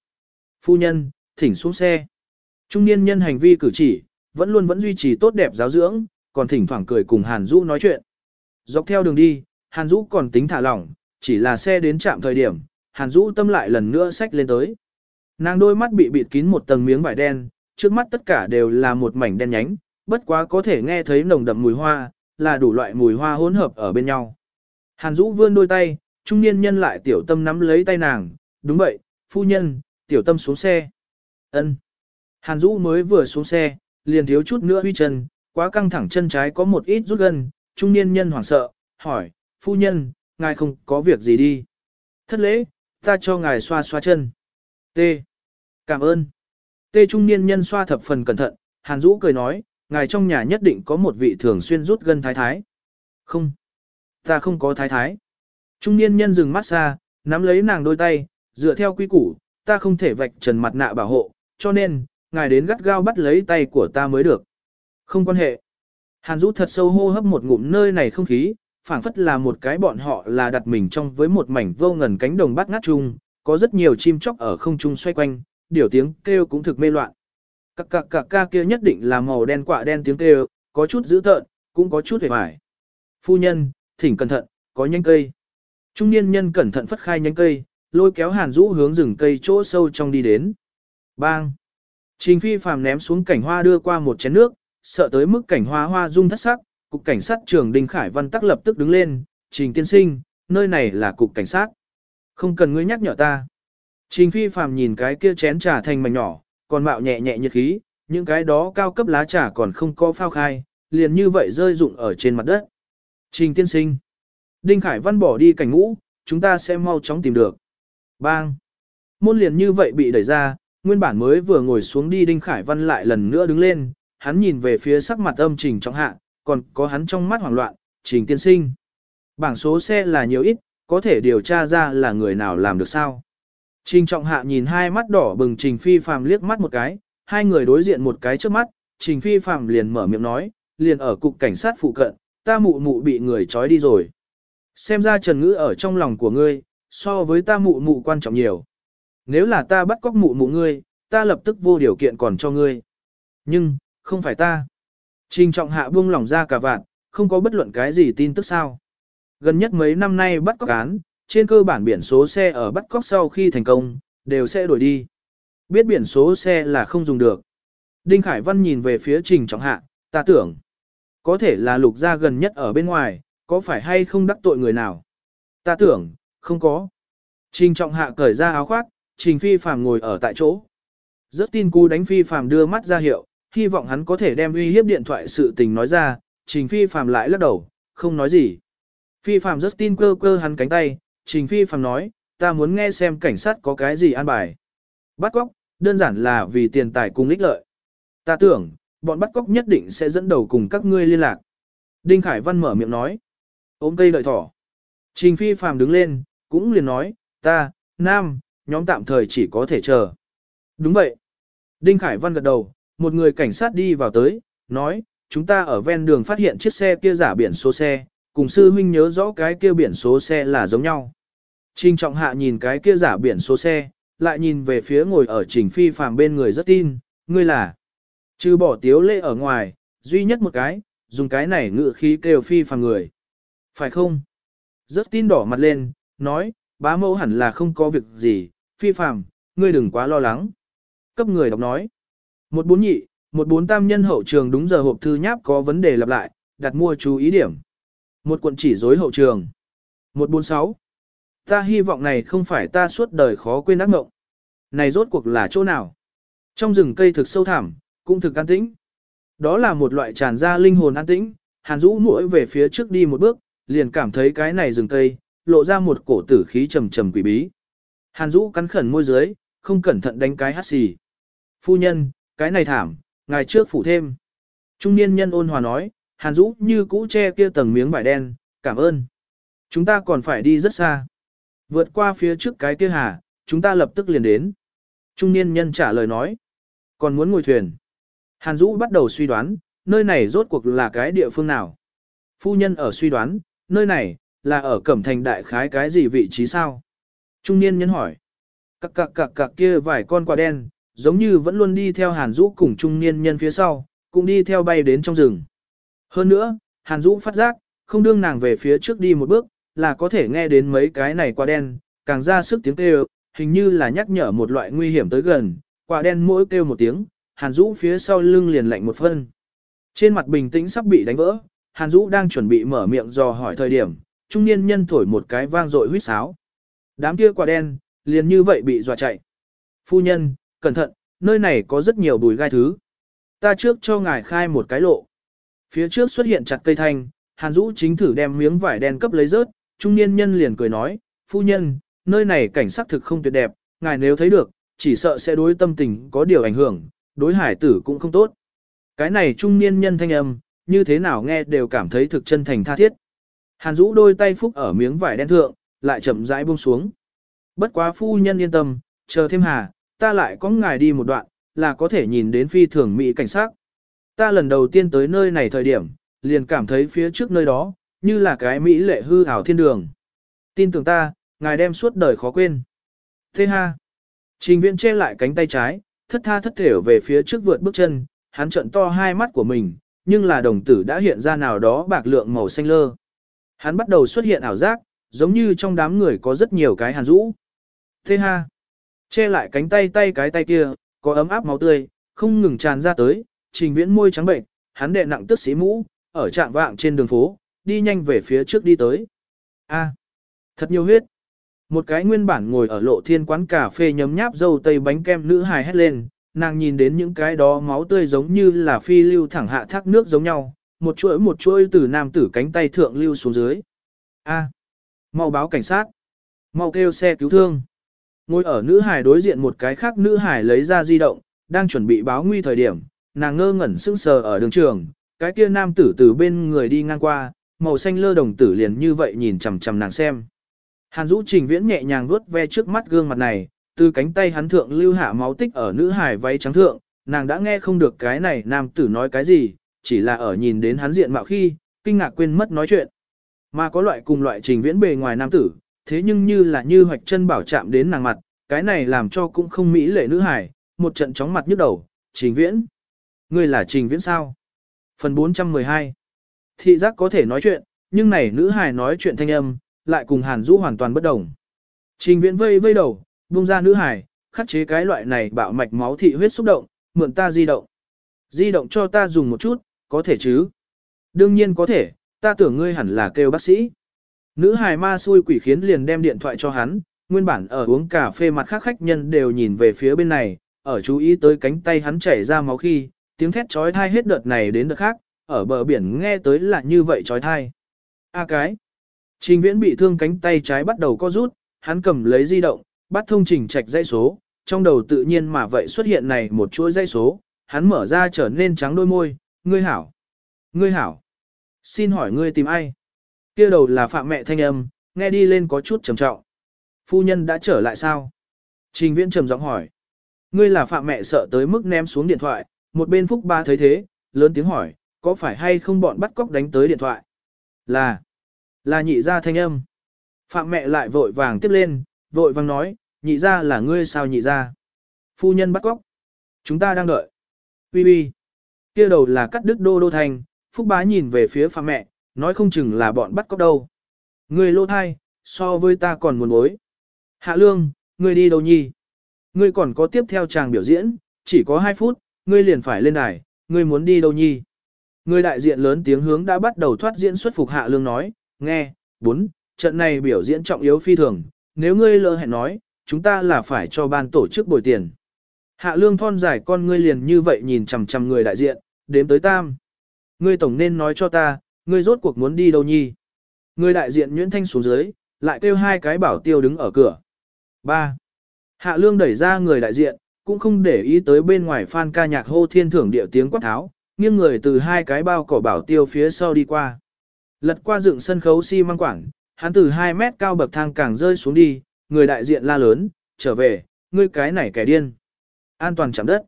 Phu nhân, thỉnh xuống xe. Trung niên nhân hành vi cử chỉ, vẫn luôn vẫn duy trì tốt đẹp giáo dưỡng, còn thỉnh thoảng cười cùng Hàn Dũ nói chuyện. Dọc theo đường đi, Hàn Dũ còn tính thả lỏng, chỉ là xe đến trạm thời điểm, Hàn Dũ tâm lại lần nữa xách lên tới. Nàng đôi mắt bị bịt kín một tầng miếng vải đen, trước mắt tất cả đều là một mảnh đen nhánh, bất quá có thể nghe thấy nồng đậm mùi hoa, là đủ loại mùi hoa hỗn hợp ở bên nhau. Hàn Dũ vươn đôi tay, trung niên nhân lại tiểu tâm nắm lấy tay nàng, đúng vậy, phu nhân, tiểu tâm xuống xe. ân Hàn Dũ mới vừa xuống xe, liền thiếu chút nữa huy chân, quá căng thẳng chân trái có một ít rút gần. trung niên nhân hoảng sợ, hỏi, phu nhân, ngài không có việc gì đi. Thất lễ, ta cho ngài xoa xoa chân. T. Cảm ơn. tê trung niên nhân xoa thập phần cẩn thận, Hàn Dũ cười nói, ngài trong nhà nhất định có một vị thường xuyên rút gân thái thái. Không. Ta không có thái thái. Trung niên nhân dừng mắt xa, nắm lấy nàng đôi tay, dựa theo quy củ, ta không thể vạch trần mặt nạ bảo hộ, cho nên, ngài đến gắt gao bắt lấy tay của ta mới được. Không quan hệ. Hàn Dũ thật sâu hô hấp một ngụm nơi này không khí, phảng phất là một cái bọn họ là đặt mình trong với một mảnh vô ngần cánh đồng bát ngát chung, có rất nhiều chim chóc ở không trung xoay quanh, điều tiếng kêu cũng thực mê loạn. Các cạc cạc ca kia nhất định là màu đen quạ đen tiếng kêu, có chút dữ tợn, cũng có chút hề hoài. Phu nhân, thỉnh cẩn thận, có nhánh cây. Trung niên nhân cẩn thận phất khai nhánh cây, lôi kéo Hàn rũ hướng rừng cây chỗ sâu trong đi đến. Bang! Trình phi phàm ném xuống cảnh hoa đưa qua một chén nước, sợ tới mức cảnh hoa hoa rung thất sắc, cục cảnh sát trưởng Đinh Khải Văn tắc lập tức đứng lên, trình tiên sinh, nơi này là cục cảnh sát. Không cần ngươi nhắc nhở ta. Trình phi phàm nhìn cái kia chén trà thành mảnh nhỏ, còn mạo nhẹ nhẹ nhiệt khí, những cái đó cao cấp lá trà còn không có phao khai, liền như vậy rơi rụng ở trên mặt đất. Trình tiên sinh. Đinh Khải Văn bỏ đi cảnh ngũ, chúng ta sẽ mau chóng tìm được. Bang. Môn liền như vậy bị đẩy ra, nguyên bản mới vừa ngồi xuống đi Đinh Khải Văn lại lần nữa đứng lên, hắn nhìn về phía sắc mặt âm trình trong hạ, còn có hắn trong mắt hoảng loạn, trình tiên sinh. Bảng số xe là nhiều ít, có thể điều tra ra là người nào làm được sao. Trình trọng hạ nhìn hai mắt đỏ bừng trình phi phàm liếc mắt một cái, hai người đối diện một cái trước mắt, trình phi phàm liền mở miệng nói, liền ở cục cảnh sát phụ cận, ta mụ mụ bị người trói đi rồi. Xem ra trần ngữ ở trong lòng của ngươi, so với ta mụ mụ quan trọng nhiều. Nếu là ta bắt cóc mụ mụ ngươi, ta lập tức vô điều kiện còn cho ngươi. Nhưng, không phải ta. Trình trọng hạ buông lỏng ra cả vạn, không có bất luận cái gì tin tức sao. Gần nhất mấy năm nay bắt cóc án, trên cơ bản biển số xe ở bắt cóc sau khi thành công, đều sẽ đổi đi. Biết biển số xe là không dùng được. Đinh Khải Văn nhìn về phía trình trọng hạ, ta tưởng. Có thể là lục gia gần nhất ở bên ngoài, có phải hay không đắc tội người nào? Ta tưởng, không có. Trình trọng hạ cởi ra áo khoác, trình phi phàm ngồi ở tại chỗ. Rất tin cú đánh phi phàm đưa mắt ra hiệu, hy vọng hắn có thể đem uy hiếp điện thoại sự tình nói ra, trình phi phàm lại lắc đầu, không nói gì. Phi phàm rất tin cơ cơ hắn cánh tay, trình phi phàm nói, ta muốn nghe xem cảnh sát có cái gì an bài. Bắt cóc, đơn giản là vì tiền tài cùng ích lợi. Ta tưởng, bọn bắt cóc nhất định sẽ dẫn đầu cùng các ngươi liên lạc. Đinh Khải Văn mở miệng nói. Ôm cây đợi thỏ. Trình phi phàm đứng lên, cũng liền nói, ta, nam, nhóm tạm thời chỉ có thể chờ. Đúng vậy. Đinh Khải Văn gật đầu, một người cảnh sát đi vào tới, nói, chúng ta ở ven đường phát hiện chiếc xe kia giả biển số xe, cùng sư huynh nhớ rõ cái kia biển số xe là giống nhau. Trình trọng hạ nhìn cái kia giả biển số xe, lại nhìn về phía ngồi ở trình phi phàm bên người rất tin, ngươi là. Trừ bỏ tiếu lệ ở ngoài, duy nhất một cái, dùng cái này ngự khí kêu phi phàm người. Phải không? Rất tin đỏ mặt lên, nói, bá mẫu hẳn là không có việc gì, phi phàm, ngươi đừng quá lo lắng. Cấp người đọc nói. Một bốn nhị, một bốn tam nhân hậu trường đúng giờ hộp thư nháp có vấn đề lặp lại, đặt mua chú ý điểm. Một cuộn chỉ dối hậu trường. Một bốn sáu. Ta hy vọng này không phải ta suốt đời khó quên ác mộng. Này rốt cuộc là chỗ nào? Trong rừng cây thực sâu thẳm, cũng thực an tĩnh. Đó là một loại tràn ra linh hồn an tĩnh, Hàn Dũ mũi về phía trước đi một bước, liền cảm thấy cái này rừng cây, lộ ra một cổ tử khí trầm trầm quỷ bí. Hàn Dũ cắn khẩn môi dưới, không cẩn thận đánh cái hắt xì. Phu nhân, cái này thảm, ngài trước phủ thêm. Trung niên nhân ôn hòa nói, Hàn Dũ như cũ che kia tầng miếng vải đen, cảm ơn. Chúng ta còn phải đi rất xa. Vượt qua phía trước cái kia hà, chúng ta lập tức liền đến. Trung niên nhân trả lời nói, còn muốn ngồi thuyền. Hàn Dũ bắt đầu suy đoán, nơi này rốt cuộc là cái địa phương nào. Phu nhân ở suy đoán, nơi này, là ở Cẩm Thành đại khái cái gì vị trí sao? Trung niên nhân hỏi. Cặc cặc cặc cặc kia vài con quả đen, giống như vẫn luôn đi theo Hàn Dũ cùng trung niên nhân phía sau, cũng đi theo bay đến trong rừng. Hơn nữa, Hàn Dũ phát giác, không đương nàng về phía trước đi một bước, là có thể nghe đến mấy cái này quả đen, càng ra sức tiếng kêu, hình như là nhắc nhở một loại nguy hiểm tới gần, quả đen mỗi kêu một tiếng, Hàn Dũ phía sau lưng liền lạnh một phân. Trên mặt bình tĩnh sắp bị đánh vỡ, Hàn Dũ đang chuẩn bị mở miệng dò hỏi thời điểm, trung niên nhân thổi một cái vang dội huýt sáo. Đám kia quả đen, liền như vậy bị dọa chạy. Phu nhân, cẩn thận, nơi này có rất nhiều bùi gai thứ. Ta trước cho ngài khai một cái lộ. Phía trước xuất hiện chặt cây thanh, Hàn Dũ chính thử đem miếng vải đen cấp lấy rớt, trung niên nhân liền cười nói, phu nhân, nơi này cảnh sắc thực không tuyệt đẹp, ngài nếu thấy được, chỉ sợ sẽ đối tâm tình có điều ảnh hưởng, đối hải tử cũng không tốt. Cái này trung niên nhân thanh âm, như thế nào nghe đều cảm thấy thực chân thành tha thiết. Hàn Dũ đôi tay phúc ở miếng vải đen thượng, lại chậm rãi buông xuống. Bất quá phu nhân yên tâm, chờ thêm hà, ta lại có ngài đi một đoạn, là có thể nhìn đến phi thường mỹ cảnh sát. Ta lần đầu tiên tới nơi này thời điểm, liền cảm thấy phía trước nơi đó, như là cái mỹ lệ hư ảo thiên đường. Tin tưởng ta, ngài đem suốt đời khó quên. Thế ha. Trình viện che lại cánh tay trái, thất tha thất thểu về phía trước vượt bước chân, hắn trận to hai mắt của mình, nhưng là đồng tử đã hiện ra nào đó bạc lượng màu xanh lơ. Hắn bắt đầu xuất hiện ảo giác, giống như trong đám người có rất nhiều cái hàn rũ. Thế ha, che lại cánh tay tay cái tay kia, có ấm áp máu tươi, không ngừng tràn ra tới, trình viễn môi trắng bệnh, hắn đệ nặng tức sĩ mũ, ở trạng vạng trên đường phố, đi nhanh về phía trước đi tới. A, thật nhiều huyết. Một cái nguyên bản ngồi ở lộ thiên quán cà phê nhấm nháp dâu tây bánh kem nữ hài hét lên, nàng nhìn đến những cái đó máu tươi giống như là phi lưu thẳng hạ thác nước giống nhau, một chuỗi một chuỗi từ nam tử cánh tay thượng lưu xuống dưới. A, mau báo cảnh sát, mau kêu xe cứu thương. Ngồi ở nữ hải đối diện một cái khác nữ hải lấy ra di động, đang chuẩn bị báo nguy thời điểm, nàng ngơ ngẩn sững sờ ở đường trường, cái kia nam tử từ bên người đi ngang qua, màu xanh lơ đồng tử liền như vậy nhìn chằm chằm nàng xem. Hàn Dũ Trình Viễn nhẹ nhàng vuốt ve trước mắt gương mặt này, từ cánh tay hắn thượng lưu hạ máu tích ở nữ hải váy trắng thượng, nàng đã nghe không được cái này nam tử nói cái gì, chỉ là ở nhìn đến hắn diện mạo khi, kinh ngạc quên mất nói chuyện. Mà có loại cùng loại trình viễn bề ngoài nam tử, thế nhưng như là như hoạch chân bảo chạm đến nàng mặt, cái này làm cho cũng không mỹ lệ nữ hải, một trận chóng mặt nhức đầu, trình viễn. Ngươi là trình viễn sao? Phần 412 Thị giác có thể nói chuyện, nhưng này nữ hải nói chuyện thanh âm, lại cùng hàn rũ hoàn toàn bất đồng. Trình viễn vây vây đầu, buông ra nữ hải, khắc chế cái loại này bạo mạch máu thị huyết xúc động, mượn ta di động. Di động cho ta dùng một chút, có thể chứ? Đương nhiên có thể, ta tưởng ngươi hẳn là kêu bác sĩ. Nữ hài ma xui quỷ khiến liền đem điện thoại cho hắn, nguyên bản ở uống cà phê mặt khác khách nhân đều nhìn về phía bên này, ở chú ý tới cánh tay hắn chảy ra máu khi, tiếng thét trói thai hết đợt này đến đợt khác, ở bờ biển nghe tới là như vậy trói thai. A cái. Trình viễn bị thương cánh tay trái bắt đầu co rút, hắn cầm lấy di động, bắt thông trình trạch dây số, trong đầu tự nhiên mà vậy xuất hiện này một chuỗi dây số, hắn mở ra trở nên trắng đôi môi, ngươi hảo. Ngươi hảo. Xin hỏi ngươi tìm ai? kia đầu là phạm mẹ thanh âm, nghe đi lên có chút trầm trọng. Phu nhân đã trở lại sao? Trình viễn trầm giọng hỏi. Ngươi là phạm mẹ sợ tới mức ném xuống điện thoại, một bên phúc ba thấy thế, lớn tiếng hỏi, có phải hay không bọn bắt cóc đánh tới điện thoại? Là, là nhị ra thanh âm. Phạm mẹ lại vội vàng tiếp lên, vội vàng nói, nhị ra là ngươi sao nhị ra? Phu nhân bắt cóc. Chúng ta đang đợi. Bi bi. Kia đầu là cắt đứt đô đô thành, phúc bá nhìn về phía phạm mẹ, nói không chừng là bọn bắt cóc đâu. Ngươi lô thai, so với ta còn muốn bối. Hạ lương, ngươi đi đâu nhi? Ngươi còn có tiếp theo chàng biểu diễn, chỉ có 2 phút, ngươi liền phải lên đài, ngươi muốn đi đâu nhi? Người đại diện lớn tiếng hướng đã bắt đầu thoát diễn xuất phục hạ lương nói, nghe, bốn, trận này biểu diễn trọng yếu phi thường, nếu ngươi lỡ hẹn nói, chúng ta là phải cho ban tổ chức bồi tiền. Hạ lương thon dài con ngươi liền như vậy nhìn chằm chằm người đại diện, đếm tới tam. Ngươi tổng nên nói cho ta, ngươi rốt cuộc muốn đi đâu nhi. Người đại diện Nguyễn Thanh xuống dưới, lại kêu hai cái bảo tiêu đứng ở cửa. 3. Hạ lương đẩy ra người đại diện, cũng không để ý tới bên ngoài fan ca nhạc hô thiên thưởng địa tiếng quát tháo, nghiêng người từ hai cái bao cỏ bảo tiêu phía sau đi qua. Lật qua dựng sân khấu xi si măng quảng, hắn từ 2 mét cao bậc thang càng rơi xuống đi, người đại diện la lớn, trở về, ngươi cái này kẻ điên. An toàn chạm đất.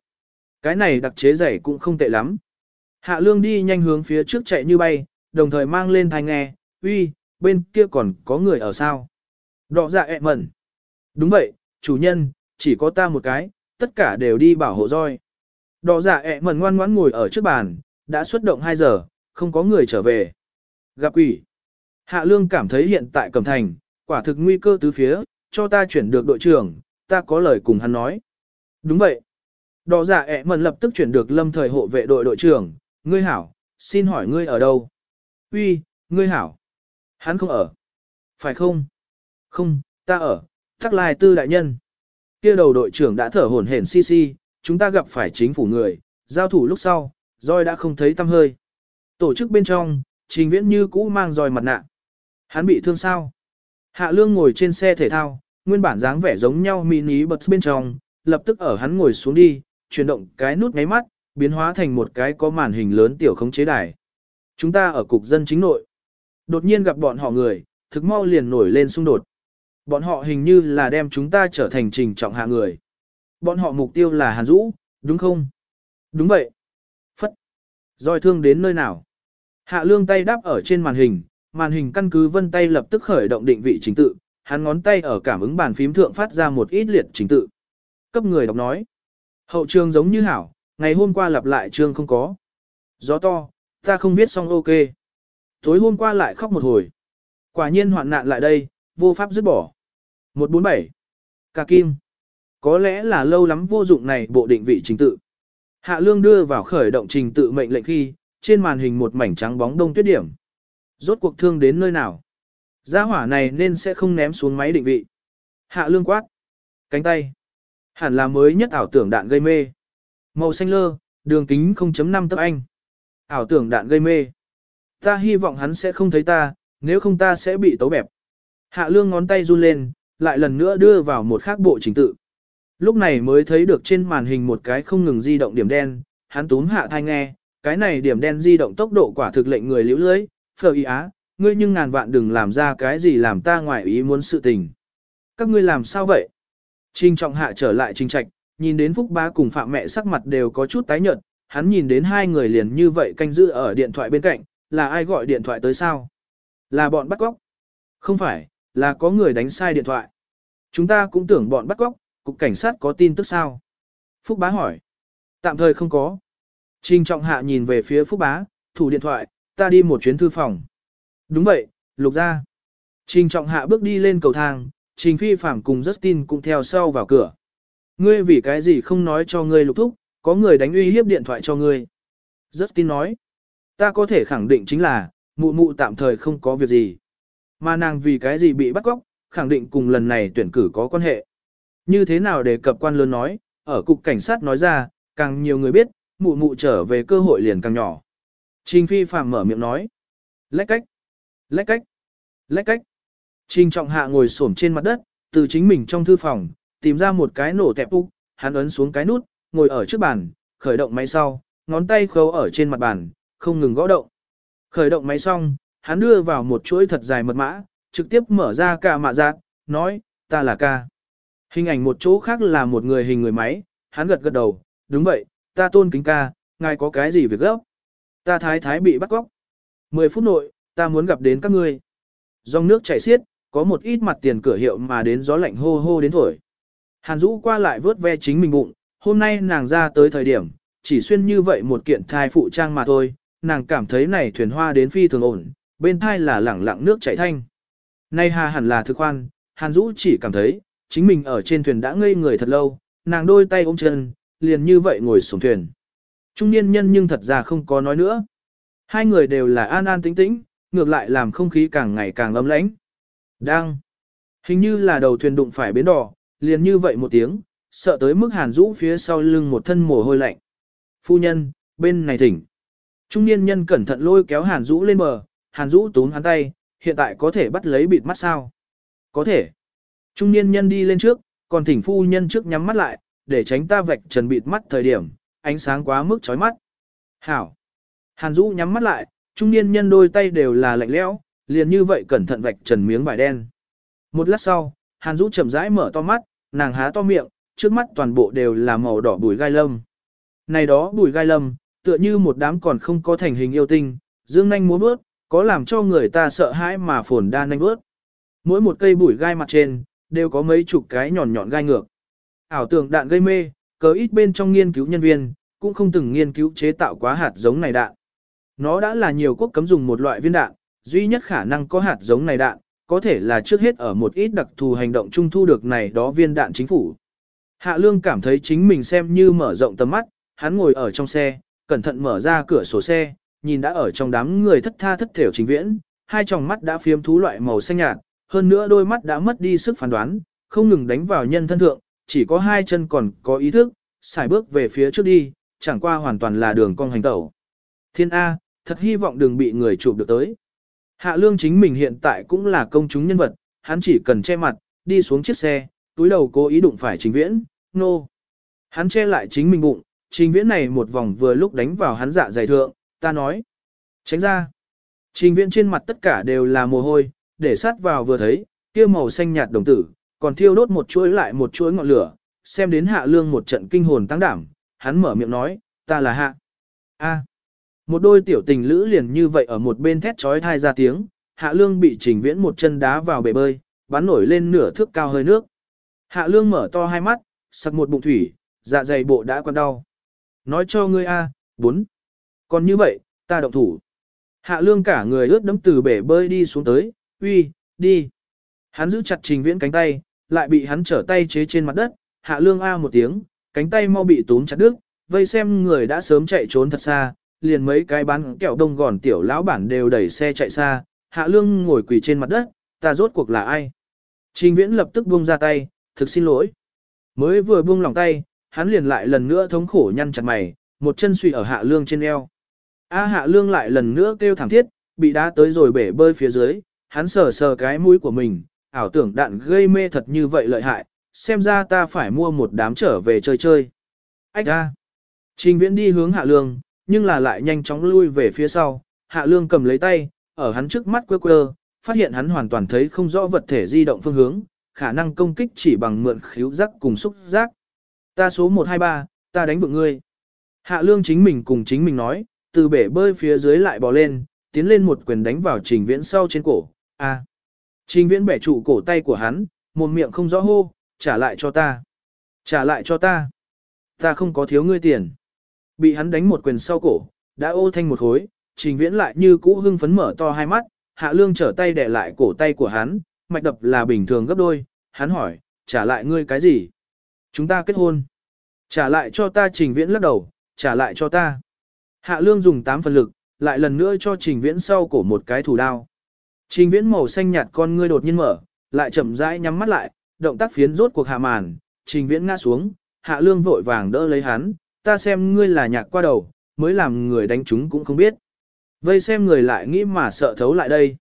Cái này đặc chế giày cũng không tệ lắm. Hạ lương đi nhanh hướng phía trước chạy như bay, đồng thời mang lên thanh nghe, uy, bên kia còn có người ở sao. Đọ dạ ẹ mẩn. Đúng vậy, chủ nhân, chỉ có ta một cái, tất cả đều đi bảo hộ roi. Đỏ giả dạ ẹ mẩn ngoan ngoãn ngồi ở trước bàn, đã xuất động 2 giờ, không có người trở về. Gặp quỷ. Hạ lương cảm thấy hiện tại Cẩm Thành, quả thực nguy cơ tứ phía, cho ta chuyển được đội trưởng, ta có lời cùng hắn nói. Đúng vậy. Đỏ giả dạ ẹ mẩn lập tức chuyển được lâm thời hộ vệ đội đội trưởng, ngươi hảo, xin hỏi ngươi ở đâu? Uy, ngươi hảo. Hắn không ở. Phải không? Không, ta ở, thắc lai tư đại nhân. Kia đầu đội trưởng đã thở hổn hển xi xi chúng ta gặp phải chính phủ người, giao thủ lúc sau, roi đã không thấy tâm hơi. Tổ chức bên trong, trình viễn như cũ mang roi mặt nạ. Hắn bị thương sao? Hạ lương ngồi trên xe thể thao, nguyên bản dáng vẻ giống nhau mini bật bên trong, lập tức ở hắn ngồi xuống đi, chuyển động cái nút ngáy mắt, biến hóa thành một cái có màn hình lớn tiểu khống chế đài. Chúng ta ở cục dân chính nội. Đột nhiên gặp bọn họ người, thực mau liền nổi lên xung đột. Bọn họ hình như là đem chúng ta trở thành trình trọng hạ người. Bọn họ mục tiêu là Hàn Dũ, đúng không? Đúng vậy. Phất. Rồi thương đến nơi nào? Hạ lương tay đáp ở trên màn hình, màn hình căn cứ vân tay lập tức khởi động định vị chính tự, hắn ngón tay ở cảm ứng bàn phím thượng phát ra một ít liệt chính tự. Cấp người đọc nói. Hậu trường giống như hảo, ngày hôm qua lặp lại trường không có. Gió to, ta không viết xong ok. Tối hôm qua lại khóc một hồi. Quả nhiên hoạn nạn lại đây, vô pháp dứt bỏ. 147. Cà Kim. Có lẽ là lâu lắm vô dụng này bộ định vị trình tự. Hạ Lương đưa vào khởi động trình tự mệnh lệnh khi, trên màn hình một mảnh trắng bóng đông tuyết điểm. Rốt cuộc thương đến nơi nào? Gia hỏa này nên sẽ không ném xuống máy định vị. Hạ Lương quát. Cánh tay. Hẳn là mới nhất ảo tưởng đạn gây mê. Màu xanh lơ, đường kính 0.5 tấc anh. Ảo tưởng đạn gây mê. Ta hy vọng hắn sẽ không thấy ta, nếu không ta sẽ bị tấu bẹp. Hạ Lương ngón tay run lên, lại lần nữa đưa vào một khác bộ trình tự. Lúc này mới thấy được trên màn hình một cái không ngừng di động điểm đen, hắn túm hạ thai nghe, cái này điểm đen di động tốc độ quả thực lệnh người liễu lưới, phờ ý á, ngươi nhưng ngàn vạn đừng làm ra cái gì làm ta ngoài ý muốn sự tình. Các ngươi làm sao vậy? Trình trọng hạ trở lại trình trạch, nhìn đến Phúc Bá cùng Phạm mẹ sắc mặt đều có chút tái nhợt, hắn nhìn đến hai người liền như vậy canh giữ ở điện thoại bên cạnh, là ai gọi điện thoại tới sao? Là bọn bắt cóc? Không phải, là có người đánh sai điện thoại. Chúng ta cũng tưởng bọn bắt cóc, cục cảnh sát có tin tức sao? Phúc bá hỏi. Tạm thời không có. Trình trọng hạ nhìn về phía Phúc bá, thủ điện thoại, ta đi một chuyến thư phòng. Đúng vậy, lục ra. Trình trọng hạ bước đi lên cầu thang, trình phi phạm cùng Justin cũng theo sau vào cửa. Ngươi vì cái gì không nói cho ngươi lục thúc, có người đánh uy hiếp điện thoại cho ngươi. Justin nói, ta có thể khẳng định chính là, mụ mụ tạm thời không có việc gì. Mà nàng vì cái gì bị bắt cóc, khẳng định cùng lần này tuyển cử có quan hệ. Như thế nào để cập quan lớn nói, ở cục cảnh sát nói ra, càng nhiều người biết, mụ mụ trở về cơ hội liền càng nhỏ. Trình phi phạm mở miệng nói. Lách cách, lách cách, lách cách. Trình trọng hạ ngồi xổm trên mặt đất, từ chính mình trong thư phòng, tìm ra một cái nổ tẹp úc, hắn ấn xuống cái nút, ngồi ở trước bàn, khởi động máy sau, ngón tay khâu ở trên mặt bàn, không ngừng gõ động. Khởi động máy xong, hắn đưa vào một chuỗi thật dài mật mã, trực tiếp mở ra cả mạ giác, nói, ta là ca. Hình ảnh một chỗ khác là một người hình người máy, hắn gật gật đầu, đúng vậy, ta tôn kính ca, ngài có cái gì việc gấp? Ta thái thái bị bắt cóc. 10 phút nội, ta muốn gặp đến các ngươi. Dòng nước chảy xiết, có một ít mặt tiền cửa hiệu mà đến gió lạnh hô hô đến thổi. Hàn Dũ qua lại vớt ve chính mình bụng, hôm nay nàng ra tới thời điểm, chỉ xuyên như vậy một kiện thai phụ trang mà thôi, nàng cảm thấy này thuyền hoa đến phi thường ổn, bên thai là lẳng lặng nước chảy thanh. Nay hà hẳn là thực khoan, Hàn Dũ chỉ cảm thấy, chính mình ở trên thuyền đã ngây người thật lâu, nàng đôi tay ôm chân, liền như vậy ngồi xuống thuyền. Trung niên nhân nhưng thật ra không có nói nữa. Hai người đều là an an tĩnh tĩnh, ngược lại làm không khí càng ngày càng ấm lãnh. Đang. Hình như là đầu thuyền đụng phải bến đỏ, liền như vậy một tiếng, sợ tới mức hàn rũ phía sau lưng một thân mồ hôi lạnh. Phu nhân, bên này thỉnh. Trung niên nhân cẩn thận lôi kéo hàn rũ lên bờ, hàn rũ túm hắn tay, hiện tại có thể bắt lấy bịt mắt sao? Có thể. Trung niên nhân đi lên trước, còn thỉnh phu nhân trước nhắm mắt lại, để tránh ta vạch trần bịt mắt thời điểm, ánh sáng quá mức chói mắt. Hảo. Hàn Dũ nhắm mắt lại, trung niên nhân đôi tay đều là lạnh lẽo, liền như vậy cẩn thận vạch trần miếng vải đen. Một lát sau, Hàn Dũ chậm rãi mở to mắt, nàng há to miệng, trước mắt toàn bộ đều là màu đỏ bùi gai lâm. Này đó bùi gai lâm, tựa như một đám còn không có thành hình yêu tinh, dương nhanh múa bước, có làm cho người ta sợ hãi mà phồn đa nanh bớt Mỗi một cây bùi gai mặt trên, đều có mấy chục cái nhọn nhọn gai ngược. Ảo tưởng đạn gây mê, cớ ít bên trong nghiên cứu nhân viên, cũng không từng nghiên cứu chế tạo quá hạt giống này đạn. Nó đã là nhiều quốc cấm dùng một loại viên đạn, duy nhất khả năng có hạt giống này đạn, có thể là trước hết ở một ít đặc thù hành động trung thu được này đó viên đạn chính phủ. Hạ Lương cảm thấy chính mình xem như mở rộng tầm mắt, hắn ngồi ở trong xe, cẩn thận mở ra cửa sổ xe, nhìn đã ở trong đám người thất tha thất thểu trình viễn, hai tròng mắt đã phiếm thú loại màu xanh nhạt, hơn nữa đôi mắt đã mất đi sức phán đoán, không ngừng đánh vào nhân thân thượng, chỉ có hai chân còn có ý thức, xài bước về phía trước đi, chẳng qua hoàn toàn là đường cong hành tẩu. Thiên A, thật hy vọng đừng bị người chụp được tới. Hạ lương chính mình hiện tại cũng là công chúng nhân vật, hắn chỉ cần che mặt, đi xuống chiếc xe, túi đầu cố ý đụng phải trình viễn, nô. No. Hắn che lại chính mình bụng, trình viễn này một vòng vừa lúc đánh vào hắn dạ dày thượng, ta nói. Tránh ra. Trình viện trên mặt tất cả đều là mồ hôi, để sát vào vừa thấy, kia màu xanh nhạt đồng tử, còn thiêu đốt một chuỗi lại một chuỗi ngọn lửa, xem đến hạ lương một trận kinh hồn tăng đảm, hắn mở miệng nói, ta là hạ. A. Một đôi tiểu tình lữ liền như vậy ở một bên thét trói thai ra tiếng, hạ lương bị trình viễn một chân đá vào bể bơi, bắn nổi lên nửa thước cao hơi nước. Hạ lương mở to hai mắt, sặc một bụng thủy, dạ dày bộ đã quặn đau. Nói cho ngươi A, bốn. Còn như vậy, ta động thủ. Hạ lương cả người ướt đẫm từ bể bơi đi xuống tới, uy, đi. Hắn giữ chặt trình viễn cánh tay, lại bị hắn trở tay chế trên mặt đất, hạ lương A một tiếng, cánh tay mau bị túm chặt đứt, vây xem người đã sớm chạy trốn thật xa, liền mấy cái bán kẹo đông gòn tiểu lão bản đều đẩy xe chạy xa, hạ lương ngồi quỳ trên mặt đất, ta rốt cuộc là ai? Trình viễn lập tức buông ra tay, thực xin lỗi. Mới vừa buông lòng tay, hắn liền lại lần nữa thống khổ nhăn chặt mày, một chân suy ở hạ lương trên eo. A hạ lương lại lần nữa kêu thảm thiết, bị đá tới rồi bể bơi phía dưới, hắn sờ sờ cái mũi của mình, ảo tưởng đạn gây mê thật như vậy lợi hại, xem ra ta phải mua một đám trở về chơi chơi. Ách ra. Trình viễn đi hướng hạ lương, nhưng là lại nhanh chóng lui về phía sau, hạ lương cầm lấy tay, ở hắn trước mắt quơ quơ, phát hiện hắn hoàn toàn thấy không rõ vật thể di động phương hướng, khả năng công kích chỉ bằng mượn khíu giác cùng xúc giác. Ta số 123, ta đánh vượng ngươi. Hạ lương chính mình cùng chính mình nói, từ bể bơi phía dưới lại bò lên, tiến lên một quyền đánh vào trình viễn sau trên cổ. A. Trình viễn bẻ trụ cổ tay của hắn, một miệng không rõ hô, trả lại cho ta. Trả lại cho ta. Ta không có thiếu ngươi tiền. Bị hắn đánh một quyền sau cổ, đã ô thanh một hối. trình viễn lại như cũ hưng phấn mở to hai mắt, hạ lương trở tay đẻ lại cổ tay của hắn, mạch đập là bình thường gấp đôi, hắn hỏi, trả lại ngươi cái gì? Chúng ta kết hôn. Trả lại cho ta trình viễn lắc đầu, trả lại cho ta. Hạ lương dùng 8 phần lực, lại lần nữa cho trình viễn sau cổ một cái thủ đao. Trình viễn màu xanh nhạt con ngươi đột nhiên mở, lại chậm rãi nhắm mắt lại, động tác phiến rốt cuộc hạ màn, trình viễn ngã xuống, hạ lương vội vàng đỡ lấy hắn, ta xem ngươi là nhạc qua đầu, mới làm người đánh chúng cũng không biết. Vây xem người lại nghĩ mà sợ thấu lại đây.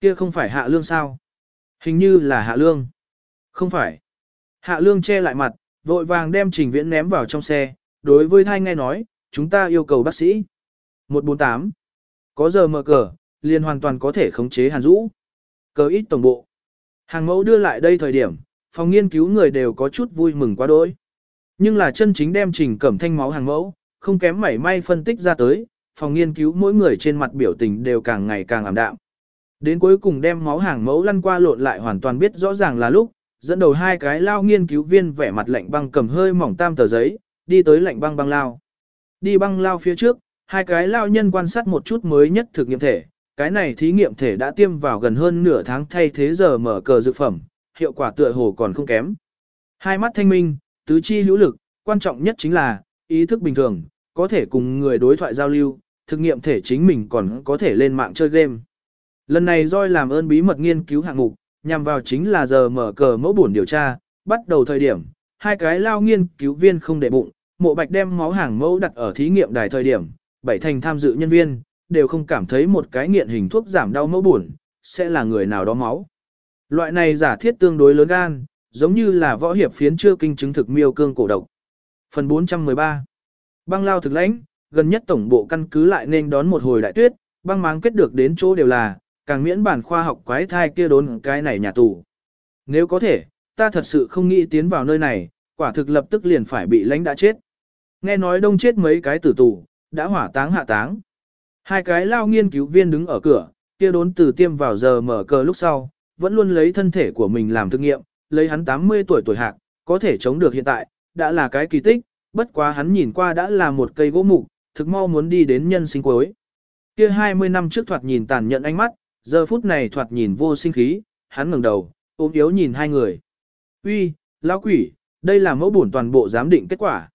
Kia không phải hạ lương sao? Hình như là hạ lương. Không phải. Hạ lương che lại mặt, vội vàng đem trình viễn ném vào trong xe, đối với thai nghe nói, chúng ta yêu cầu bác sĩ. 148. Có giờ mở cờ, liền hoàn toàn có thể khống chế hàn rũ. Cờ ít tổng bộ. Hàng mẫu đưa lại đây thời điểm, phòng nghiên cứu người đều có chút vui mừng quá đỗi. Nhưng là chân chính đem trình cẩm thanh máu hàng mẫu, không kém mảy may phân tích ra tới, phòng nghiên cứu mỗi người trên mặt biểu tình đều càng ngày càng ảm đạm. Đến cuối cùng đem máu hàng mẫu lăn qua lộn lại hoàn toàn biết rõ ràng là lúc, dẫn đầu hai cái lao nghiên cứu viên vẻ mặt lạnh băng cầm hơi mỏng tam tờ giấy, đi tới lạnh băng băng lao. Đi băng lao phía trước, hai cái lao nhân quan sát một chút mới nhất thực nghiệm thể, cái này thí nghiệm thể đã tiêm vào gần hơn nửa tháng thay thế giờ mở cờ dự phẩm, hiệu quả tựa hồ còn không kém. Hai mắt thanh minh, tứ chi hữu lực, quan trọng nhất chính là, ý thức bình thường, có thể cùng người đối thoại giao lưu, thực nghiệm thể chính mình còn có thể lên mạng chơi game. Lần này Joy làm ơn bí mật nghiên cứu hạng mục, nhằm vào chính là giờ mở cờ mẫu buồn điều tra, bắt đầu thời điểm, hai cái lao nghiên cứu viên không để bụng, mộ bạch đem máu hàng mẫu đặt ở thí nghiệm đài thời điểm, bảy thành tham dự nhân viên, đều không cảm thấy một cái nghiện hình thuốc giảm đau mẫu buồn, sẽ là người nào đó máu. Loại này giả thiết tương đối lớn gan, giống như là võ hiệp phiến chưa kinh chứng thực miêu cương cổ độc. Phần 413 Băng lao thực lãnh, gần nhất tổng bộ căn cứ lại nên đón một hồi đại tuyết, băng máng kết được đến chỗ đều là, càng miễn bản khoa học quái thai kia đốn cái này nhà tù. Nếu có thể, ta thật sự không nghĩ tiến vào nơi này, quả thực lập tức liền phải bị lãnh đã chết. Nghe nói đông chết mấy cái tử tù, đã hỏa táng hạ táng. Hai cái lao nghiên cứu viên đứng ở cửa, kia đốn từ tiêm vào giờ mở cờ lúc sau, vẫn luôn lấy thân thể của mình làm thực nghiệm, lấy hắn 80 tuổi tuổi hạc, có thể chống được hiện tại, đã là cái kỳ tích, bất quá hắn nhìn qua đã là một cây gỗ mục, thực mau muốn đi đến nhân sinh cuối. Kia 20 năm trước thoạt nhìn tàn nhẫn ánh mắt, giờ phút này thoạt nhìn vô sinh khí, hắn ngẩng đầu, ôm yếu nhìn hai người. Uy, lão quỷ, đây là mẫu bổn toàn bộ giám định kết quả.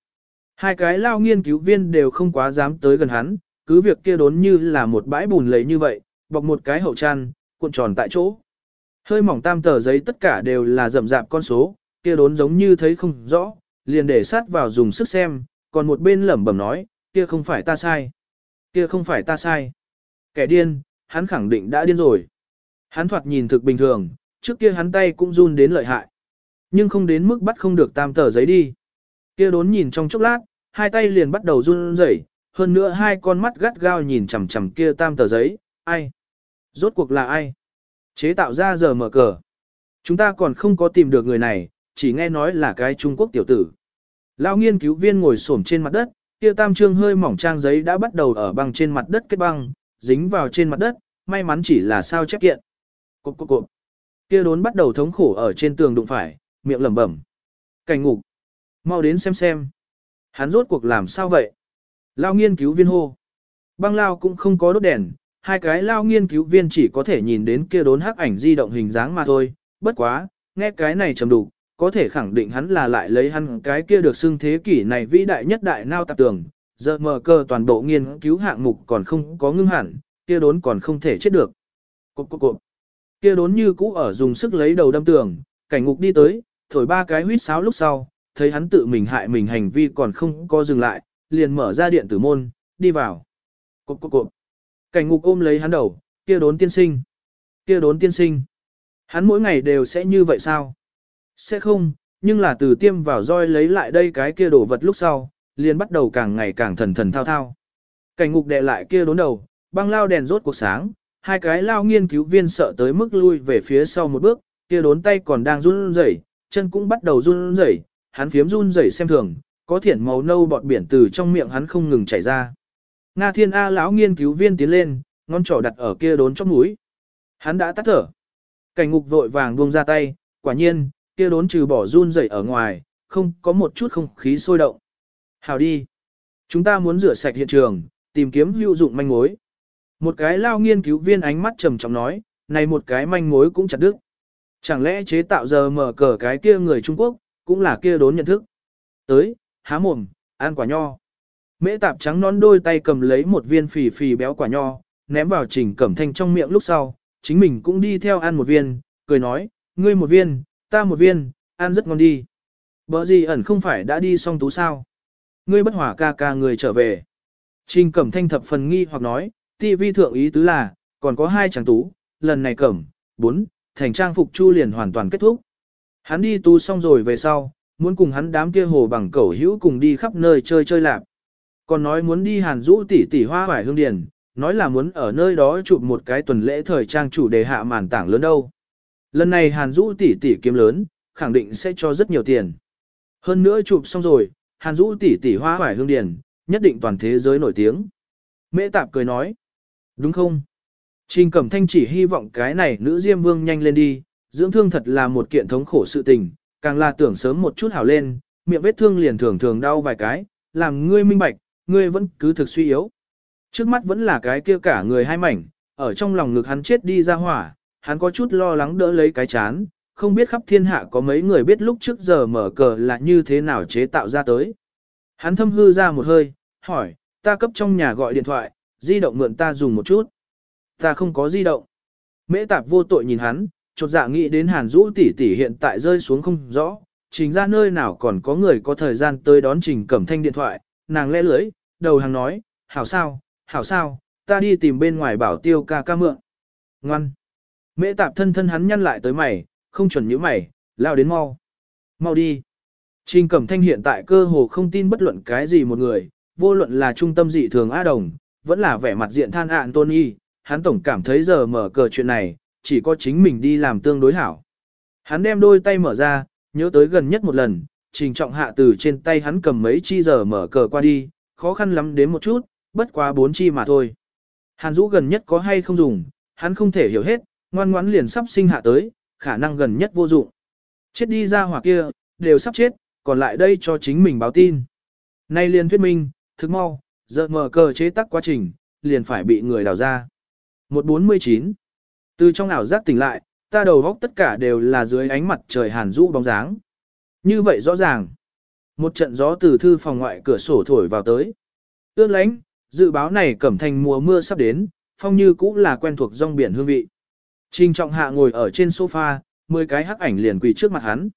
Hai cái lao nghiên cứu viên đều không quá dám tới gần hắn, cứ việc kia đốn như là một bãi bùn lấy như vậy, bọc một cái hậu tràn cuộn tròn tại chỗ. Hơi mỏng tam tờ giấy tất cả đều là rậm rạp con số, kia đốn giống như thấy không rõ, liền để sát vào dùng sức xem, còn một bên lẩm bẩm nói, kia không phải ta sai. Kia không phải ta sai. Kẻ điên, hắn khẳng định đã điên rồi. Hắn thoạt nhìn thực bình thường, trước kia hắn tay cũng run đến lợi hại. Nhưng không đến mức bắt không được tam tờ giấy đi. Kia đốn nhìn trong chốc lát, hai tay liền bắt đầu run rẩy, hơn nữa hai con mắt gắt gao nhìn chằm chằm kia tam tờ giấy, ai? Rốt cuộc là ai? Chế tạo ra giờ mở cờ. Chúng ta còn không có tìm được người này, chỉ nghe nói là cái Trung Quốc tiểu tử. Lão nghiên cứu viên ngồi xổm trên mặt đất, kia tam trương hơi mỏng trang giấy đã bắt đầu ở băng trên mặt đất kết băng, dính vào trên mặt đất, may mắn chỉ là sao chép kiện. Cộp cộp cộp. Kia đốn bắt đầu thống khổ ở trên tường đụng phải, miệng lẩm bẩm. Cảnh ngục. Mau đến xem xem. Hắn rốt cuộc làm sao vậy? Lao nghiên cứu viên hô. Băng lao cũng không có đốt đèn, hai cái lao nghiên cứu viên chỉ có thể nhìn đến kia đốn hắc ảnh di động hình dáng mà thôi. Bất quá, nghe cái này trầm đủ, có thể khẳng định hắn là lại lấy hắn cái kia được xưng thế kỷ này vĩ đại nhất đại nao tạp tường. Giờ mờ cơ toàn bộ nghiên cứu hạng mục còn không có ngưng hẳn, kia đốn còn không thể chết được. Cộp cộp cộp. Kia đốn như cũ ở dùng sức lấy đầu đâm tường, cảnh ngục đi tới, thổi ba cái huýt sáo lúc sau, thấy hắn tự mình hại mình hành vi còn không có dừng lại, liền mở ra điện tử môn, đi vào. Cộp cộp cộp. Cảnh ngục ôm lấy hắn đầu, kia đốn tiên sinh. Kia đốn tiên sinh. Hắn mỗi ngày đều sẽ như vậy sao? Sẽ không, nhưng là từ tiêm vào roi lấy lại đây cái kia đổ vật lúc sau, liền bắt đầu càng ngày càng thần thần thao thao. Cảnh ngục đè lại kia đốn đầu, băng lao đèn rốt cuộc sáng, hai cái lao nghiên cứu viên sợ tới mức lui về phía sau một bước, kia đốn tay còn đang run rẩy, chân cũng bắt đầu run rẩy, hắn phiếm run rẩy xem thường, có thiển màu nâu bọt biển từ trong miệng hắn không ngừng chảy ra. Nga Thiên A lão nghiên cứu viên tiến lên, ngón trỏ đặt ở kia đốn trong mũi. Hắn đã tắt thở. Cảnh ngục vội vàng buông ra tay, quả nhiên, kia đốn trừ bỏ run rẩy ở ngoài, không có một chút không khí sôi động. Hào đi. Chúng ta muốn rửa sạch hiện trường, tìm kiếm hữu dụng manh mối. Một cái lao nghiên cứu viên ánh mắt trầm trọng nói, này một cái manh mối cũng chặt đứt. Chẳng lẽ chế tạo giờ mở cờ cái kia người Trung Quốc, cũng là kia đốn nhận thức. Tới, há mồm, ăn quả nho. Mễ tạp trắng nón đôi tay cầm lấy một viên phì phì béo quả nho, ném vào trình cẩm thanh trong miệng lúc sau, chính mình cũng đi theo ăn một viên, cười nói, ngươi một viên, ta một viên, ăn rất ngon đi. Bở gì ẩn không phải đã đi xong tú sao? Ngươi bất hỏa ca ca người trở về. Trình cẩm thanh thập phần nghi hoặc nói, ti vi thượng ý tứ là, còn có hai chàng tú, lần này cẩm, bốn, thành trang phục chu liền hoàn toàn kết thúc. Hắn đi tu xong rồi về sau, Muốn cùng hắn đám kia hồ bằng cẩu hữu cùng đi khắp nơi chơi chơi lạp. Còn nói muốn đi hàn rũ tỷ tỷ hoa hoài hương điền, nói là muốn ở nơi đó chụp một cái tuần lễ thời trang chủ đề hạ màn tảng lớn đâu. Lần này hàn rũ tỷ tỷ kiếm lớn, khẳng định sẽ cho rất nhiều tiền. Hơn nữa chụp xong rồi, hàn rũ tỷ tỷ hoa hoài hương điền, nhất định toàn thế giới nổi tiếng. Mễ tạp cười nói, đúng không? Trình Cẩm Thanh chỉ hy vọng cái này nữ Diêm Vương nhanh lên đi, dưỡng thương thật là một kiện thống khổ sự tình, càng là tưởng sớm một chút hảo lên, miệng vết thương liền thường thường đau vài cái, làm ngươi minh bạch, ngươi vẫn cứ thực suy yếu. Trước mắt vẫn là cái kia cả người hai mảnh, ở trong lòng ngực hắn chết đi ra hỏa, hắn có chút lo lắng đỡ lấy cái chán, không biết khắp thiên hạ có mấy người biết lúc trước giờ mở cờ là như thế nào chế tạo ra tới. Hắn thâm hư ra một hơi, hỏi, ta cấp trong nhà gọi điện thoại, di động mượn ta dùng một chút. Ta không có di động. Mễ tạp vô tội nhìn hắn, chột dạ nghĩ đến hàn rũ tỷ tỷ hiện tại rơi xuống không rõ, trình ra nơi nào còn có người có thời gian tới đón trình cẩm thanh điện thoại, nàng lẽ lưới, đầu hàng nói, hảo sao, hảo sao, ta đi tìm bên ngoài bảo tiêu ca ca mượn. Ngoan. Mễ tạp thân thân hắn nhăn lại tới mày, không chuẩn nhíu mày, lao đến mau. Mau đi. Trình Cẩm Thanh hiện tại cơ hồ không tin bất luận cái gì một người, vô luận là trung tâm dị thường A Đồng, vẫn là vẻ mặt diện than ạn Tony, hắn tổng cảm thấy giờ mở cờ chuyện này, chỉ có chính mình đi làm tương đối hảo. Hắn đem đôi tay mở ra, nhớ tới gần nhất một lần, trình trọng hạ từ trên tay hắn cầm mấy chi giờ mở cờ qua đi, khó khăn lắm đến một chút, bất quá bốn chi mà thôi. Hàn Dũ gần nhất có hay không dùng, hắn không thể hiểu hết, ngoan ngoãn liền sắp sinh hạ tới, khả năng gần nhất vô dụng. Chết đi ra hỏa kia, đều sắp chết, còn lại đây cho chính mình báo tin. Nay liền thuyết minh, thức mau, giờ mở cờ chế tắc quá trình, liền phải bị người đào ra. 149. Từ trong ảo giác tỉnh lại, ta đầu góc tất cả đều là dưới ánh mặt trời hàn rũ bóng dáng. Như vậy rõ ràng. Một trận gió từ thư phòng ngoại cửa sổ thổi vào tới. Ước lánh, dự báo này cẩm thành mùa mưa sắp đến, phong như cũng là quen thuộc rong biển hương vị. Trình trọng hạ ngồi ở trên sofa, mười cái hắc ảnh liền quỳ trước mặt hắn.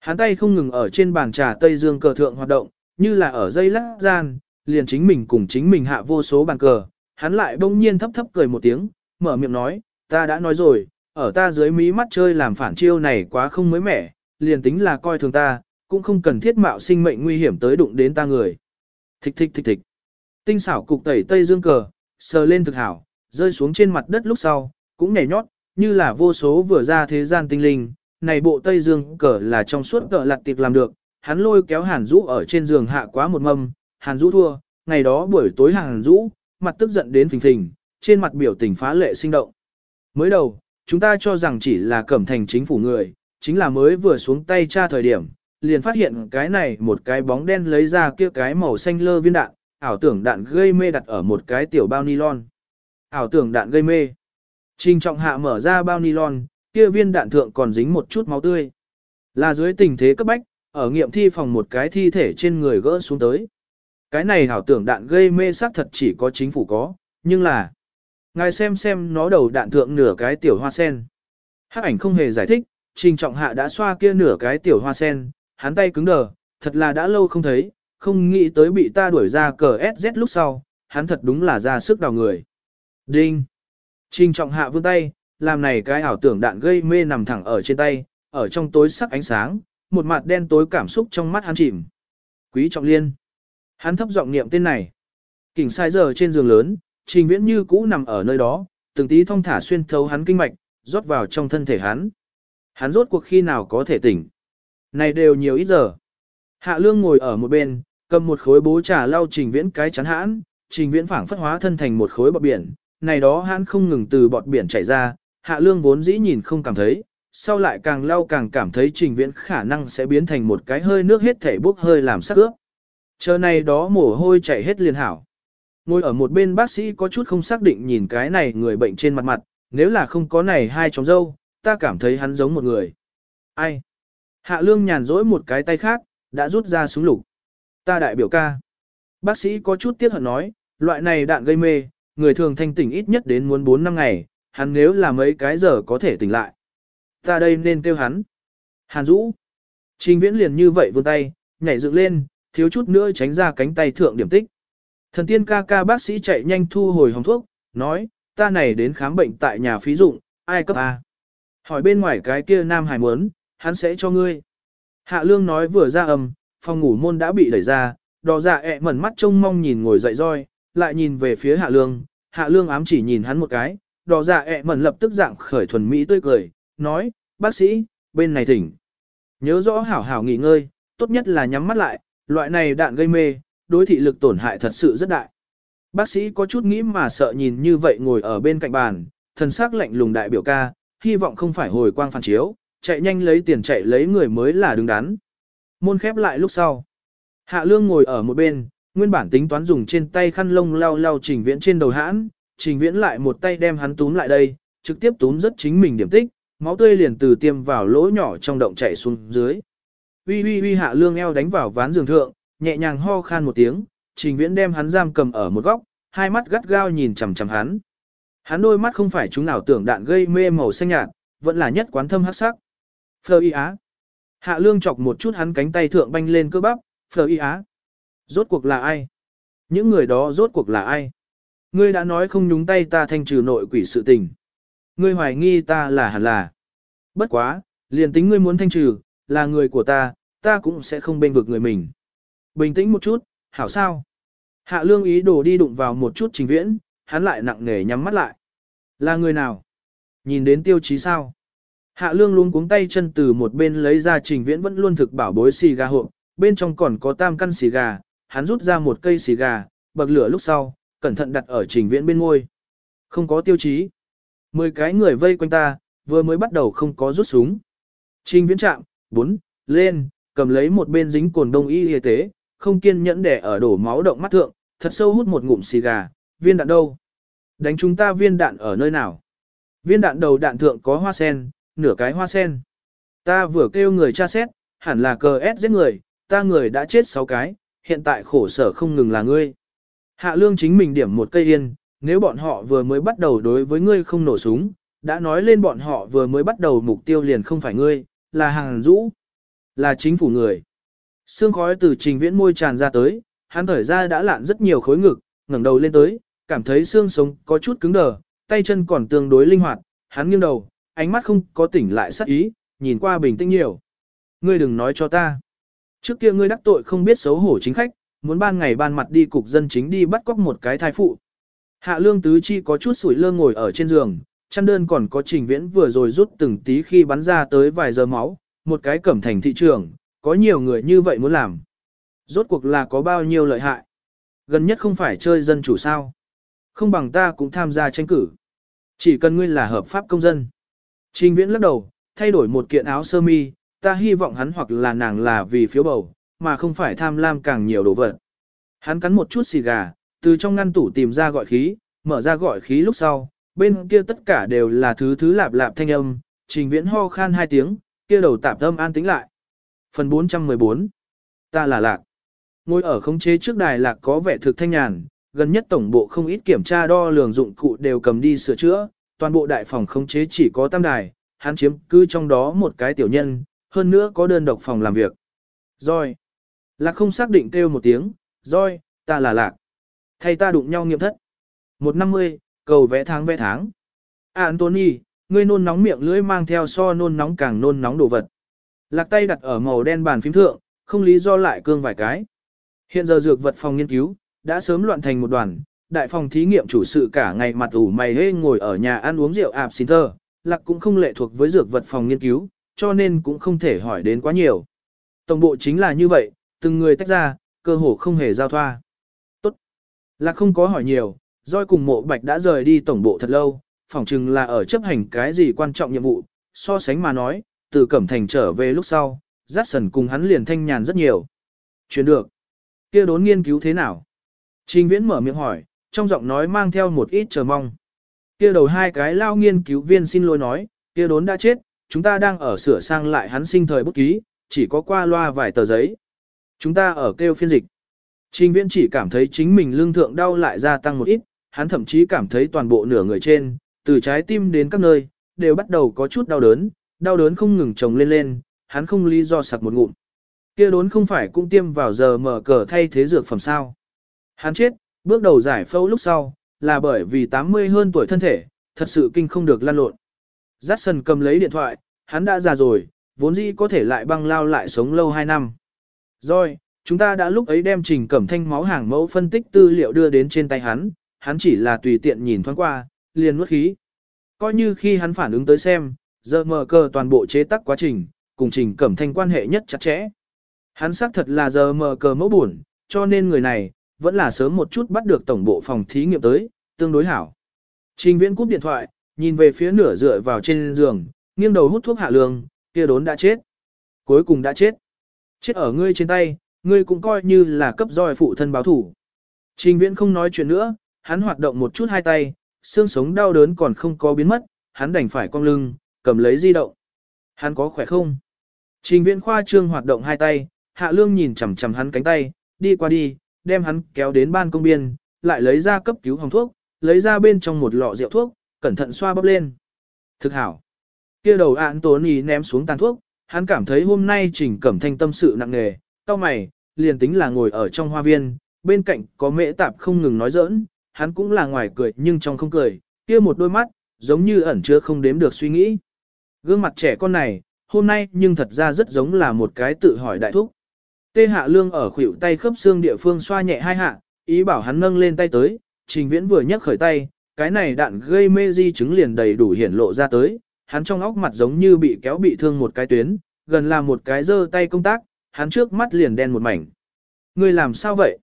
Hắn tay không ngừng ở trên bàn trà Tây Dương cờ thượng hoạt động, như là ở dây lắc gian, liền chính mình cùng chính mình hạ vô số bàn cờ. Hắn lại bỗng nhiên thấp thấp cười một tiếng, mở miệng nói, ta đã nói rồi, ở ta dưới mí mắt chơi làm phản chiêu này quá không mới mẻ, liền tính là coi thường ta, cũng không cần thiết mạo sinh mệnh nguy hiểm tới đụng đến ta người. Thích thích thích thích. Tinh xảo cục tẩy tây dương cờ, sờ lên thực hảo, rơi xuống trên mặt đất lúc sau, cũng nhảy nhót, như là vô số vừa ra thế gian tinh linh. Này bộ tây dương cờ là trong suốt cờ lặt tiệc làm được, hắn lôi kéo hàn rũ ở trên giường hạ quá một mâm, hàn rũ thua, ngày đó buổi tối hàn rũ, mặt tức giận đến phình phình, trên mặt biểu tình phá lệ sinh động. Mới đầu, chúng ta cho rằng chỉ là cẩm thành chính phủ người, chính là mới vừa xuống tay tra thời điểm, liền phát hiện cái này một cái bóng đen lấy ra kia cái màu xanh lơ viên đạn, ảo tưởng đạn gây mê đặt ở một cái tiểu bao nylon. Ảo tưởng đạn gây mê. Trình trọng hạ mở ra bao nylon, kia viên đạn thượng còn dính một chút máu tươi. Là dưới tình thế cấp bách, ở nghiệm thi phòng một cái thi thể trên người gỡ xuống tới. Cái này ảo tưởng đạn gây mê xác thật chỉ có chính phủ có, nhưng là Ngài xem xem nó đầu đạn thượng nửa cái tiểu hoa sen. Hắc ảnh không hề giải thích, trình trọng hạ đã xoa kia nửa cái tiểu hoa sen, hắn tay cứng đờ, thật là đã lâu không thấy, không nghĩ tới bị ta đuổi ra cờ SZ lúc sau, hắn thật đúng là ra sức đào người. Đinh! Trình trọng hạ vươn tay, làm này cái ảo tưởng đạn gây mê nằm thẳng ở trên tay, ở trong tối sắc ánh sáng, một mặt đen tối cảm xúc trong mắt hắn chìm. Quý trọng liên! Hắn thấp giọng niệm tên này. Kỉnh sai giờ trên giường lớn, trình viễn như cũ nằm ở nơi đó, từng tí thong thả xuyên thấu hắn kinh mạch, rót vào trong thân thể hắn. Hắn rốt cuộc khi nào có thể tỉnh. Này đều nhiều ít giờ. Hạ lương ngồi ở một bên, cầm một khối bố trà lau trình viễn cái chắn hãn, trình viễn phảng phất hóa thân thành một khối bọt biển, này đó hắn không ngừng từ bọt biển chảy ra, hạ lương vốn dĩ nhìn không cảm thấy, sau lại càng lau càng cảm thấy trình viễn khả năng sẽ biến thành một cái hơi nước hết thể bốc hơi làm sắc ướp. Chờ này đó mồ hôi chảy hết liền hảo. Ngồi ở một bên bác sĩ có chút không xác định nhìn cái này người bệnh trên mặt mặt, nếu là không có này hai chóng dâu, ta cảm thấy hắn giống một người. Ai? Hạ lương nhàn rỗi một cái tay khác, đã rút ra súng lục. Ta đại biểu ca. Bác sĩ có chút tiếc hận nói, loại này đạn gây mê, người thường thanh tỉnh ít nhất đến muốn 4 năm ngày, hắn nếu là mấy cái giờ có thể tỉnh lại. Ta đây nên kêu hắn. Hàn Dũ. Trình viễn liền như vậy vươn tay, nhảy dựng lên, thiếu chút nữa tránh ra cánh tay thượng điểm tích. Thần tiên ca ca bác sĩ chạy nhanh thu hồi hồng thuốc, nói, ta này đến khám bệnh tại nhà phí dụng, ai cấp A. Hỏi bên ngoài cái kia nam hải muốn, hắn sẽ cho ngươi. Hạ lương nói vừa ra âm, phòng ngủ môn đã bị đẩy ra, đỏ dạ ẹ mẩn mắt trông mong nhìn ngồi dậy roi, lại nhìn về phía hạ lương, hạ lương ám chỉ nhìn hắn một cái, đỏ dạ ẹ mẩn lập tức dạng khởi thuần mỹ tươi cười, nói, bác sĩ, bên này thỉnh. Nhớ rõ hảo hảo nghỉ ngơi, tốt nhất là nhắm mắt lại, loại này đạn gây mê, đối thị lực tổn hại thật sự rất đại. Bác sĩ có chút nghĩ mà sợ nhìn như vậy ngồi ở bên cạnh bàn, thần sắc lạnh lùng đại biểu ca, hy vọng không phải hồi quang phản chiếu, chạy nhanh lấy tiền chạy lấy người mới là đứng đắn. Môn khép lại lúc sau. Hạ lương ngồi ở một bên, nguyên bản tính toán dùng trên tay khăn lông lau lau trình viễn trên đầu hãn, trình viễn lại một tay đem hắn túm lại đây, trực tiếp túm rất chính mình điểm tích, máu tươi liền từ tiêm vào lỗ nhỏ trong động chảy xuống dưới. Uy uy uy hạ lương eo đánh vào ván giường thượng, nhẹ nhàng ho khan một tiếng, trình viễn đem hắn giam cầm ở một góc, hai mắt gắt gao nhìn chằm chằm hắn. Hắn đôi mắt không phải chúng nào tưởng đạn gây mê màu xanh nhạt, vẫn là nhất quán thâm hắc sắc. Phờ y á. Hạ lương chọc một chút hắn cánh tay thượng banh lên cơ bắp, phờ y á. Rốt cuộc là ai? Những người đó rốt cuộc là ai? Ngươi đã nói không nhúng tay ta thanh trừ nội quỷ sự tình. Ngươi hoài nghi ta là hẳn là. Bất quá, liền tính ngươi muốn thanh trừ, là người của ta, ta cũng sẽ không bên vực người mình. Bình tĩnh một chút, hảo sao? Hạ lương ý đồ đi đụng vào một chút trình viễn, hắn lại nặng nề nhắm mắt lại. Là người nào? Nhìn đến tiêu chí sao? Hạ lương luôn cuống tay chân từ một bên lấy ra trình viễn vẫn luôn thực bảo bối xì gà hộp, bên trong còn có tam căn xì gà, hắn rút ra một cây xì gà, bậc lửa lúc sau, cẩn thận đặt ở trình viễn bên môi. Không có tiêu chí. Mười cái người vây quanh ta, vừa mới bắt đầu không có rút súng. Trình viễn chạm, bốn, lên, cầm lấy một bên dính cồn đông y y tế, không kiên nhẫn để ở đổ máu động mắt thượng, thật sâu hút một ngụm xì gà, viên đạn đâu? Đánh chúng ta viên đạn ở nơi nào? Viên đạn đầu đạn thượng có hoa sen, nửa cái hoa sen. Ta vừa kêu người tra xét, hẳn là cờ ép giết người, ta người đã chết 6 cái, hiện tại khổ sở không ngừng là ngươi. Hạ lương chính mình điểm một cây yên, nếu bọn họ vừa mới bắt đầu đối với ngươi không nổ súng, đã nói lên bọn họ vừa mới bắt đầu mục tiêu liền không phải ngươi, là hàng rũ, là chính phủ người. Sương khói từ trình viễn môi tràn ra tới, hắn thở ra đã lạn rất nhiều khối ngực, ngẩng đầu lên tới, cảm thấy xương sống có chút cứng đờ, tay chân còn tương đối linh hoạt, hắn nghiêng đầu, ánh mắt không có tỉnh lại sắc ý, nhìn qua bình tĩnh nhiều. Ngươi đừng nói cho ta. Trước kia ngươi đắc tội không biết xấu hổ chính khách, muốn ban ngày ban mặt đi cục dân chính đi bắt cóc một cái thai phụ. Hạ lương tứ chi có chút sủi lơ ngồi ở trên giường, chăn đơn còn có trình viễn vừa rồi rút từng tí khi bắn ra tới vài giờ máu, một cái cẩm thành thị trường, có nhiều người như vậy muốn làm. Rốt cuộc là có bao nhiêu lợi hại. Gần nhất không phải chơi dân chủ sao. Không bằng ta cũng tham gia tranh cử. Chỉ cần ngươi là hợp pháp công dân. Trình viễn lắc đầu, thay đổi một kiện áo sơ mi, ta hy vọng hắn hoặc là nàng là vì phiếu bầu, mà không phải tham lam càng nhiều đồ vật. Hắn cắn một chút xì gà, từ trong ngăn tủ tìm ra gọi khí, mở ra gọi khí lúc sau, bên kia tất cả đều là thứ thứ lạp lạp thanh âm, trình viễn ho khan hai tiếng, kia đầu tạp âm an tĩnh lại. Phần 414 Ta là Lạc. Ngồi ở khống chế trước đài Lạc có vẻ thực thanh nhàn, gần nhất tổng bộ không ít kiểm tra đo lường dụng cụ đều cầm đi sửa chữa, toàn bộ đại phòng khống chế chỉ có tam đài, hắn chiếm cứ trong đó một cái tiểu nhân, hơn nữa có đơn độc phòng làm việc. Rồi. Lạc không xác định kêu một tiếng, rồi, ta là Lạc. Thay ta đụng nhau nghiệm thất. 150, cầu vẽ tháng vẽ tháng. À, Anthony, ngươi nôn nóng miệng lưỡi mang theo so nôn nóng càng nôn nóng đồ vật. Lạc tay đặt ở màu đen bàn phím thượng, không lý do lại cương vài cái. Hiện giờ dược vật phòng nghiên cứu, đã sớm loạn thành một đoàn, đại phòng thí nghiệm chủ sự cả ngày mặt ủ mày hê ngồi ở nhà ăn uống rượu ạp xin thơ, lạc cũng không lệ thuộc với dược vật phòng nghiên cứu, cho nên cũng không thể hỏi đến quá nhiều. Tổng bộ chính là như vậy, từng người tách ra, cơ hồ không hề giao thoa. Tốt. Lạc không có hỏi nhiều, doi cùng mộ bạch đã rời đi tổng bộ thật lâu, phỏng chừng là ở chấp hành cái gì quan trọng nhiệm vụ, so sánh mà nói, từ Cẩm Thành trở về lúc sau, Giác Sần cùng hắn liền thanh nhàn rất nhiều. Chuyển được. kia đốn nghiên cứu thế nào? Trình Viễn mở miệng hỏi, trong giọng nói mang theo một ít chờ mong. Kia đầu hai cái lao nghiên cứu viên xin lỗi nói, kia đốn đã chết, chúng ta đang ở sửa sang lại hắn sinh thời bút ký, chỉ có qua loa vài tờ giấy. Chúng ta ở kêu phiên dịch. Trình Viễn chỉ cảm thấy chính mình lương thượng đau lại gia tăng một ít, hắn thậm chí cảm thấy toàn bộ nửa người trên, từ trái tim đến các nơi, đều bắt đầu có chút đau đớn, đau đớn không ngừng chồng lên lên, hắn không lý do sặc một ngụm. Kia đốn không phải cũng tiêm vào giờ mở cờ thay thế dược phẩm sao. Hắn chết, bước đầu giải phẫu lúc sau, là bởi vì 80 hơn tuổi thân thể, thật sự kinh không được lan lộn. Jackson cầm lấy điện thoại, hắn đã già rồi, vốn dĩ có thể lại băng lao lại sống lâu 2 năm. Rồi, chúng ta đã lúc ấy đem trình cẩm thanh máu hàng mẫu phân tích tư liệu đưa đến trên tay hắn, hắn chỉ là tùy tiện nhìn thoáng qua, liền nuốt khí. Coi như khi hắn phản ứng tới xem, giờ mở cờ toàn bộ chế tác quá trình, cùng trình cẩm thanh quan hệ nhất chặt chẽ. Hắn xác thật là giờ mở cờ mẫu buồn, cho nên người này, vẫn là sớm một chút bắt được tổng bộ phòng thí nghiệm tới, tương đối hảo. Trình viễn cúp điện thoại, nhìn về phía nửa dựa vào trên giường, nghiêng đầu hút thuốc hạ lương, kia đốn đã chết. Cuối cùng đã chết. Chết ở ngươi trên tay, ngươi cũng coi như là cấp roi phụ thân báo thủ. Trình viễn không nói chuyện nữa, hắn hoạt động một chút hai tay, xương sống đau đớn còn không có biến mất, hắn đành phải cong lưng, cầm lấy di động. Hắn có khỏe không? Trình viễn khoa trương hoạt động hai tay, hạ lương nhìn chằm chằm hắn cánh tay, đi qua đi, đem hắn kéo đến ban công biên, lại lấy ra cấp cứu hồng thuốc, lấy ra bên trong một lọ rượu thuốc, cẩn thận xoa bóp lên. Thực hảo. Kia đầu ạn tố nì ném xuống tàn thuốc, hắn cảm thấy hôm nay trình cẩm thanh tâm sự nặng nề, cao mày, liền tính là ngồi ở trong hoa viên, bên cạnh có mễ tạp không ngừng nói giỡn, hắn cũng là ngoài cười nhưng trong không cười, kia một đôi mắt, giống như ẩn chứa không đếm được suy nghĩ. Gương mặt trẻ con này, hôm nay nhưng thật ra rất giống là một cái tự hỏi đại thúc. Tê hạ lương ở khuỷu tay khớp xương địa phương xoa nhẹ hai hạ, ý bảo hắn nâng lên tay tới, trình viễn vừa nhấc khởi tay, cái này đạn gây mê di chứng liền đầy đủ hiển lộ ra tới, hắn trong óc mặt giống như bị kéo bị thương một cái tuyến, gần là một cái giơ tay công tác, hắn trước mắt liền đen một mảnh. Người làm sao vậy?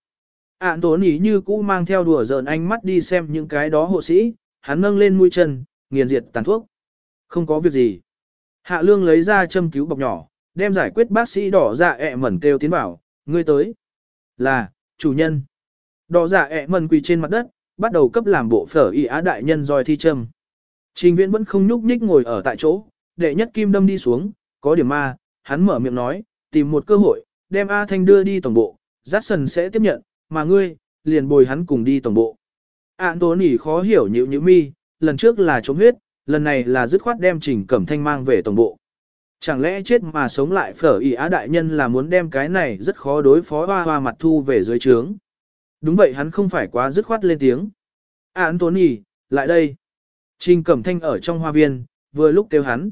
Ản tốn ý như cũ mang theo đùa giỡn ánh mắt đi xem những cái đó hộ sĩ, hắn nâng lên mũi chân, nghiền diệt tàn thuốc. Không có việc gì. Hạ lương lấy ra châm cứu bọc nhỏ, đem giải quyết bác sĩ đỏ dạ ẹ mẩn kêu tiến bảo, ngươi tới. Là, chủ nhân. Đỏ dạ ẹ mẩn quỳ trên mặt đất, bắt đầu cấp làm bộ phở y á đại nhân roi thi châm. Trình viễn vẫn không nhúc nhích ngồi ở tại chỗ, đệ nhất kim đâm đi xuống, có điểm ma, hắn mở miệng nói, tìm một cơ hội, đem A Thanh đưa đi tổng bộ, Jackson sẽ tiếp nhận, mà ngươi, liền bồi hắn cùng đi tổng bộ. Anthony tố khó hiểu nhữ nhữ mi, lần trước là chống huyết, lần này là dứt khoát đem Trình Cẩm Thanh mang về tổng bộ. Chẳng lẽ chết mà sống lại phở ý á đại nhân là muốn đem cái này rất khó đối phó hoa hoa mặt thu về dưới trướng. Đúng vậy hắn không phải quá dứt khoát lên tiếng. À, Ản tố lại đây. Trình Cẩm Thanh ở trong hoa viên, vừa lúc kêu hắn.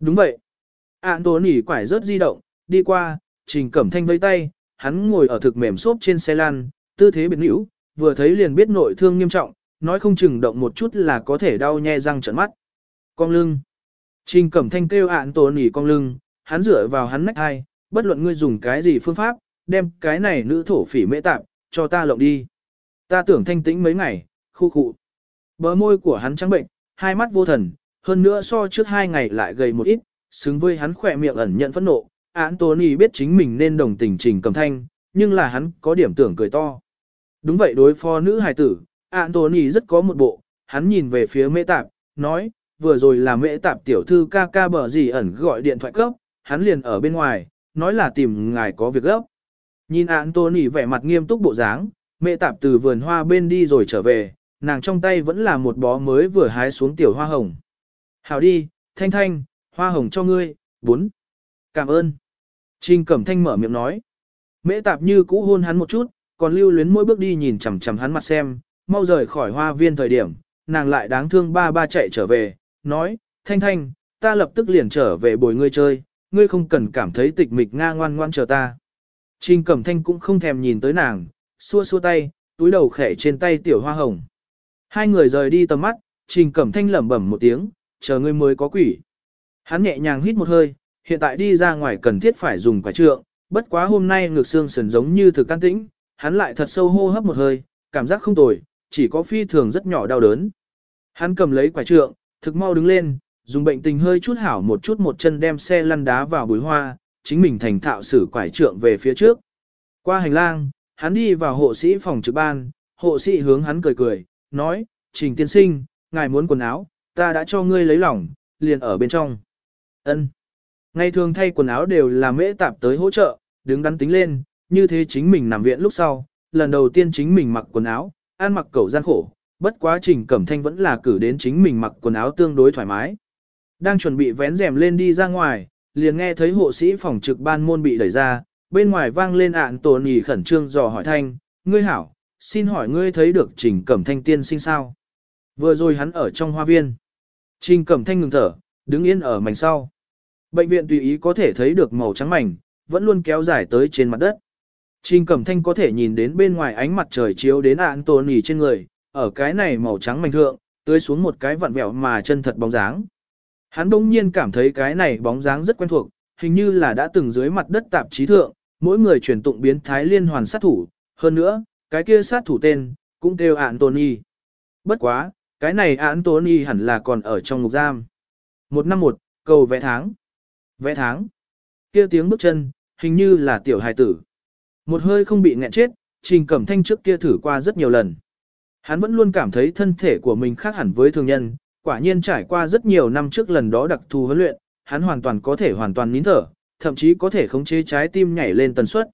Đúng vậy. À, Ản tố quải rớt di động, đi qua, Trình Cẩm Thanh vây tay, hắn ngồi ở thực mềm xốp trên xe lăn, tư thế biệt nữ, vừa thấy liền biết nội thương nghiêm trọng, nói không chừng động một chút là có thể đau nhe răng trợn mắt. Cong lưng. Trình Cẩm Thanh kêu ạn tổ nỉ cong lưng, hắn dựa vào hắn nách hai, bất luận ngươi dùng cái gì phương pháp, đem cái này nữ thổ phỉ mễ tạp, cho ta lộng đi. Ta tưởng thanh tĩnh mấy ngày, khu khụ. Bờ môi của hắn trắng bệnh, hai mắt vô thần, hơn nữa so trước hai ngày lại gầy một ít, xứng với hắn khỏe miệng ẩn nhận phẫn nộ, Anthony biết chính mình nên đồng tình trình cầm thanh, nhưng là hắn có điểm tưởng cười to. Đúng vậy đối phó nữ hài tử, Anthony rất có một bộ, hắn nhìn về phía mễ tạp, nói, vừa rồi là mễ tạp tiểu thư ca ca bờ gì ẩn gọi điện thoại cấp, hắn liền ở bên ngoài, nói là tìm ngài có việc gấp. Nhìn Anthony vẻ mặt nghiêm túc bộ dáng, mẹ tạp từ vườn hoa bên đi rồi trở về, nàng trong tay vẫn là một bó mới vừa hái xuống tiểu hoa hồng. Hảo đi, thanh thanh, hoa hồng cho ngươi, bốn. Cảm ơn. Trình Cẩm Thanh mở miệng nói. Mễ tạp như cũ hôn hắn một chút, còn lưu luyến mỗi bước đi nhìn chằm chằm hắn mặt xem, mau rời khỏi hoa viên thời điểm, nàng lại đáng thương ba ba chạy trở về, nói, Thanh Thanh, ta lập tức liền trở về bồi ngươi chơi, ngươi không cần cảm thấy tịch mịch nga ngoan ngoan chờ ta. Trình Cẩm Thanh cũng không thèm nhìn tới nàng, xua xua tay, túi đầu khẽ trên tay tiểu hoa hồng. Hai người rời đi tầm mắt, Trình Cẩm Thanh lẩm bẩm một tiếng, chờ ngươi mới có quỷ. Hắn nhẹ nhàng hít một hơi, hiện tại đi ra ngoài cần thiết phải dùng quả trượng, bất quá hôm nay ngược xương sườn giống như thực can tĩnh, hắn lại thật sâu hô hấp một hơi, cảm giác không tồi, chỉ có phi thường rất nhỏ đau đớn. Hắn cầm lấy quả trượng, thực mau đứng lên, dùng bệnh tình hơi chút hảo một chút một chân đem xe lăn đá vào bùi hoa, chính mình thành thạo sử quải trượng về phía trước. Qua hành lang, hắn đi vào hộ sĩ phòng trực ban, hộ sĩ hướng hắn cười cười, nói, trình tiên sinh, ngài muốn quần áo, ta đã cho ngươi lấy lỏng, liền ở bên trong. Ân. Ngày thường thay quần áo đều là mễ tạp tới hỗ trợ, đứng đắn tính lên, như thế chính mình nằm viện lúc sau, lần đầu tiên chính mình mặc quần áo, ăn mặc cầu gian khổ, bất quá trình cẩm thanh vẫn là cử đến chính mình mặc quần áo tương đối thoải mái. Đang chuẩn bị vén rèm lên đi ra ngoài, liền nghe thấy hộ sĩ phòng trực ban môn bị đẩy ra, bên ngoài vang lên ạn tổ nì khẩn trương dò hỏi thanh, ngươi hảo, xin hỏi ngươi thấy được trình cẩm thanh tiên sinh sao? Vừa rồi hắn ở trong hoa viên. Trình cẩm thanh ngừng thở, đứng yên ở mảnh sau. Bệnh viện tùy ý có thể thấy được màu trắng mảnh, vẫn luôn kéo dài tới trên mặt đất. Trình Cẩm Thanh có thể nhìn đến bên ngoài ánh mặt trời chiếu đến Anthony trên người, ở cái này màu trắng mảnh thượng, tưới xuống một cái vặn vẹo mà chân thật bóng dáng. Hắn bỗng nhiên cảm thấy cái này bóng dáng rất quen thuộc, hình như là đã từng dưới mặt đất tạp chí thượng, mỗi người truyền tụng biến thái liên hoàn sát thủ, hơn nữa, cái kia sát thủ tên, cũng kêu Anthony. Bất quá, cái này Anthony hẳn là còn ở trong ngục giam. Một năm một, cầu vẽ tháng. Vẽ tháng. Kia tiếng bước chân, hình như là tiểu hài tử. Một hơi không bị nghẹn chết, Trình Cẩm Thanh trước kia thử qua rất nhiều lần. Hắn vẫn luôn cảm thấy thân thể của mình khác hẳn với thường nhân, quả nhiên trải qua rất nhiều năm trước lần đó đặc thù huấn luyện, hắn hoàn toàn có thể hoàn toàn nín thở, thậm chí có thể khống chế trái tim nhảy lên tần suất.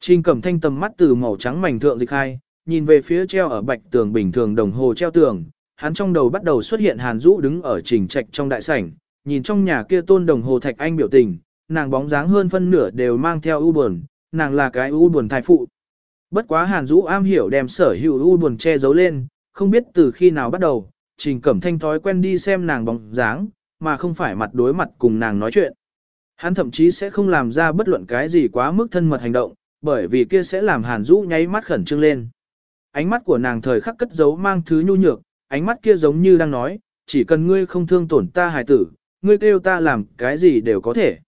Trình Cẩm Thanh tầm mắt từ màu trắng mảnh thượng dịch hai, nhìn về phía treo ở bạch tường bình thường đồng hồ treo tường, hắn trong đầu bắt đầu xuất hiện Hàn Dũ đứng ở trình trạch trong đại sảnh, nhìn trong nhà kia tôn đồng hồ thạch anh biểu tình, nàng bóng dáng hơn phân nửa đều mang theo u buồn, nàng là cái u buồn thai phụ. Bất quá Hàn Dũ am hiểu đem sở hữu u buồn che giấu lên, không biết từ khi nào bắt đầu, Trình Cẩm Thanh thói quen đi xem nàng bóng dáng, mà không phải mặt đối mặt cùng nàng nói chuyện. Hắn thậm chí sẽ không làm ra bất luận cái gì quá mức thân mật hành động, bởi vì kia sẽ làm Hàn Dũ nháy mắt khẩn trương lên. Ánh mắt của nàng thời khắc cất giấu mang thứ nhu nhược, ánh mắt kia giống như đang nói, chỉ cần ngươi không thương tổn ta hài tử, ngươi kêu ta làm cái gì đều có thể.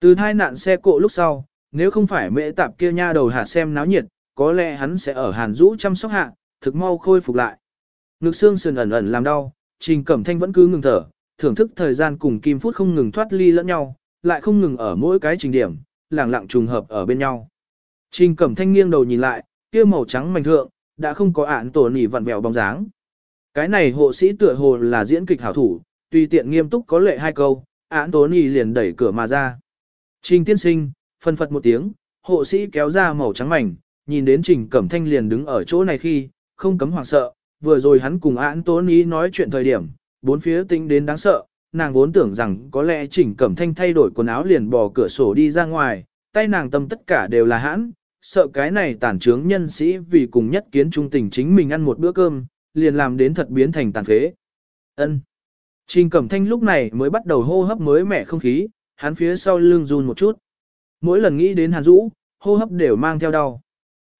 Từ hai nạn xe cộ lúc sau, nếu không phải mễ tạp kia nha đầu hạt xem náo nhiệt, có lẽ hắn sẽ ở Hàn Dũ chăm sóc hạ, thực mau khôi phục lại. Ngực xương sườn ẩn ẩn làm đau, Trình Cẩm Thanh vẫn cứ ngừng thở, thưởng thức thời gian cùng Kim Phút không ngừng thoát ly lẫn nhau, lại không ngừng ở mỗi cái trình điểm, lẳng lặng trùng hợp ở bên nhau. Trình Cẩm Thanh nghiêng đầu nhìn lại, kia màu trắng mảnh thượng, đã không có ản tổ nỉ vặn vẹo bóng dáng. Cái này hộ sĩ tựa hồ là diễn kịch hảo thủ, tùy tiện nghiêm túc có lệ hai câu, ản tổ nỉ liền đẩy cửa mà ra. Trình tiên sinh, phân phật một tiếng, hộ sĩ kéo ra màu trắng mảnh, nhìn đến Trình Cẩm Thanh liền đứng ở chỗ này khi, không cấm hoảng sợ, vừa rồi hắn cùng Án Tố nỉ nói chuyện thời điểm, bốn phía tính đến đáng sợ, nàng vốn tưởng rằng có lẽ Trình Cẩm Thanh thay đổi quần áo liền bỏ cửa sổ đi ra ngoài, tay nàng tâm tất cả đều là hãn, sợ cái này tàn trướng nhân sĩ vì cùng nhất kiến trung tình chính mình ăn một bữa cơm, liền làm đến thật biến thành tàn phế. Ân. Trình Cẩm Thanh lúc này mới bắt đầu hô hấp mới mẻ không khí, hắn phía sau lưng run một chút. Mỗi lần nghĩ đến Hàn Dũ, hô hấp đều mang theo đau.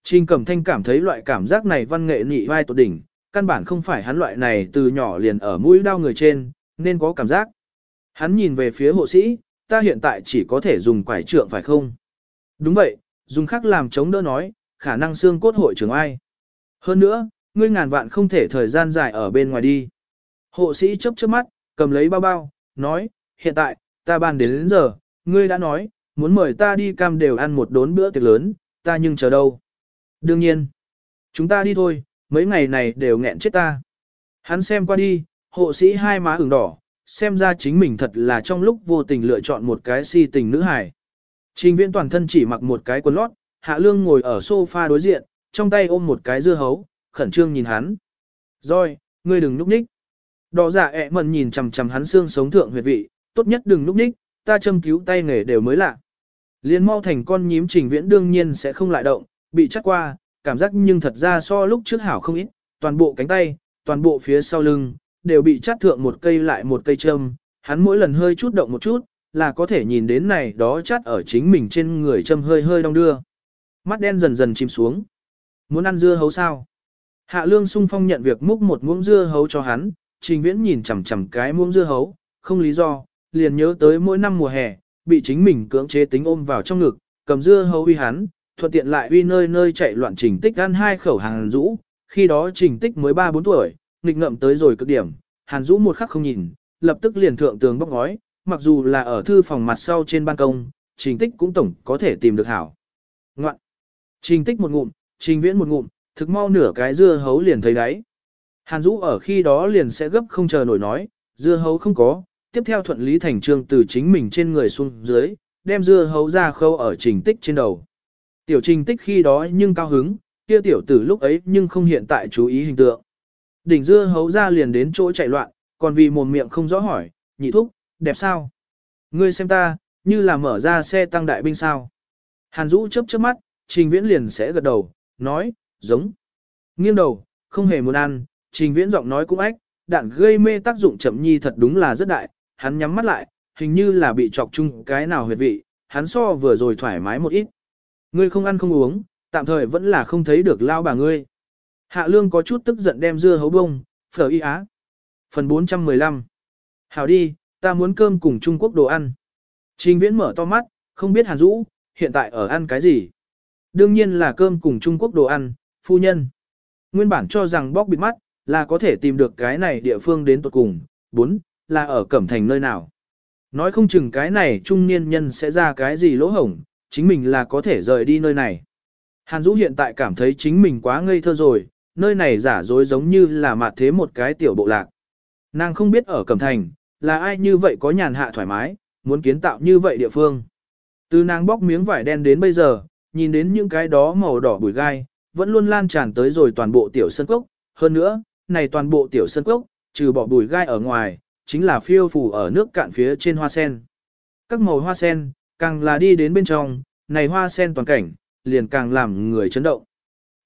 Trình Cẩm Thanh cảm thấy loại cảm giác này văn nghệ nhị vai tột đỉnh, căn bản không phải hắn loại này từ nhỏ liền ở mũi đau người trên, nên có cảm giác. Hắn nhìn về phía hộ sĩ, ta hiện tại chỉ có thể dùng quải trượng phải không? Đúng vậy, dùng khác làm chống đỡ nói, khả năng xương cốt hội trưởng ai. Hơn nữa, ngươi ngàn vạn không thể thời gian dài ở bên ngoài đi. Hộ sĩ chấp chớp mắt, cầm lấy bao bao, nói, hiện tại, ta bàn đến đến giờ, ngươi đã nói, muốn mời ta đi cam đều ăn một đốn bữa tiệc lớn, ta nhưng chờ đâu. Đương nhiên, chúng ta đi thôi, mấy ngày này đều nghẹn chết ta. Hắn xem qua đi, hộ sĩ hai má ửng đỏ, xem ra chính mình thật là trong lúc vô tình lựa chọn một cái si tình nữ hài. Trình viễn toàn thân chỉ mặc một cái quần lót, hạ lương ngồi ở sofa đối diện, trong tay ôm một cái dưa hấu, khẩn trương nhìn hắn. Rồi, ngươi đừng núp ních. Đỏ giả ẹ mần nhìn chằm chằm hắn xương sống thượng huyệt vị, tốt nhất đừng núp ních, ta châm cứu tay nghề đều mới lạ. Liên mau thành con nhím trình viễn đương nhiên sẽ không lại động, bị chắc qua, cảm giác nhưng thật ra so lúc trước hảo không ít, toàn bộ cánh tay, toàn bộ phía sau lưng, đều bị chát thượng một cây lại một cây châm, hắn mỗi lần hơi chút động một chút, là có thể nhìn đến này đó chát ở chính mình trên người châm hơi hơi đong đưa. Mắt đen dần dần chìm xuống. Muốn ăn dưa hấu sao? Hạ lương sung phong nhận việc múc một muỗng dưa hấu cho hắn, trình viễn nhìn chằm chằm cái muỗng dưa hấu, không lý do, liền nhớ tới mỗi năm mùa hè, bị chính mình cưỡng chế tính ôm vào trong ngực, cầm dưa hấu uy hắn, thuận tiện lại uy nơi nơi chạy loạn trình tích ăn hai khẩu hàng rũ, khi đó trình tích mới 3-4 tuổi, nghịch ngậm tới rồi cực điểm, hàn rũ một khắc không nhìn, lập tức liền thượng tường bóc ngói, mặc dù là ở thư phòng mặt sau trên ban công, trình tích cũng tổng có thể tìm được hảo. Ngoạn! Trình tích một ngụm, trình viễn một ngụm, thực mau nửa cái dưa hấu liền thấy đáy. Hàn Dũ ở khi đó liền sẽ gấp không chờ nổi nói, dưa hấu không có, tiếp theo thuận lý thành trương từ chính mình trên người xuống dưới, đem dưa hấu ra khâu ở trình tích trên đầu. Tiểu trình tích khi đó nhưng cao hứng, kia tiểu tử lúc ấy nhưng không hiện tại chú ý hình tượng. Đỉnh dưa hấu ra liền đến chỗ chạy loạn, còn vì mồm miệng không rõ hỏi, nhị thúc, đẹp sao? Ngươi xem ta, như là mở ra xe tăng đại binh sao? Hàn Dũ chớp chớp mắt, trình viễn liền sẽ gật đầu, nói, giống. Nghiêng đầu, không hề muốn ăn, trình viễn giọng nói cũng ách, đạn gây mê tác dụng chậm nhi thật đúng là rất đại, hắn nhắm mắt lại, hình như là bị chọc chung cái nào huyệt vị, hắn so vừa rồi thoải mái một ít. Ngươi không ăn không uống, tạm thời vẫn là không thấy được lao bà ngươi. Hạ lương có chút tức giận đem dưa hấu bông, phở y á. Phần 415 Hảo đi, ta muốn cơm cùng Trung Quốc đồ ăn. Trình viễn mở to mắt, không biết hàn rũ, hiện tại ở ăn cái gì. Đương nhiên là cơm cùng Trung Quốc đồ ăn, phu nhân. Nguyên bản cho rằng bóc bịt mắt, là có thể tìm được cái này địa phương đến tuột cùng. 4 là ở Cẩm Thành nơi nào. Nói không chừng cái này trung niên nhân sẽ ra cái gì lỗ hổng, chính mình là có thể rời đi nơi này. Hàn Dũ hiện tại cảm thấy chính mình quá ngây thơ rồi, nơi này giả dối giống như là mặt thế một cái tiểu bộ lạc. Nàng không biết ở Cẩm Thành, là ai như vậy có nhàn hạ thoải mái, muốn kiến tạo như vậy địa phương. Từ nàng bóc miếng vải đen đến bây giờ, nhìn đến những cái đó màu đỏ bùi gai, vẫn luôn lan tràn tới rồi toàn bộ tiểu sân cốc. Hơn nữa, này toàn bộ tiểu sân cốc, trừ bỏ bùi gai ở ngoài, chính là phiêu phù ở nước cạn phía trên hoa sen. Các màu hoa sen, càng là đi đến bên trong, này hoa sen toàn cảnh, liền càng làm người chấn động.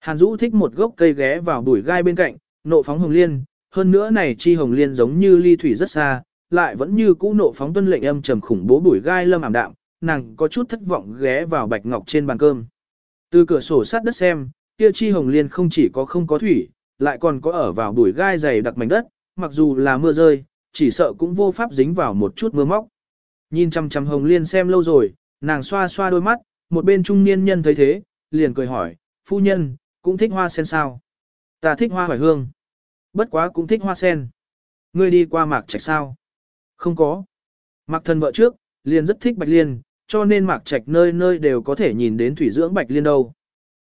Hàn Dũ thích một gốc cây ghé vào bụi gai bên cạnh, nộ phóng hồng liên, hơn nữa này chi hồng liên giống như ly thủy rất xa, lại vẫn như cũ nộ phóng tuân lệnh âm trầm khủng bố bụi gai lâm ảm đạm, nàng có chút thất vọng ghé vào bạch ngọc trên bàn cơm. Từ cửa sổ sát đất xem, kia chi hồng liên không chỉ có không có thủy, lại còn có ở vào bụi gai dày đặc mảnh đất, mặc dù là mưa rơi, chỉ sợ cũng vô pháp dính vào một chút mưa móc. Nhìn chăm chăm hồng liên xem lâu rồi, nàng xoa xoa đôi mắt, một bên trung niên nhân thấy thế, liền cười hỏi, phu nhân, cũng thích hoa sen sao? Ta thích hoa hoài hương. Bất quá cũng thích hoa sen. Ngươi đi qua mạc trạch sao? Không có. Mạc thân vợ trước, liền rất thích bạch liên, cho nên mạc trạch nơi nơi đều có thể nhìn đến thủy dưỡng bạch liên đâu.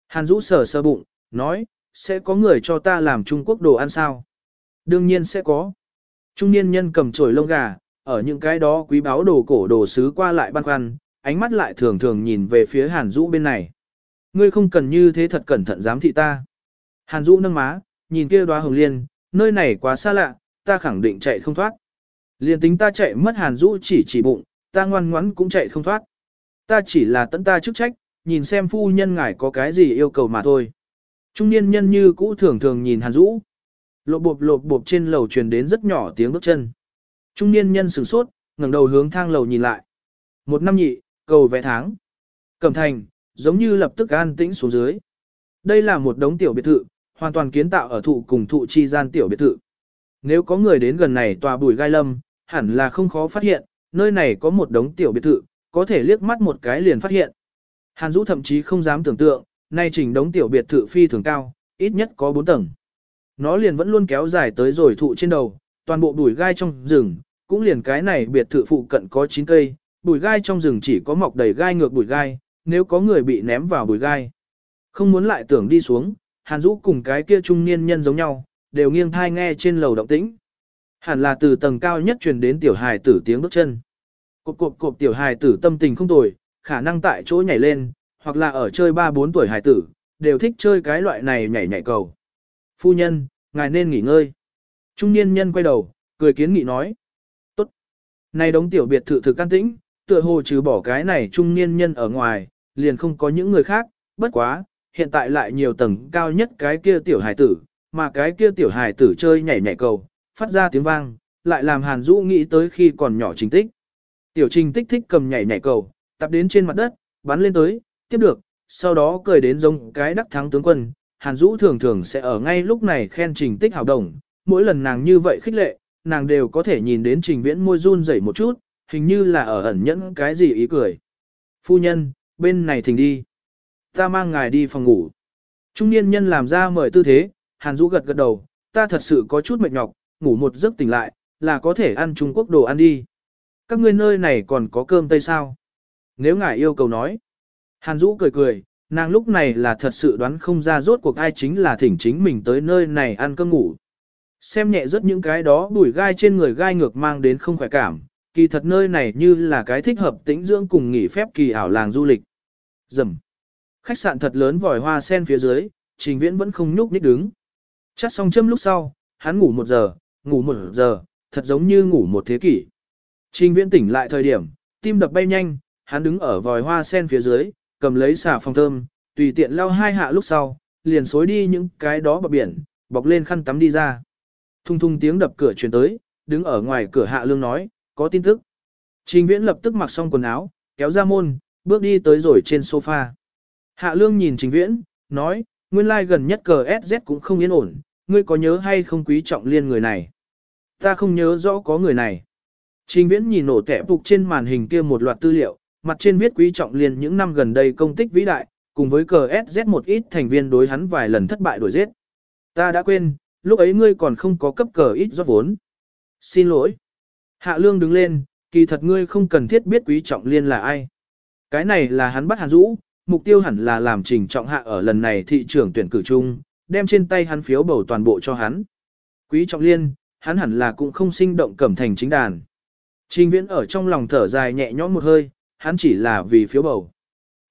Hàn Dũ sờ sơ bụng, nói, sẽ có người cho ta làm Trung Quốc đồ ăn sao? Đương nhiên sẽ có. Trung niên nhân cầm chổi lông gà, ở những cái đó quý báo đồ cổ đồ sứ qua lại băn khoăn, ánh mắt lại thường thường nhìn về phía Hàn Dũ bên này. Ngươi không cần như thế thật cẩn thận dám thị ta. Hàn Dũ nâng má, nhìn kia đóa hồng liên, nơi này quá xa lạ, ta khẳng định chạy không thoát. Liên tính ta chạy mất Hàn Dũ chỉ chỉ bụng, ta ngoan ngoãn cũng chạy không thoát. Ta chỉ là tận ta chức trách, nhìn xem phu nhân ngài có cái gì yêu cầu mà thôi. Trung niên nhân như cũ thường thường nhìn Hàn Dũ. Lộp bộp lộp bộp trên lầu truyền đến rất nhỏ tiếng bước chân. Trung niên nhân sửng sốt, ngẩng đầu hướng thang lầu nhìn lại. Một năm nhị, cầu vẽ tháng. Cẩm thành, giống như lập tức an tĩnh xuống dưới. Đây là một đống tiểu biệt thự, hoàn toàn kiến tạo ở thụ cùng thụ chi gian tiểu biệt thự. Nếu có người đến gần này tòa bùi gai lâm, hẳn là không khó phát hiện, nơi này có một đống tiểu biệt thự, có thể liếc mắt một cái liền phát hiện. Hàn Dũ thậm chí không dám tưởng tượng, nay chỉnh đống tiểu biệt thự phi thường cao, ít nhất có 4 tầng. Nó liền vẫn luôn kéo dài tới rồi thụ trên đầu, toàn bộ bùi gai trong rừng, cũng liền cái này biệt thự phụ cận có 9 cây, bùi gai trong rừng chỉ có mọc đầy gai ngược bùi gai, nếu có người bị ném vào bùi gai. Không muốn lại tưởng đi xuống, Hàn Dũ cùng cái kia trung niên nhân giống nhau, đều nghiêng thai nghe trên lầu động tĩnh. Hẳn là từ tầng cao nhất truyền đến tiểu hài tử tiếng bước chân. Cộp cộp cộp tiểu hài tử tâm tình không tồi, khả năng tại chỗ nhảy lên, hoặc là ở chơi 3-4 tuổi hài tử, đều thích chơi cái loại này nhảy nhảy cầu. Phu nhân, ngài nên nghỉ ngơi. Trung niên nhân quay đầu, cười kiến nghị nói. Tốt. Này đống tiểu biệt thự thực can tĩnh, tựa hồ trừ bỏ cái này trung niên nhân ở ngoài, liền không có những người khác, bất quá, hiện tại lại nhiều tầng cao nhất cái kia tiểu hài tử, mà cái kia tiểu hài tử chơi nhảy nhảy cầu, phát ra tiếng vang, lại làm Hàn Dũ nghĩ tới khi còn nhỏ trình tích. Tiểu trình tích thích cầm nhảy nhảy cầu, tập đến trên mặt đất, bắn lên tới, tiếp được, sau đó cười đến giống cái đắc thắng tướng quân. Hàn Dũ thường thường sẽ ở ngay lúc này khen trình tích hào đồng, mỗi lần nàng như vậy khích lệ, nàng đều có thể nhìn đến trình viễn môi run rẩy một chút, hình như là ở ẩn nhẫn cái gì ý cười. Phu nhân, bên này thỉnh đi. Ta mang ngài đi phòng ngủ. Trung niên nhân làm ra mời tư thế, Hàn Dũ gật gật đầu, ta thật sự có chút mệt nhọc, ngủ một giấc tỉnh lại, là có thể ăn Trung Quốc đồ ăn đi. Các ngươi nơi này còn có cơm tây sao? Nếu ngài yêu cầu nói. Hàn Dũ cười cười, nàng lúc này là thật sự đoán không ra rốt cuộc ai chính là thỉnh chính mình tới nơi này ăn cơm ngủ. Xem nhẹ rất những cái đó bùi gai trên người gai ngược mang đến không khỏe cảm, kỳ thật nơi này như là cái thích hợp tĩnh dưỡng cùng nghỉ phép kỳ ảo làng du lịch. Dầm. Khách sạn thật lớn vòi hoa sen phía dưới, trình viễn vẫn không nhúc nhích đứng. Chắt xong châm lúc sau, hắn ngủ một giờ, ngủ một giờ, thật giống như ngủ một thế kỷ. Trình viễn tỉnh lại thời điểm, tim đập bay nhanh, hắn đứng ở vòi hoa sen phía dưới, cầm lấy xà phòng thơm, tùy tiện lau hai hạ lúc sau, liền xối đi những cái đó bọc biển, bọc lên khăn tắm đi ra. Thung thung tiếng đập cửa truyền tới, đứng ở ngoài cửa hạ lương nói, có tin tức. Trình Viễn lập tức mặc xong quần áo, kéo ra môn, bước đi tới rồi trên sofa. Hạ Lương nhìn Trình Viễn, nói, nguyên lai like gần nhất cờ SZ cũng không yên ổn, ngươi có nhớ hay không quý trọng liên người này? Ta không nhớ rõ có người này. Trình Viễn nhìn nổ tẻ phục trên màn hình kia một loạt tư liệu, mặt trên viết quý trọng liên những năm gần đây công tích vĩ đại, cùng với cờ SZ một ít thành viên đối hắn vài lần thất bại đuổi giết. Ta đã quên, lúc ấy ngươi còn không có cấp cờ ít rót vốn. Xin lỗi. Hạ Lương đứng lên, kỳ thật ngươi không cần thiết biết quý trọng liên là ai. Cái này là hắn bắt Hàn Dũ, mục tiêu hẳn là làm trình trọng hạ ở lần này thị trưởng tuyển cử chung, đem trên tay hắn phiếu bầu toàn bộ cho hắn. Quý trọng liên, hắn hẳn là cũng không sinh động cẩm thành chính đàn. Trình viễn ở trong lòng thở dài nhẹ nhõm một hơi, hắn chỉ là vì phiếu bầu.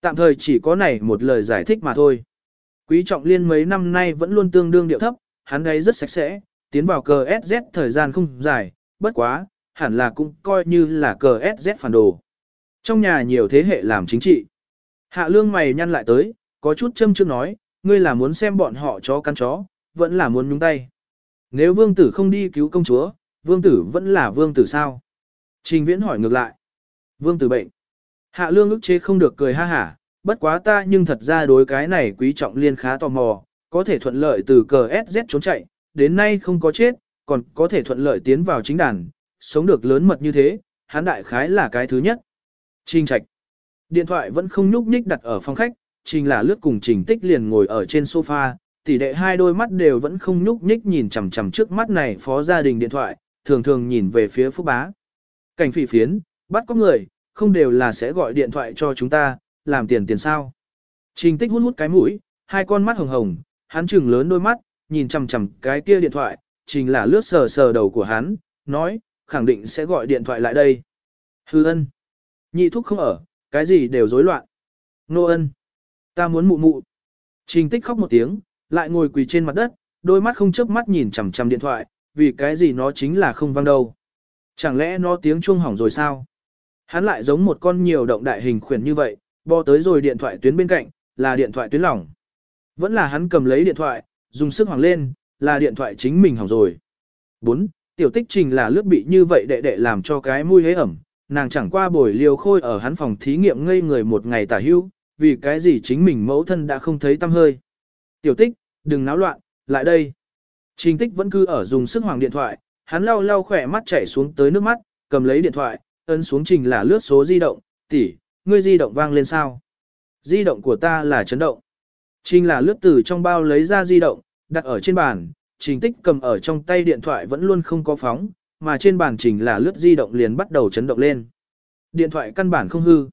Tạm thời chỉ có này một lời giải thích mà thôi. Quý trọng liên mấy năm nay vẫn luôn tương đương điệu thấp, hắn ấy rất sạch sẽ, tiến vào cờ SZ thời gian không dài, bất quá, hẳn là cũng coi như là cờ SZ phản đồ. Trong nhà nhiều thế hệ làm chính trị. Hạ lương mày nhăn lại tới, có chút châm chưa nói, ngươi là muốn xem bọn họ chó căn chó, vẫn là muốn nhúng tay. Nếu vương tử không đi cứu công chúa, vương tử vẫn là vương tử sao? Trình viễn hỏi ngược lại. Vương tử bệnh. Hạ lương ức chế không được cười ha hả, bất quá ta nhưng thật ra đối cái này quý trọng liên khá tò mò, có thể thuận lợi từ cờ SZ trốn chạy, đến nay không có chết, còn có thể thuận lợi tiến vào chính đàn, sống được lớn mật như thế, hắn đại khái là cái thứ nhất. Trình trạch. Điện thoại vẫn không nhúc nhích đặt ở phòng khách, trình là lướt cùng trình tích liền ngồi ở trên sofa, tỷ đệ hai đôi mắt đều vẫn không nhúc nhích nhìn chằm chằm trước mắt này phó gia đình điện thoại, thường thường nhìn về phía phúc bá. Cảnh phỉ phiến, bắt có người, không đều là sẽ gọi điện thoại cho chúng ta, làm tiền tiền sao. Trình tích hút hút cái mũi, hai con mắt hồng hồng, hắn trừng lớn đôi mắt, nhìn chằm chằm cái kia điện thoại, trình là lướt sờ sờ đầu của hắn, nói, khẳng định sẽ gọi điện thoại lại đây. Hư ân. Nhị thúc không ở, cái gì đều rối loạn. Nô ân. Ta muốn mụ mụ. Trình tích khóc một tiếng, lại ngồi quỳ trên mặt đất, đôi mắt không chớp mắt nhìn chằm chằm điện thoại, vì cái gì nó chính là không vang đâu. Chẳng lẽ nó tiếng chuông hỏng rồi sao? Hắn lại giống một con nhiều động đại hình khuyển như vậy, bò tới rồi điện thoại tuyến bên cạnh, là điện thoại tuyến lỏng. Vẫn là hắn cầm lấy điện thoại, dùng sức hoàng lên, là điện thoại chính mình hỏng rồi. 4. Tiểu tích trình là lướt bị như vậy đệ đệ làm cho cái mũi hế ẩm, nàng chẳng qua buổi liều khôi ở hắn phòng thí nghiệm ngây người một ngày tả hưu, vì cái gì chính mình mẫu thân đã không thấy tâm hơi. Tiểu tích, đừng náo loạn, lại đây. Trình tích vẫn cứ ở dùng sức hoàng điện thoại, hắn lau lau khỏe mắt chảy xuống tới nước mắt, cầm lấy điện thoại, ấn xuống trình là lướt số di động, tỷ, ngươi di động vang lên sao? Di động của ta là chấn động. Trình là lướt từ trong bao lấy ra di động, đặt ở trên bàn, trình tích cầm ở trong tay điện thoại vẫn luôn không có phóng, mà trên bàn trình là lướt di động liền bắt đầu chấn động lên. Điện thoại căn bản không hư.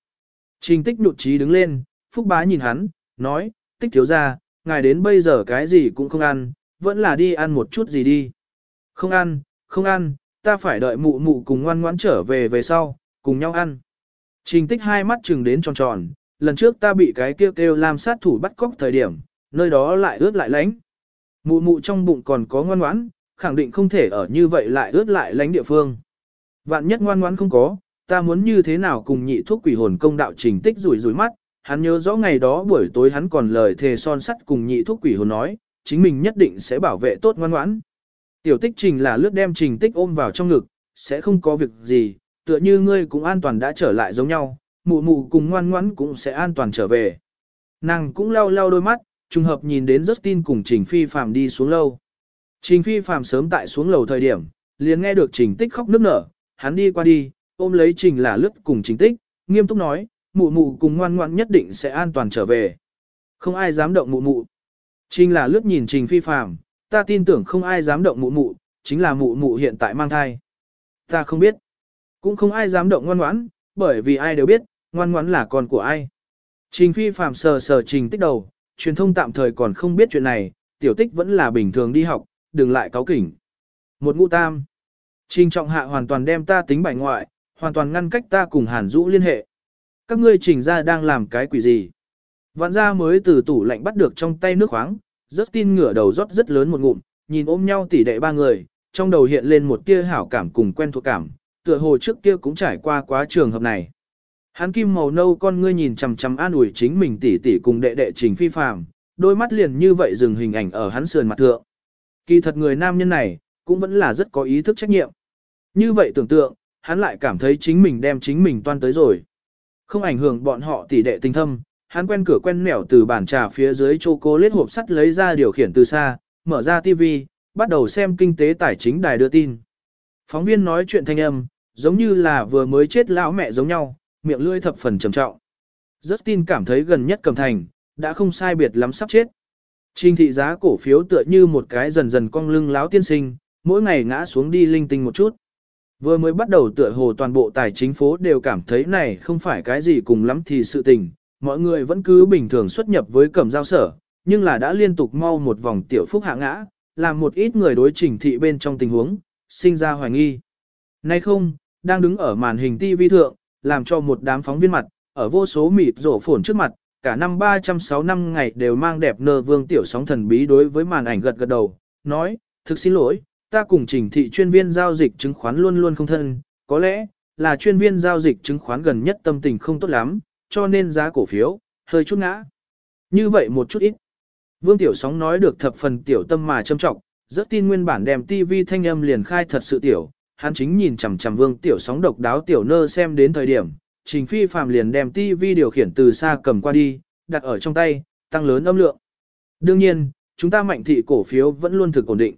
Trình tích nhụt chí đứng lên, phúc bá nhìn hắn, nói, tích thiếu ra, ngài đến bây giờ cái gì cũng không ăn, vẫn là đi ăn một chút gì đi. Không ăn, không ăn, ta phải đợi mụ mụ cùng ngoan ngoãn trở về về sau, cùng nhau ăn. Trình tích hai mắt chừng đến tròn tròn, lần trước ta bị cái kêu kêu làm sát thủ bắt cóc thời điểm, nơi đó lại ướt lại lánh. Mụ mụ trong bụng còn có ngoan ngoãn, khẳng định không thể ở như vậy lại ướt lại lánh địa phương. Vạn nhất ngoan ngoãn không có, ta muốn như thế nào cùng nhị thuốc quỷ hồn công đạo trình tích rủi rủi mắt, hắn nhớ rõ ngày đó buổi tối hắn còn lời thề son sắt cùng nhị thuốc quỷ hồn nói, chính mình nhất định sẽ bảo vệ tốt ngoan ngoãn. Tiểu tích trình là lướt đem trình tích ôm vào trong ngực, sẽ không có việc gì, tựa như ngươi cũng an toàn đã trở lại giống nhau, mụ mụ cùng ngoan ngoãn cũng sẽ an toàn trở về. Nàng cũng lau lau đôi mắt, trùng hợp nhìn đến Justin cùng Trình Phi Phạm đi xuống lâu. Trình Phi Phạm sớm tại xuống lầu thời điểm, liền nghe được Trình Tích khóc nức nở, hắn đi qua đi, ôm lấy Trình là lướt cùng Trình Tích, nghiêm túc nói, mụ mụ cùng ngoan ngoãn nhất định sẽ an toàn trở về. Không ai dám động mụ mụ. Trình là lướt nhìn Trình Phi Phạm, ta tin tưởng không ai dám động mụ mụ, chính là mụ mụ hiện tại mang thai. Ta không biết. Cũng không ai dám động ngoan ngoãn, bởi vì ai đều biết, ngoan ngoãn là con của ai. Trình phi phạm sờ sờ trình tích đầu, truyền thông tạm thời còn không biết chuyện này, tiểu tích vẫn là bình thường đi học, đừng lại cáo kỉnh. Một ngũ tam. Trình trọng hạ hoàn toàn đem ta tính bài ngoại, hoàn toàn ngăn cách ta cùng hàn Dũ liên hệ. Các ngươi trình ra đang làm cái quỷ gì? Vạn gia mới từ tủ lạnh bắt được trong tay nước khoáng, rất tin ngửa đầu rót rất lớn một ngụm, nhìn ôm nhau tỉ đệ ba người, trong đầu hiện lên một tia hảo cảm cùng quen thuộc cảm, tựa hồ trước kia cũng trải qua quá trường hợp này. Hắn kim màu nâu con ngươi nhìn chằm chằm an ủi chính mình tỉ tỉ cùng đệ đệ trình phi phàm, đôi mắt liền như vậy dừng hình ảnh ở hắn sườn mặt thượng. Kỳ thật người nam nhân này, cũng vẫn là rất có ý thức trách nhiệm. Như vậy tưởng tượng, hắn lại cảm thấy chính mình đem chính mình toan tới rồi. Không ảnh hưởng bọn họ tỉ đệ tình thâm, hắn quen cửa quen nẻo từ bàn trà phía dưới chô cô lết hộp sắt lấy ra điều khiển từ xa, mở ra TV, bắt đầu xem kinh tế tài chính đài đưa tin. Phóng viên nói chuyện thanh âm, giống như là vừa mới chết lão mẹ giống nhau, miệng lưỡi thập phần trầm trọng. Rất tin cảm thấy gần nhất cầm thành, đã không sai biệt lắm sắp chết. Trình thị giá cổ phiếu tựa như một cái dần dần cong lưng láo tiên sinh, mỗi ngày ngã xuống đi linh tinh một chút. Vừa mới bắt đầu tựa hồ toàn bộ tài chính phố đều cảm thấy này không phải cái gì cùng lắm thì sự tình, mọi người vẫn cứ bình thường xuất nhập với cẩm giao sở, nhưng là đã liên tục mau một vòng tiểu phúc hạ ngã, làm một ít người đối trình thị bên trong tình huống, sinh ra hoài nghi. Nay không, đang đứng ở màn hình TV thượng, làm cho một đám phóng viên mặt, ở vô số mịt rổ phổn trước mặt, cả năm 306 năm ngày đều mang đẹp nơ vương tiểu sóng thần bí đối với màn ảnh gật gật đầu, nói, thực xin lỗi, ta cùng trình thị chuyên viên giao dịch chứng khoán luôn luôn không thân, có lẽ, là chuyên viên giao dịch chứng khoán gần nhất tâm tình không tốt lắm, cho nên giá cổ phiếu, hơi chút ngã. Như vậy một chút ít. Vương Tiểu Sóng nói được thập phần tiểu tâm mà châm trọng, rất tin nguyên bản đem TV thanh âm liền khai thật sự tiểu, hắn chính nhìn chằm chằm Vương Tiểu Sóng độc đáo tiểu nơ xem đến thời điểm, Trình Phi Phạm liền đem TV điều khiển từ xa cầm qua đi, đặt ở trong tay, tăng lớn âm lượng. Đương nhiên, chúng ta mạnh thị cổ phiếu vẫn luôn thực ổn định.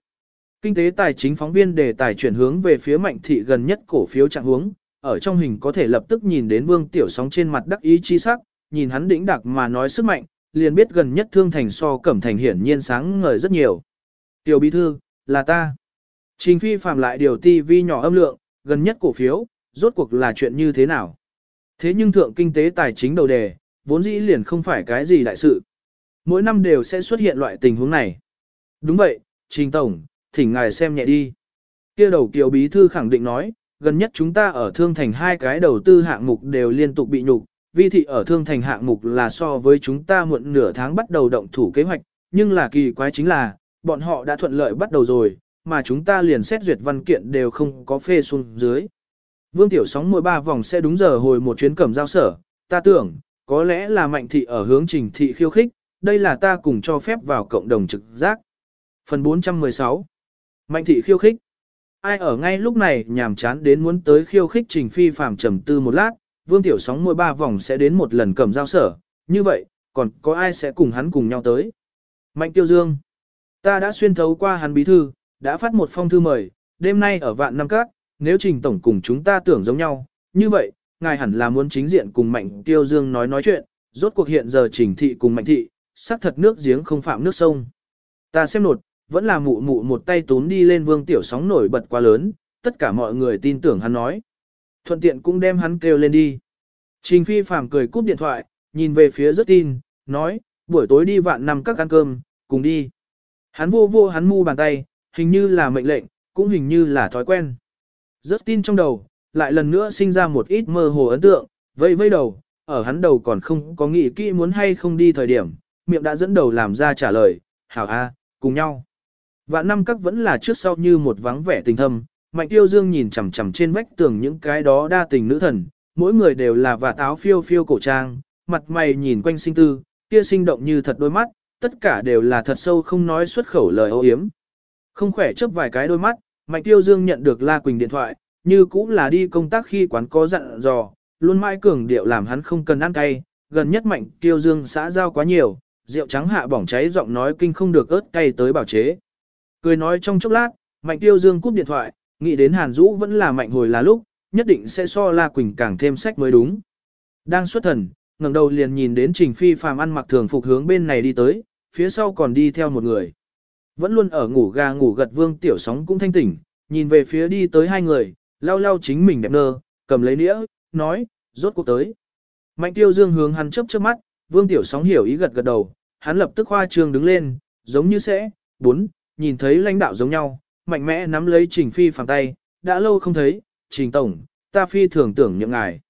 Kinh tế tài chính phóng viên đề tài chuyển hướng về phía mạnh thị gần nhất cổ phiếu trạng hướng, ở trong hình có thể lập tức nhìn đến Vương Tiểu Sóng trên mặt đắc ý chi sắc, nhìn hắn đĩnh đặc mà nói sức mạnh, liền biết gần nhất thương thành so cẩm thành hiển nhiên sáng ngời rất nhiều. Tiểu bí thư, là ta. Trình phi phạm lại điều tivi nhỏ âm lượng, gần nhất cổ phiếu, rốt cuộc là chuyện như thế nào. Thế nhưng thượng kinh tế tài chính đầu đề, vốn dĩ liền không phải cái gì đại sự. Mỗi năm đều sẽ xuất hiện loại tình huống này. Đúng vậy, Trình Tổng, thỉnh ngài xem nhẹ đi. Kia đầu kiều bí thư khẳng định nói, gần nhất chúng ta ở thương thành hai cái đầu tư hạng mục đều liên tục bị nhục, vi thị ở thương thành hạng mục là so với chúng ta muộn nửa tháng bắt đầu động thủ kế hoạch, nhưng là kỳ quái chính là, bọn họ đã thuận lợi bắt đầu rồi, mà chúng ta liền xét duyệt văn kiện đều không có phê xuống dưới. Vương Tiểu Sóng mỗi ba vòng sẽ đúng giờ hồi một chuyến cẩm giao sở, ta tưởng, có lẽ là mạnh thị ở hướng trình thị khiêu khích, đây là ta cùng cho phép vào cộng đồng trực giác. Phần 416 Mạnh thị khiêu khích Ai ở ngay lúc này nhàm chán đến muốn tới khiêu khích trình phi phàm trầm tư một lát, Vương Tiểu Sóng mỗi ba vòng sẽ đến một lần cầm giao sở, như vậy, còn có ai sẽ cùng hắn cùng nhau tới? Mạnh Tiêu Dương Ta đã xuyên thấu qua hắn bí thư, đã phát một phong thư mời, đêm nay ở vạn năm các, nếu trình tổng cùng chúng ta tưởng giống nhau, như vậy, ngài hẳn là muốn chính diện cùng Mạnh Tiêu Dương nói nói chuyện, rốt cuộc hiện giờ trình thị cùng Mạnh thị, xác thật nước giếng không phạm nước sông. Ta xem nột, vẫn là mụ mụ một tay tún đi lên Vương Tiểu Sóng nổi bật quá lớn, tất cả mọi người tin tưởng hắn nói thuận tiện cũng đem hắn kêu lên đi. Trình phi phàm cười cúp điện thoại, nhìn về phía rất tin, nói, buổi tối đi vạn năm các ăn cơm, cùng đi. Hắn vô vô hắn mu bàn tay, hình như là mệnh lệnh, cũng hình như là thói quen. Rất tin trong đầu, lại lần nữa sinh ra một ít mơ hồ ấn tượng, vây vây đầu, ở hắn đầu còn không có nghĩ kỹ muốn hay không đi thời điểm, miệng đã dẫn đầu làm ra trả lời, hảo a, cùng nhau. Vạn năm các vẫn là trước sau như một vắng vẻ tình thâm, Mạnh Tiêu Dương nhìn chằm chằm trên vách tường những cái đó đa tình nữ thần, mỗi người đều là và táo phiêu phiêu cổ trang, mặt mày nhìn quanh sinh tư, kia sinh động như thật đôi mắt, tất cả đều là thật sâu không nói xuất khẩu lời ô yếm. Không khỏe chấp vài cái đôi mắt, Mạnh Tiêu Dương nhận được La Quỳnh điện thoại, như cũng là đi công tác khi quán có dặn dò, luôn mãi cường điệu làm hắn không cần ăn cay, gần nhất Mạnh Tiêu Dương xã giao quá nhiều, rượu trắng hạ bỏng cháy giọng nói kinh không được ớt cay tới bảo chế. Cười nói trong chốc lát, Mạnh Tiêu Dương cúp điện thoại, nghĩ đến Hàn Dũ vẫn là mạnh hồi là lúc, nhất định sẽ so La Quỳnh càng thêm sách mới đúng. Đang xuất thần, ngẩng đầu liền nhìn đến Trình Phi phàm ăn mặc thường phục hướng bên này đi tới, phía sau còn đi theo một người. Vẫn luôn ở ngủ gà ngủ gật Vương Tiểu Sóng cũng thanh tỉnh, nhìn về phía đi tới hai người, lau lau chính mình đẹp nơ, cầm lấy nĩa, nói, rốt cuộc tới. Mạnh Tiêu Dương hướng hắn chớp chớp mắt, Vương Tiểu Sóng hiểu ý gật gật đầu, hắn lập tức khoa trương đứng lên, giống như sẽ, bốn, nhìn thấy lãnh đạo giống nhau, mạnh mẽ nắm lấy Trình Phi phẳng tay, đã lâu không thấy, Trình Tổng, ta phi thường tưởng những ngài.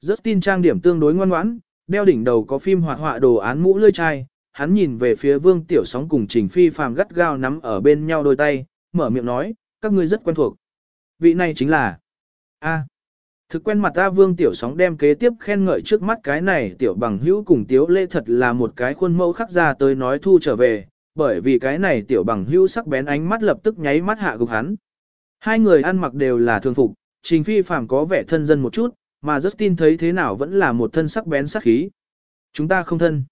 Rất tin trang điểm tương đối ngoan ngoãn, đeo đỉnh đầu có phim hoạt họa đồ án mũ lươi chai, hắn nhìn về phía Vương Tiểu Sóng cùng Trình Phi phàm gắt gao nắm ở bên nhau đôi tay, mở miệng nói, các ngươi rất quen thuộc. Vị này chính là A. thực quen mặt ta Vương Tiểu Sóng đem kế tiếp khen ngợi trước mắt cái này Tiểu bằng hữu cùng Tiếu Lễ thật là một cái khuôn mẫu khắc ra tới nói thu trở về, bởi vì cái này tiểu bằng hưu sắc bén ánh mắt lập tức nháy mắt hạ gục hắn. Hai người ăn mặc đều là thường phục, Trình Phi Phàm có vẻ thân dân một chút, mà Justin thấy thế nào vẫn là một thân sắc bén sắc khí. Chúng ta không thân.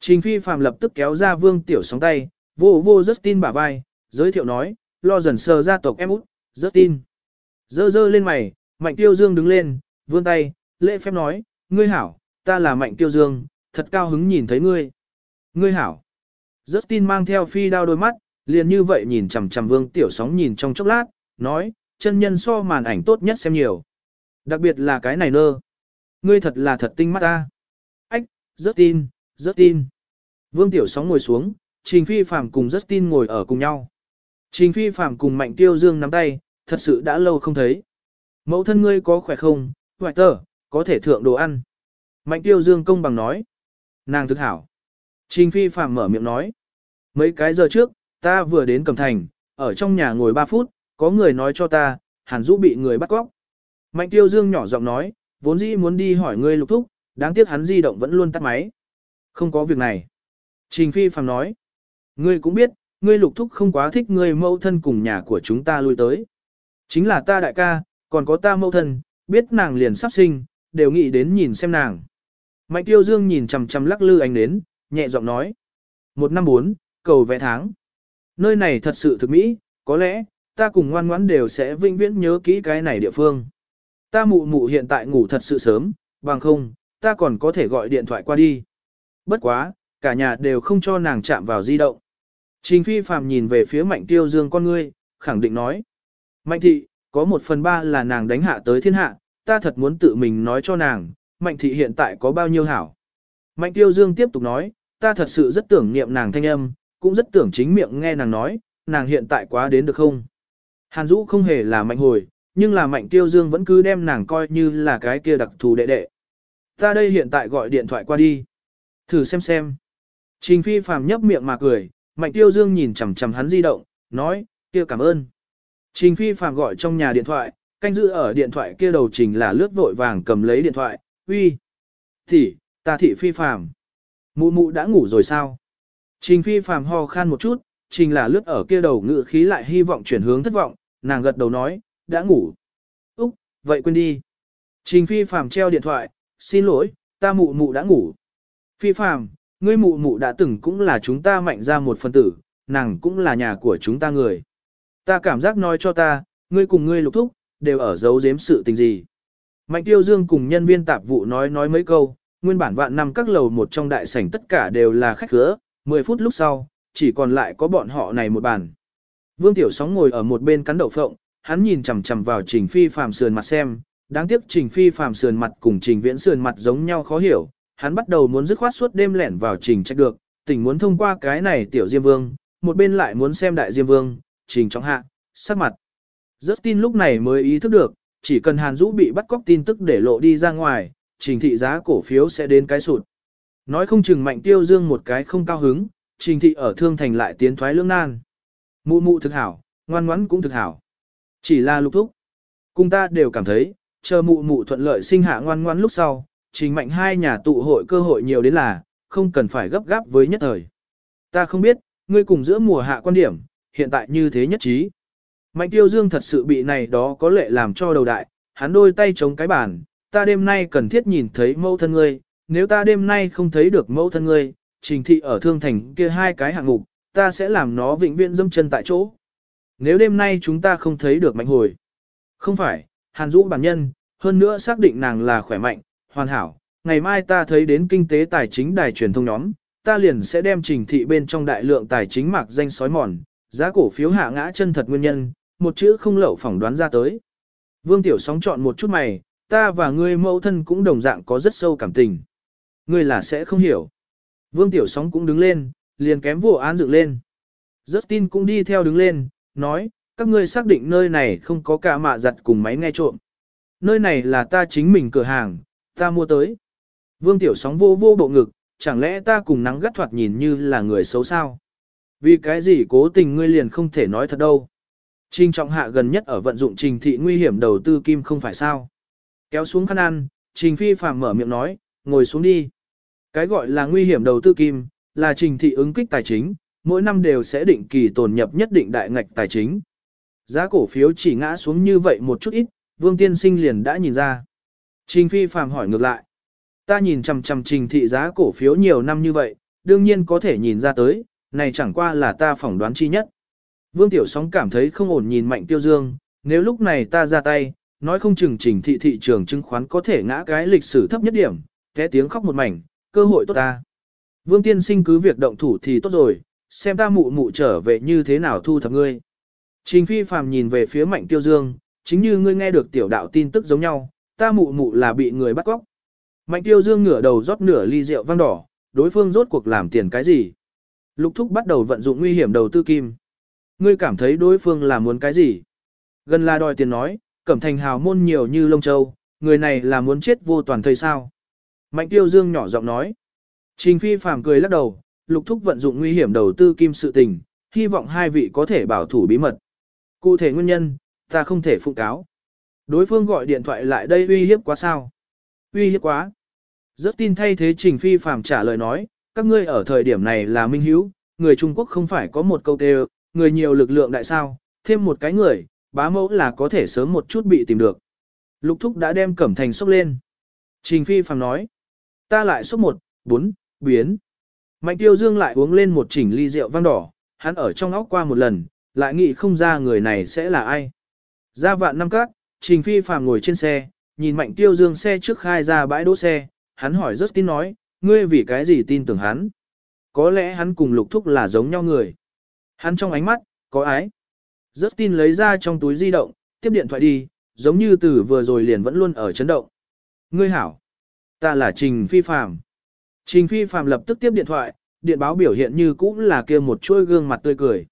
Trình Phi Phàm lập tức kéo ra Vương Tiểu sóng tay, vô vô Justin bả vai, giới thiệu nói, lo dần sờ gia tộc em út, Justin. Dơ dơ lên mày, Mạnh Tiêu Dương đứng lên, vươn tay, lễ phép nói, ngươi hảo, ta là Mạnh Tiêu Dương, thật cao hứng nhìn thấy ngươi. Ngươi hảo. Justin mang theo phi đao đôi mắt, liền như vậy nhìn chằm chằm Vương Tiểu Sóng nhìn trong chốc lát, nói, chân nhân so màn ảnh tốt nhất xem nhiều. Đặc biệt là cái này nơ. Ngươi thật là thật tinh mắt ta. Ách, Justin, Justin. Vương Tiểu Sóng ngồi xuống, Trình Phi Phạm cùng Justin ngồi ở cùng nhau. Trình Phi Phạm cùng Mạnh Tiêu Dương nắm tay, thật sự đã lâu không thấy. Mẫu thân ngươi có khỏe không, hoài tờ, có thể thượng đồ ăn. Mạnh Tiêu Dương công bằng nói. Nàng thực hảo. Trình Phi Phạm mở miệng nói. Mấy cái giờ trước, ta vừa đến Cẩm Thành, ở trong nhà ngồi 3 phút, có người nói cho ta, Hàn Dũ bị người bắt cóc. Mạnh Tiêu Dương nhỏ giọng nói, vốn dĩ muốn đi hỏi ngươi lục thúc, đáng tiếc hắn di động vẫn luôn tắt máy. Không có việc này. Trình Phi Phạm nói, ngươi cũng biết, ngươi lục thúc không quá thích ngươi mâu thân cùng nhà của chúng ta lui tới. Chính là ta đại ca, còn có ta mâu thân, biết nàng liền sắp sinh, đều nghĩ đến nhìn xem nàng. Mạnh Tiêu Dương nhìn chằm chằm lắc lư ánh đến, nhẹ giọng nói. Một năm bốn, cầu vẽ tháng. Nơi này thật sự thực mỹ, có lẽ, ta cùng ngoan ngoãn đều sẽ vinh viễn nhớ kỹ cái này địa phương. Ta mụ mụ hiện tại ngủ thật sự sớm, bằng không, ta còn có thể gọi điện thoại qua đi. Bất quá, cả nhà đều không cho nàng chạm vào di động. Trình phi phàm nhìn về phía mạnh tiêu dương con ngươi, khẳng định nói. Mạnh thị, có một phần ba là nàng đánh hạ tới thiên hạ, ta thật muốn tự mình nói cho nàng, mạnh thị hiện tại có bao nhiêu hảo. Mạnh tiêu dương tiếp tục nói, ta thật sự rất tưởng niệm nàng thanh âm, cũng rất tưởng chính miệng nghe nàng nói, nàng hiện tại quá đến được không. Hàn Dũ không hề là mạnh hồi, nhưng là mạnh tiêu dương vẫn cứ đem nàng coi như là cái kia đặc thù đệ đệ. Ta đây hiện tại gọi điện thoại qua đi. Thử xem xem. Trình phi phàm nhấp miệng mà cười, mạnh tiêu dương nhìn chằm chằm hắn di động, nói, kia cảm ơn. Trình phi phàm gọi trong nhà điện thoại, canh giữ ở điện thoại kia đầu trình là lướt vội vàng cầm lấy điện thoại, uy. Thì, ta thị phi phàm. Mụ mụ đã ngủ rồi sao? Trình phi phàm ho khan một chút, trình là lướt ở kia đầu ngự khí lại hy vọng chuyển hướng thất vọng, nàng gật đầu nói, đã ngủ. Úc, vậy quên đi. Trình phi phàm treo điện thoại, xin lỗi, ta mụ mụ đã ngủ. Phi phàm, ngươi mụ mụ đã từng cũng là chúng ta mạnh ra một phần tử, nàng cũng là nhà của chúng ta người. Ta cảm giác nói cho ta, ngươi cùng ngươi lục thúc, đều ở giấu giếm sự tình gì. Mạnh tiêu dương cùng nhân viên tạp vụ nói nói mấy câu, nguyên bản vạn năm các lầu một trong đại sảnh tất cả đều là khách khứa, 10 phút lúc sau, chỉ còn lại có bọn họ này một bàn. Vương Tiểu Sóng ngồi ở một bên cắn đậu phộng, hắn nhìn chằm chằm vào Trình Phi Phàm sườn mặt xem, đáng tiếc Trình Phi Phàm sườn mặt cùng Trình Viễn sườn mặt giống nhau khó hiểu, hắn bắt đầu muốn dứt khoát suốt đêm lẻn vào Trình trách được, tỉnh muốn thông qua cái này tiểu Diêm Vương, một bên lại muốn xem đại Diêm Vương, Trình trọng hạ, sắc mặt. Rất tin lúc này mới ý thức được, chỉ cần Hàn Dũ bị bắt cóc tin tức để lộ đi ra ngoài, Trình thị giá cổ phiếu sẽ đến cái sụt. Nói không chừng mạnh tiêu dương một cái không cao hứng, Trình thị ở thương thành lại tiến thoái lưỡng nan. Mụ mụ thực hảo, ngoan ngoãn cũng thực hảo. Chỉ là lục thúc. Cùng ta đều cảm thấy, chờ mụ mụ thuận lợi sinh hạ ngoan ngoãn lúc sau, trình mạnh hai nhà tụ hội cơ hội nhiều đến là, không cần phải gấp gáp với nhất thời. Ta không biết, ngươi cùng giữa mùa hạ quan điểm, hiện tại như thế nhất trí. Mạnh tiêu dương thật sự bị này đó có lệ làm cho đầu đại, hắn đôi tay chống cái bàn, ta đêm nay cần thiết nhìn thấy mẫu thân ngươi, nếu ta đêm nay không thấy được mẫu thân ngươi, trình thị ở thương thành kia hai cái hạng mục, ta sẽ làm nó vĩnh viễn dâm chân tại chỗ. Nếu đêm nay chúng ta không thấy được mạnh hồi. Không phải, Hàn Dũ bản nhân, hơn nữa xác định nàng là khỏe mạnh, hoàn hảo. Ngày mai ta thấy đến kinh tế tài chính đài truyền thông nhóm, ta liền sẽ đem trình thị bên trong đại lượng tài chính mạc danh sói mòn, giá cổ phiếu hạ ngã chân thật nguyên nhân, một chữ không lậu phỏng đoán ra tới. Vương Tiểu Sóng chọn một chút mày, ta và ngươi mẫu thân cũng đồng dạng có rất sâu cảm tình. Ngươi là sẽ không hiểu. Vương Tiểu Sóng cũng đứng lên, liền kém vụ án dựng lên. Rất tin cũng đi theo đứng lên, nói, các ngươi xác định nơi này không có cả mạ giặt cùng máy nghe trộm. Nơi này là ta chính mình cửa hàng, ta mua tới. Vương Tiểu Sóng vô vô bộ ngực, chẳng lẽ ta cùng nắng gắt thoạt nhìn như là người xấu sao? Vì cái gì cố tình ngươi liền không thể nói thật đâu. Trình trọng hạ gần nhất ở vận dụng trình thị nguy hiểm đầu tư kim không phải sao. Kéo xuống khăn ăn, trình phi Phạm mở miệng nói, ngồi xuống đi. Cái gọi là nguy hiểm đầu tư kim, là trình thị ứng kích tài chính, mỗi năm đều sẽ định kỳ tồn nhập nhất định đại ngạch tài chính. Giá cổ phiếu chỉ ngã xuống như vậy một chút ít, Vương Tiên Sinh liền đã nhìn ra. Trình Phi Phạm hỏi ngược lại. Ta nhìn chằm chằm trình thị giá cổ phiếu nhiều năm như vậy, đương nhiên có thể nhìn ra tới, này chẳng qua là ta phỏng đoán chi nhất. Vương Tiểu Sóng cảm thấy không ổn nhìn Mạnh Tiêu Dương, nếu lúc này ta ra tay, nói không chừng trình thị thị trường chứng khoán có thể ngã cái lịch sử thấp nhất điểm, té tiếng khóc một mảnh, cơ hội tốt ta. Vương Tiên Sinh cứ việc động thủ thì tốt rồi, xem ta mụ mụ trở về như thế nào thu thập ngươi. Trình Phi phàm nhìn về phía Mạnh Tiêu Dương, chính như ngươi nghe được tiểu đạo tin tức giống nhau, ta mụ mụ là bị người bắt cóc. Mạnh Tiêu Dương ngửa đầu rót nửa ly rượu vang đỏ, đối phương rốt cuộc làm tiền cái gì? Lục Thúc bắt đầu vận dụng nguy hiểm đầu tư kim. Ngươi cảm thấy đối phương là muốn cái gì? Gần là đòi tiền nói, cẩm thành hào môn nhiều như lông châu, người này là muốn chết vô toàn thời sao? Mạnh Tiêu Dương nhỏ giọng nói. Trình Phi phàm cười lắc đầu, Lục Thúc vận dụng nguy hiểm đầu tư kim sự tình, hy vọng hai vị có thể bảo thủ bí mật. Cụ thể nguyên nhân, ta không thể phụ cáo. Đối phương gọi điện thoại lại đây uy hiếp quá sao? Uy hiếp quá. Rất tin thay thế Trình Phi phàm trả lời nói, các ngươi ở thời điểm này là minh hiếu, người Trung Quốc không phải có một câu đều, người nhiều lực lượng đại sao, thêm một cái người, bá mẫu là có thể sớm một chút bị tìm được. Lục Thúc đã đem Cẩm Thành sốc lên. Trình Phi phàm nói, ta lại sốc một, bốn, biến. Mạnh Tiêu Dương lại uống lên một chỉnh ly rượu vang đỏ, hắn ở trong óc qua một lần, lại nghĩ không ra người này sẽ là ai. Ra vạn năm các, Trình Phi phàm ngồi trên xe, nhìn Mạnh Tiêu Dương xe trước khai ra bãi đỗ xe, hắn hỏi rất tin nói, ngươi vì cái gì tin tưởng hắn? Có lẽ hắn cùng lục thúc là giống nhau người. Hắn trong ánh mắt, có ái. Rất tin lấy ra trong túi di động, tiếp điện thoại đi, giống như từ vừa rồi liền vẫn luôn ở chấn động. Ngươi hảo. Ta là Trình Phi Phạm. Trình Phi Phạm lập tức tiếp điện thoại, điện báo biểu hiện như cũ là kia một chuôi gương mặt tươi cười.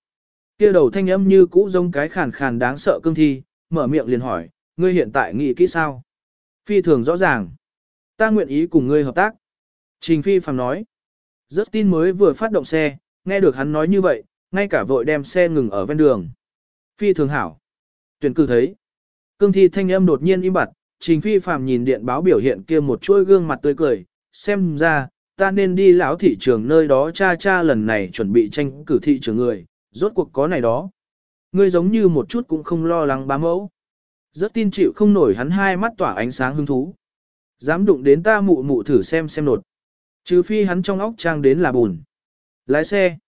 Kia đầu thanh âm như cũ giống cái khàn khàn đáng sợ cương thi, mở miệng liền hỏi, ngươi hiện tại nghĩ kỹ sao? Phi thường rõ ràng. Ta nguyện ý cùng ngươi hợp tác. Trình Phi Phạm nói. Rất tin mới vừa phát động xe, nghe được hắn nói như vậy, ngay cả vội đem xe ngừng ở ven đường. Phi thường hảo. Tuyển cử thấy. Cương thi thanh âm đột nhiên im bặt, Trình Phi Phạm nhìn điện báo biểu hiện kia một chuỗi gương mặt tươi cười, xem ra, ta nên đi lão thị trường nơi đó cha cha lần này chuẩn bị tranh cử thị trường người, rốt cuộc có này đó. Ngươi giống như một chút cũng không lo lắng bá mẫu. Rất tin chịu không nổi hắn hai mắt tỏa ánh sáng hứng thú. Dám đụng đến ta mụ mụ thử xem xem nột. Trừ phi hắn trong óc trang đến là bùn. Lái xe.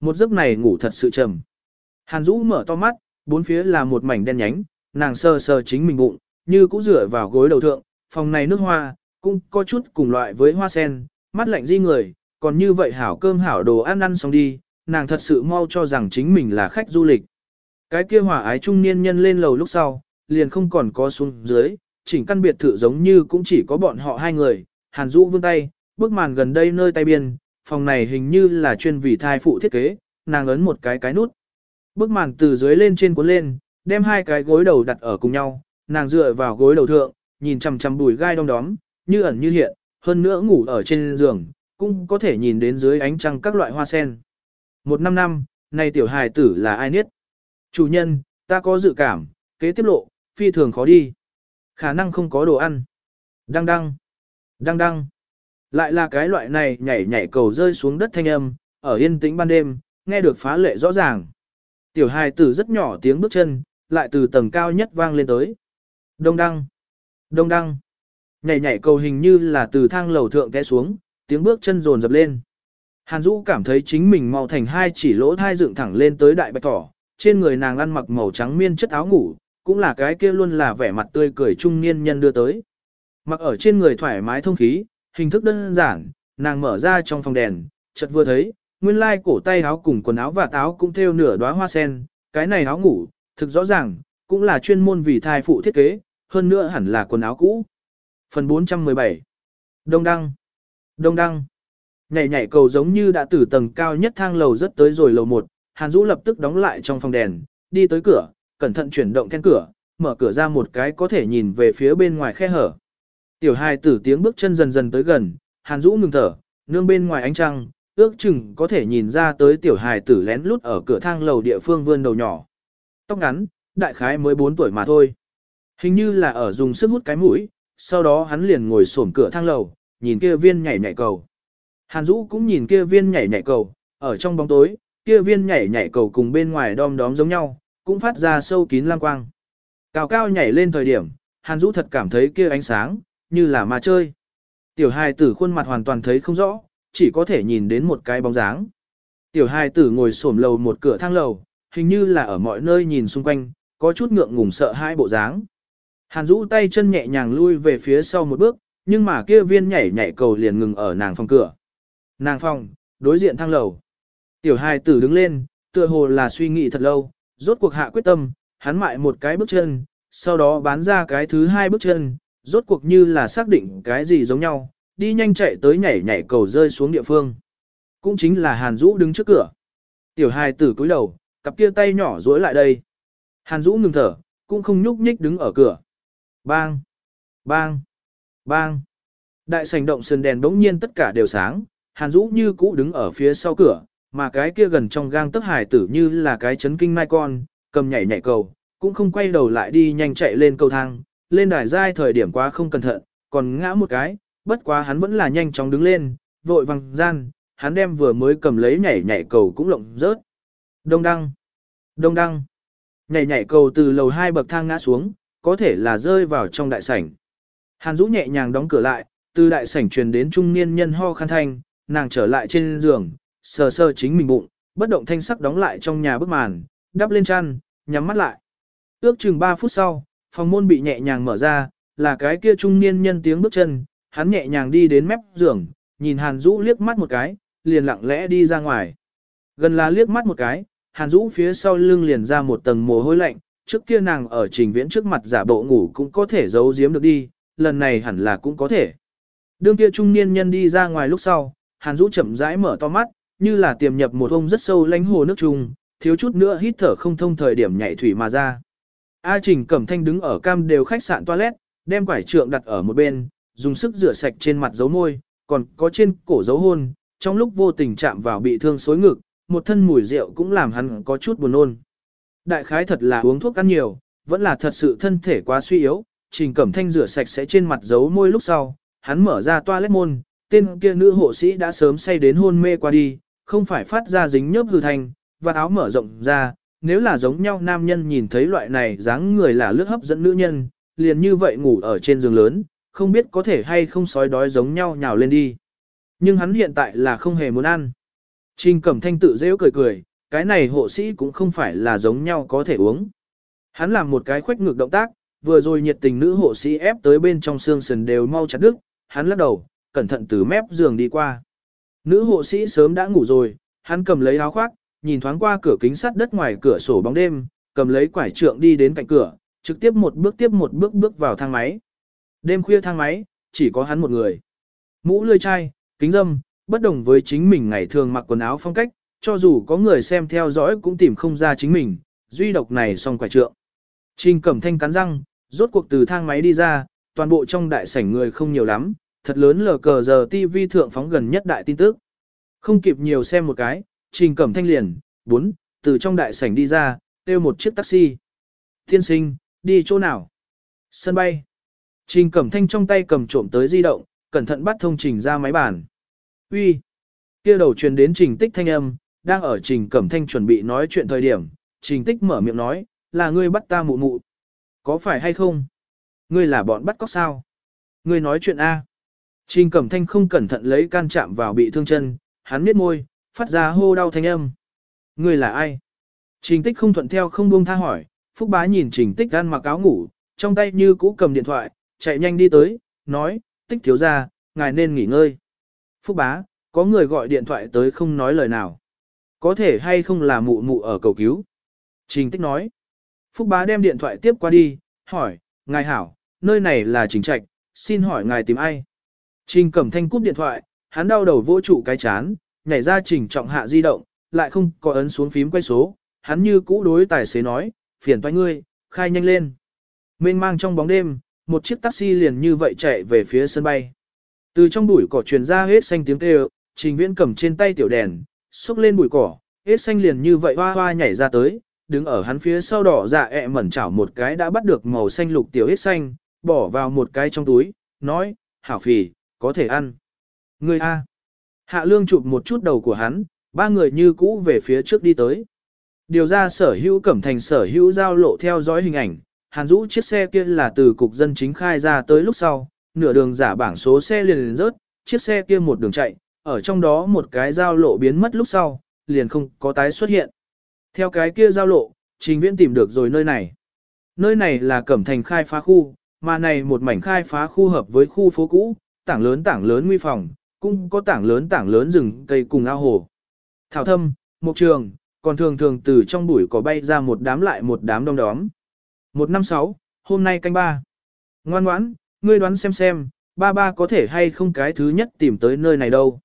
Một giấc này ngủ thật sự trầm. Hàn Dũ mở to mắt, bốn phía là một mảnh đen nhánh, nàng sờ sờ chính mình bụng, như cũng rửa vào gối đầu thượng, phòng này nước hoa, cũng có chút cùng loại với hoa sen, mắt lạnh di người, còn như vậy hảo cơm hảo đồ ăn ăn xong đi, nàng thật sự mau cho rằng chính mình là khách du lịch. Cái kia hỏa ái trung niên nhân lên lầu lúc sau, liền không còn có xuống dưới, chỉnh căn biệt thự giống như cũng chỉ có bọn họ hai người, Hàn Dũ vươn tay, bước màn gần đây nơi tay biên, phòng này hình như là chuyên vì thai phụ thiết kế, nàng ấn một cái cái nút. Bước màn từ dưới lên trên cuốn lên, đem hai cái gối đầu đặt ở cùng nhau, nàng dựa vào gối đầu thượng, nhìn chằm chằm bùi gai đom đóm, như ẩn như hiện, hơn nữa ngủ ở trên giường, cũng có thể nhìn đến dưới ánh trăng các loại hoa sen. Một năm năm, nay tiểu hài tử là ai niết? Chủ nhân, ta có dự cảm, kế tiếp lộ, phi thường khó đi. Khả năng không có đồ ăn. Đăng đăng. Đăng đăng. Lại là cái loại này nhảy nhảy cầu rơi xuống đất thanh âm, ở yên tĩnh ban đêm, nghe được phá lệ rõ ràng. Tiểu hài tử rất nhỏ tiếng bước chân, lại từ tầng cao nhất vang lên tới. Đông đăng. Đông đăng. Nhảy nhảy cầu hình như là từ thang lầu thượng té xuống, tiếng bước chân rồn dập lên. Hàn Dũ cảm thấy chính mình mau thành hai chỉ lỗ thai dựng thẳng lên tới đại bạch thỏ, trên người nàng ăn mặc màu trắng miên chất áo ngủ, cũng là cái kia luôn là vẻ mặt tươi cười trung niên nhân đưa tới. Mặc ở trên người thoải mái thông khí, hình thức đơn giản, nàng mở ra trong phòng đèn, chợt vừa thấy, nguyên lai cổ tay áo cùng quần áo và táo cũng thêu nửa đóa hoa sen, cái này áo ngủ, thực rõ ràng, cũng là chuyên môn vì thai phụ thiết kế, hơn nữa hẳn là quần áo cũ. Phần 417 Đông Đăng Đông Đăng Nhảy nhảy cầu giống như đã từ tầng cao nhất thang lầu rất tới rồi lầu 1, Hàn Dũ lập tức đóng lại trong phòng đèn, đi tới cửa, cẩn thận chuyển động then cửa, mở cửa ra một cái có thể nhìn về phía bên ngoài khe hở. Tiểu hài tử tiếng bước chân dần dần tới gần, Hàn Dũ ngừng thở, nương bên ngoài ánh trăng, ước chừng có thể nhìn ra tới tiểu hài tử lén lút ở cửa thang lầu địa phương vươn đầu nhỏ. Tóc ngắn, đại khái mới 4 tuổi mà thôi. Hình như là ở dùng sức hút cái mũi, sau đó hắn liền ngồi xổm cửa thang lầu, nhìn kia viên nhảy nhảy cầu. Hàn Dũ cũng nhìn kia viên nhảy nhảy cầu, ở trong bóng tối, kia viên nhảy nhảy cầu cùng bên ngoài đom đóm giống nhau, cũng phát ra sâu kín lang quang. Cao cao nhảy lên thời điểm, Hàn Dũ thật cảm thấy kia ánh sáng, như là ma chơi. Tiểu hài tử khuôn mặt hoàn toàn thấy không rõ, chỉ có thể nhìn đến một cái bóng dáng. Tiểu hài tử ngồi xổm lầu một cửa thang lầu, hình như là ở mọi nơi nhìn xung quanh, có chút ngượng ngùng sợ hai bộ dáng. Hàn Dũ tay chân nhẹ nhàng lui về phía sau một bước, nhưng mà kia viên nhảy nhảy cầu liền ngừng ở nàng phòng cửa. Nàng phòng, đối diện thang lầu. Tiểu hài tử đứng lên, tựa hồ là suy nghĩ thật lâu, rốt cuộc hạ quyết tâm, hắn mại một cái bước chân, sau đó bán ra cái thứ hai bước chân, rốt cuộc như là xác định cái gì giống nhau, đi nhanh chạy tới nhảy nhảy cầu rơi xuống địa phương. Cũng chính là Hàn Dũ đứng trước cửa. Tiểu hài tử cúi đầu, cặp kia tay nhỏ duỗi lại đây. Hàn Dũ ngừng thở, cũng không nhúc nhích đứng ở cửa. Bang! Bang! Bang! Đại sảnh động sườn đèn bỗng nhiên tất cả đều sáng, Hàn Dũ như cũ đứng ở phía sau cửa, mà cái kia gần trong gang tấc hải tử như là cái chấn kinh mai con, cầm nhảy nhảy cầu, cũng không quay đầu lại đi nhanh chạy lên cầu thang, lên đài giai thời điểm quá không cẩn thận, còn ngã một cái, bất quá hắn vẫn là nhanh chóng đứng lên, vội vàng gian, hắn đem vừa mới cầm lấy nhảy nhảy cầu cũng lộng rớt. Đông đăng, đông đăng, nhảy nhảy cầu từ lầu hai bậc thang ngã xuống, có thể là rơi vào trong đại sảnh. Hàn Dũ nhẹ nhàng đóng cửa lại, từ đại sảnh truyền đến trung niên nhân ho khăn thanh, nàng trở lại trên giường, sờ sờ chính mình bụng, bất động thanh sắc đóng lại trong nhà bức màn, đắp lên chăn, nhắm mắt lại. Ước chừng 3 phút sau, phòng môn bị nhẹ nhàng mở ra, là cái kia trung niên nhân tiếng bước chân, hắn nhẹ nhàng đi đến mép giường, nhìn Hàn Dũ liếc mắt một cái, liền lặng lẽ đi ra ngoài. Gần là liếc mắt một cái, Hàn Dũ phía sau lưng liền ra một tầng mồ hôi lạnh, trước kia nàng ở trình viễn trước mặt giả bộ ngủ cũng có thể giấu giếm được đi, lần này hẳn là cũng có thể. Đương kia trung niên nhân đi ra ngoài lúc sau, Hàn Dũ chậm rãi mở to mắt, như là tiềm nhập một ông rất sâu lánh hồ nước trùng, thiếu chút nữa hít thở không thông thời điểm nhảy thủy mà ra. A Trình Cẩm Thanh đứng ở cam đều khách sạn toilet, đem quải trượng đặt ở một bên, dùng sức rửa sạch trên mặt dấu môi, còn có trên cổ dấu hôn, trong lúc vô tình chạm vào bị thương xối ngực, một thân mùi rượu cũng làm hắn có chút buồn nôn. Đại khái thật là uống thuốc ăn nhiều, vẫn là thật sự thân thể quá suy yếu, Trình Cẩm Thanh rửa sạch sẽ trên mặt dấu môi lúc sau, hắn mở ra toilet môn, tên kia nữ hộ sĩ đã sớm say đến hôn mê qua đi, không phải phát ra dính nhớp hư thành, và áo mở rộng ra, nếu là giống nhau nam nhân nhìn thấy loại này dáng người là lướt hấp dẫn nữ nhân, liền như vậy ngủ ở trên giường lớn, không biết có thể hay không sói đói giống nhau nhào lên đi. Nhưng hắn hiện tại là không hề muốn ăn. Trình Cẩm Thanh tự dễ cười cười, cái này hộ sĩ cũng không phải là giống nhau có thể uống. Hắn làm một cái khuếch ngược động tác, vừa rồi nhiệt tình nữ hộ sĩ ép tới bên trong xương sườn đều mau chặt đứt, hắn lắc đầu, cẩn thận từ mép giường đi qua. Nữ hộ sĩ sớm đã ngủ rồi, hắn cầm lấy áo khoác, nhìn thoáng qua cửa kính sắt đất ngoài cửa sổ bóng đêm, cầm lấy quải trượng đi đến cạnh cửa, trực tiếp một bước tiếp một bước bước vào thang máy. Đêm khuya thang máy, chỉ có hắn một người. Mũ lươi chai, kính dâm, bất đồng với chính mình ngày thường mặc quần áo phong cách, cho dù có người xem theo dõi cũng tìm không ra chính mình, duy độc này xong quải trượng. Trình cẩm thanh cắn răng, rốt cuộc từ thang máy đi ra, toàn bộ trong đại sảnh người không nhiều lắm, thật lớn lờ cờ giờ TV thượng phóng gần nhất đại tin tức. Không kịp nhiều xem một cái, trình cẩm thanh liền, bốn, từ trong đại sảnh đi ra, kêu một chiếc taxi. Thiên sinh, đi chỗ nào? Sân bay. Trình cẩm thanh trong tay cầm trộm tới di động, cẩn thận bắt thông trình ra máy bàn. Uy, kia đầu truyền đến trình tích thanh âm, đang ở trình cẩm thanh chuẩn bị nói chuyện thời điểm, trình tích mở miệng nói, là ngươi bắt ta mụ mụ. Có phải hay không? Ngươi là bọn bắt cóc sao? Ngươi nói chuyện A. Trình cẩm thanh không cẩn thận lấy can chạm vào bị thương chân, hắn miết môi, phát ra hô đau thanh âm. Ngươi là ai? Trình tích không thuận theo không buông tha hỏi, Phúc bá nhìn trình tích ăn mặc áo ngủ, trong tay như cũ cầm điện thoại, chạy nhanh đi tới, nói, tích thiếu ra, ngài nên nghỉ ngơi. Phúc bá, có người gọi điện thoại tới không nói lời nào. Có thể hay không là mụ mụ ở cầu cứu. Trình tích nói. Phúc bá đem điện thoại tiếp qua đi, hỏi, ngài hảo, nơi này là trình trạch, xin hỏi ngài tìm ai. Trình cẩm thanh cúp điện thoại, hắn đau đầu vỗ trụ cái chán, nhảy ra trình trọng hạ di động, lại không có ấn xuống phím quay số, hắn như cũ đối tài xế nói, phiền toái ngươi, khai nhanh lên. Mênh mang trong bóng đêm, một chiếc taxi liền như vậy chạy về phía sân bay. Từ trong bụi cỏ truyền ra hết xanh tiếng kêu, trình viễn cầm trên tay tiểu đèn, xúc lên bụi cỏ, hết xanh liền như vậy hoa hoa nhảy ra tới, đứng ở hắn phía sau đỏ dạ ẹ mẩn chảo một cái đã bắt được màu xanh lục tiểu hết xanh, bỏ vào một cái trong túi, nói, hảo phì, có thể ăn. Người A. Hạ lương chụp một chút đầu của hắn, ba người như cũ về phía trước đi tới. Điều ra sở hữu cẩm thành sở hữu giao lộ theo dõi hình ảnh, Hàn Dũ chiếc xe kia là từ cục dân chính khai ra tới lúc sau, nửa đường giả bảng số xe liền liền rớt, chiếc xe kia một đường chạy, ở trong đó một cái giao lộ biến mất lúc sau, liền không có tái xuất hiện. Theo cái kia giao lộ, Trình Viễn tìm được rồi nơi này. Nơi này là Cẩm Thành khai phá khu, mà này một mảnh khai phá khu hợp với khu phố cũ, tảng lớn tảng lớn nguy phòng, cũng có tảng lớn tảng lớn rừng cây cùng ao hồ. Thảo thâm, mục trường, còn thường thường từ trong bụi có bay ra một đám lại một đám đông đóm. Một năm sáu, hôm nay canh ba. Ngoan ngoãn, ngươi đoán xem xem, ba ba có thể hay không cái thứ nhất tìm tới nơi này đâu.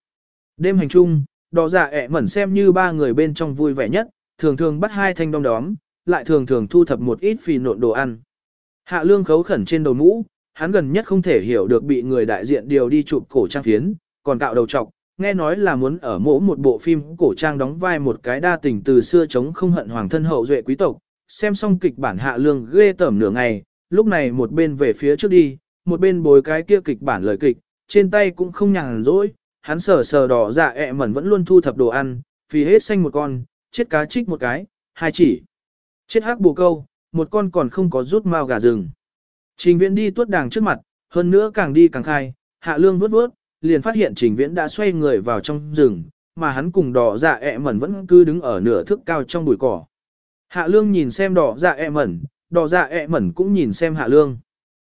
Đêm hành trung, đỏ dạ ẹ mẩn xem như ba người bên trong vui vẻ nhất, thường thường bắt hai thanh đom đóm, lại thường thường thu thập một ít phì nộn đồ ăn. Hạ lương khấu khẩn trên đầu mũ, hắn gần nhất không thể hiểu được bị người đại diện điều đi chụp cổ trang phiến, còn cạo đầu trọc, nghe nói là muốn ở mỗi một bộ phim cổ trang đóng vai một cái đa tình từ xưa chống không hận hoàng thân hậu duệ quý tộc, xem xong kịch bản hạ lương ghê tởm nửa ngày, lúc này một bên về phía trước đi, một bên bồi cái kia kịch bản lời kịch, trên tay cũng không nhàn rỗi, hắn sờ sờ đỏ dạ ẹ mẩn vẫn luôn thu thập đồ ăn, vì hết xanh một con, chết cá trích một cái, hai chỉ. Chết hắc bù câu, một con còn không có rút mao gà rừng. Trình viễn đi tuốt đàng trước mặt, hơn nữa càng đi càng khai, hạ lương vớt vớt, liền phát hiện trình viễn đã xoay người vào trong rừng, mà hắn cùng đỏ dạ ẹ mẩn vẫn cứ đứng ở nửa thước cao trong bụi cỏ. Hạ lương nhìn xem đỏ dạ ẹ mẩn, đỏ dạ ẹ mẩn cũng nhìn xem hạ lương.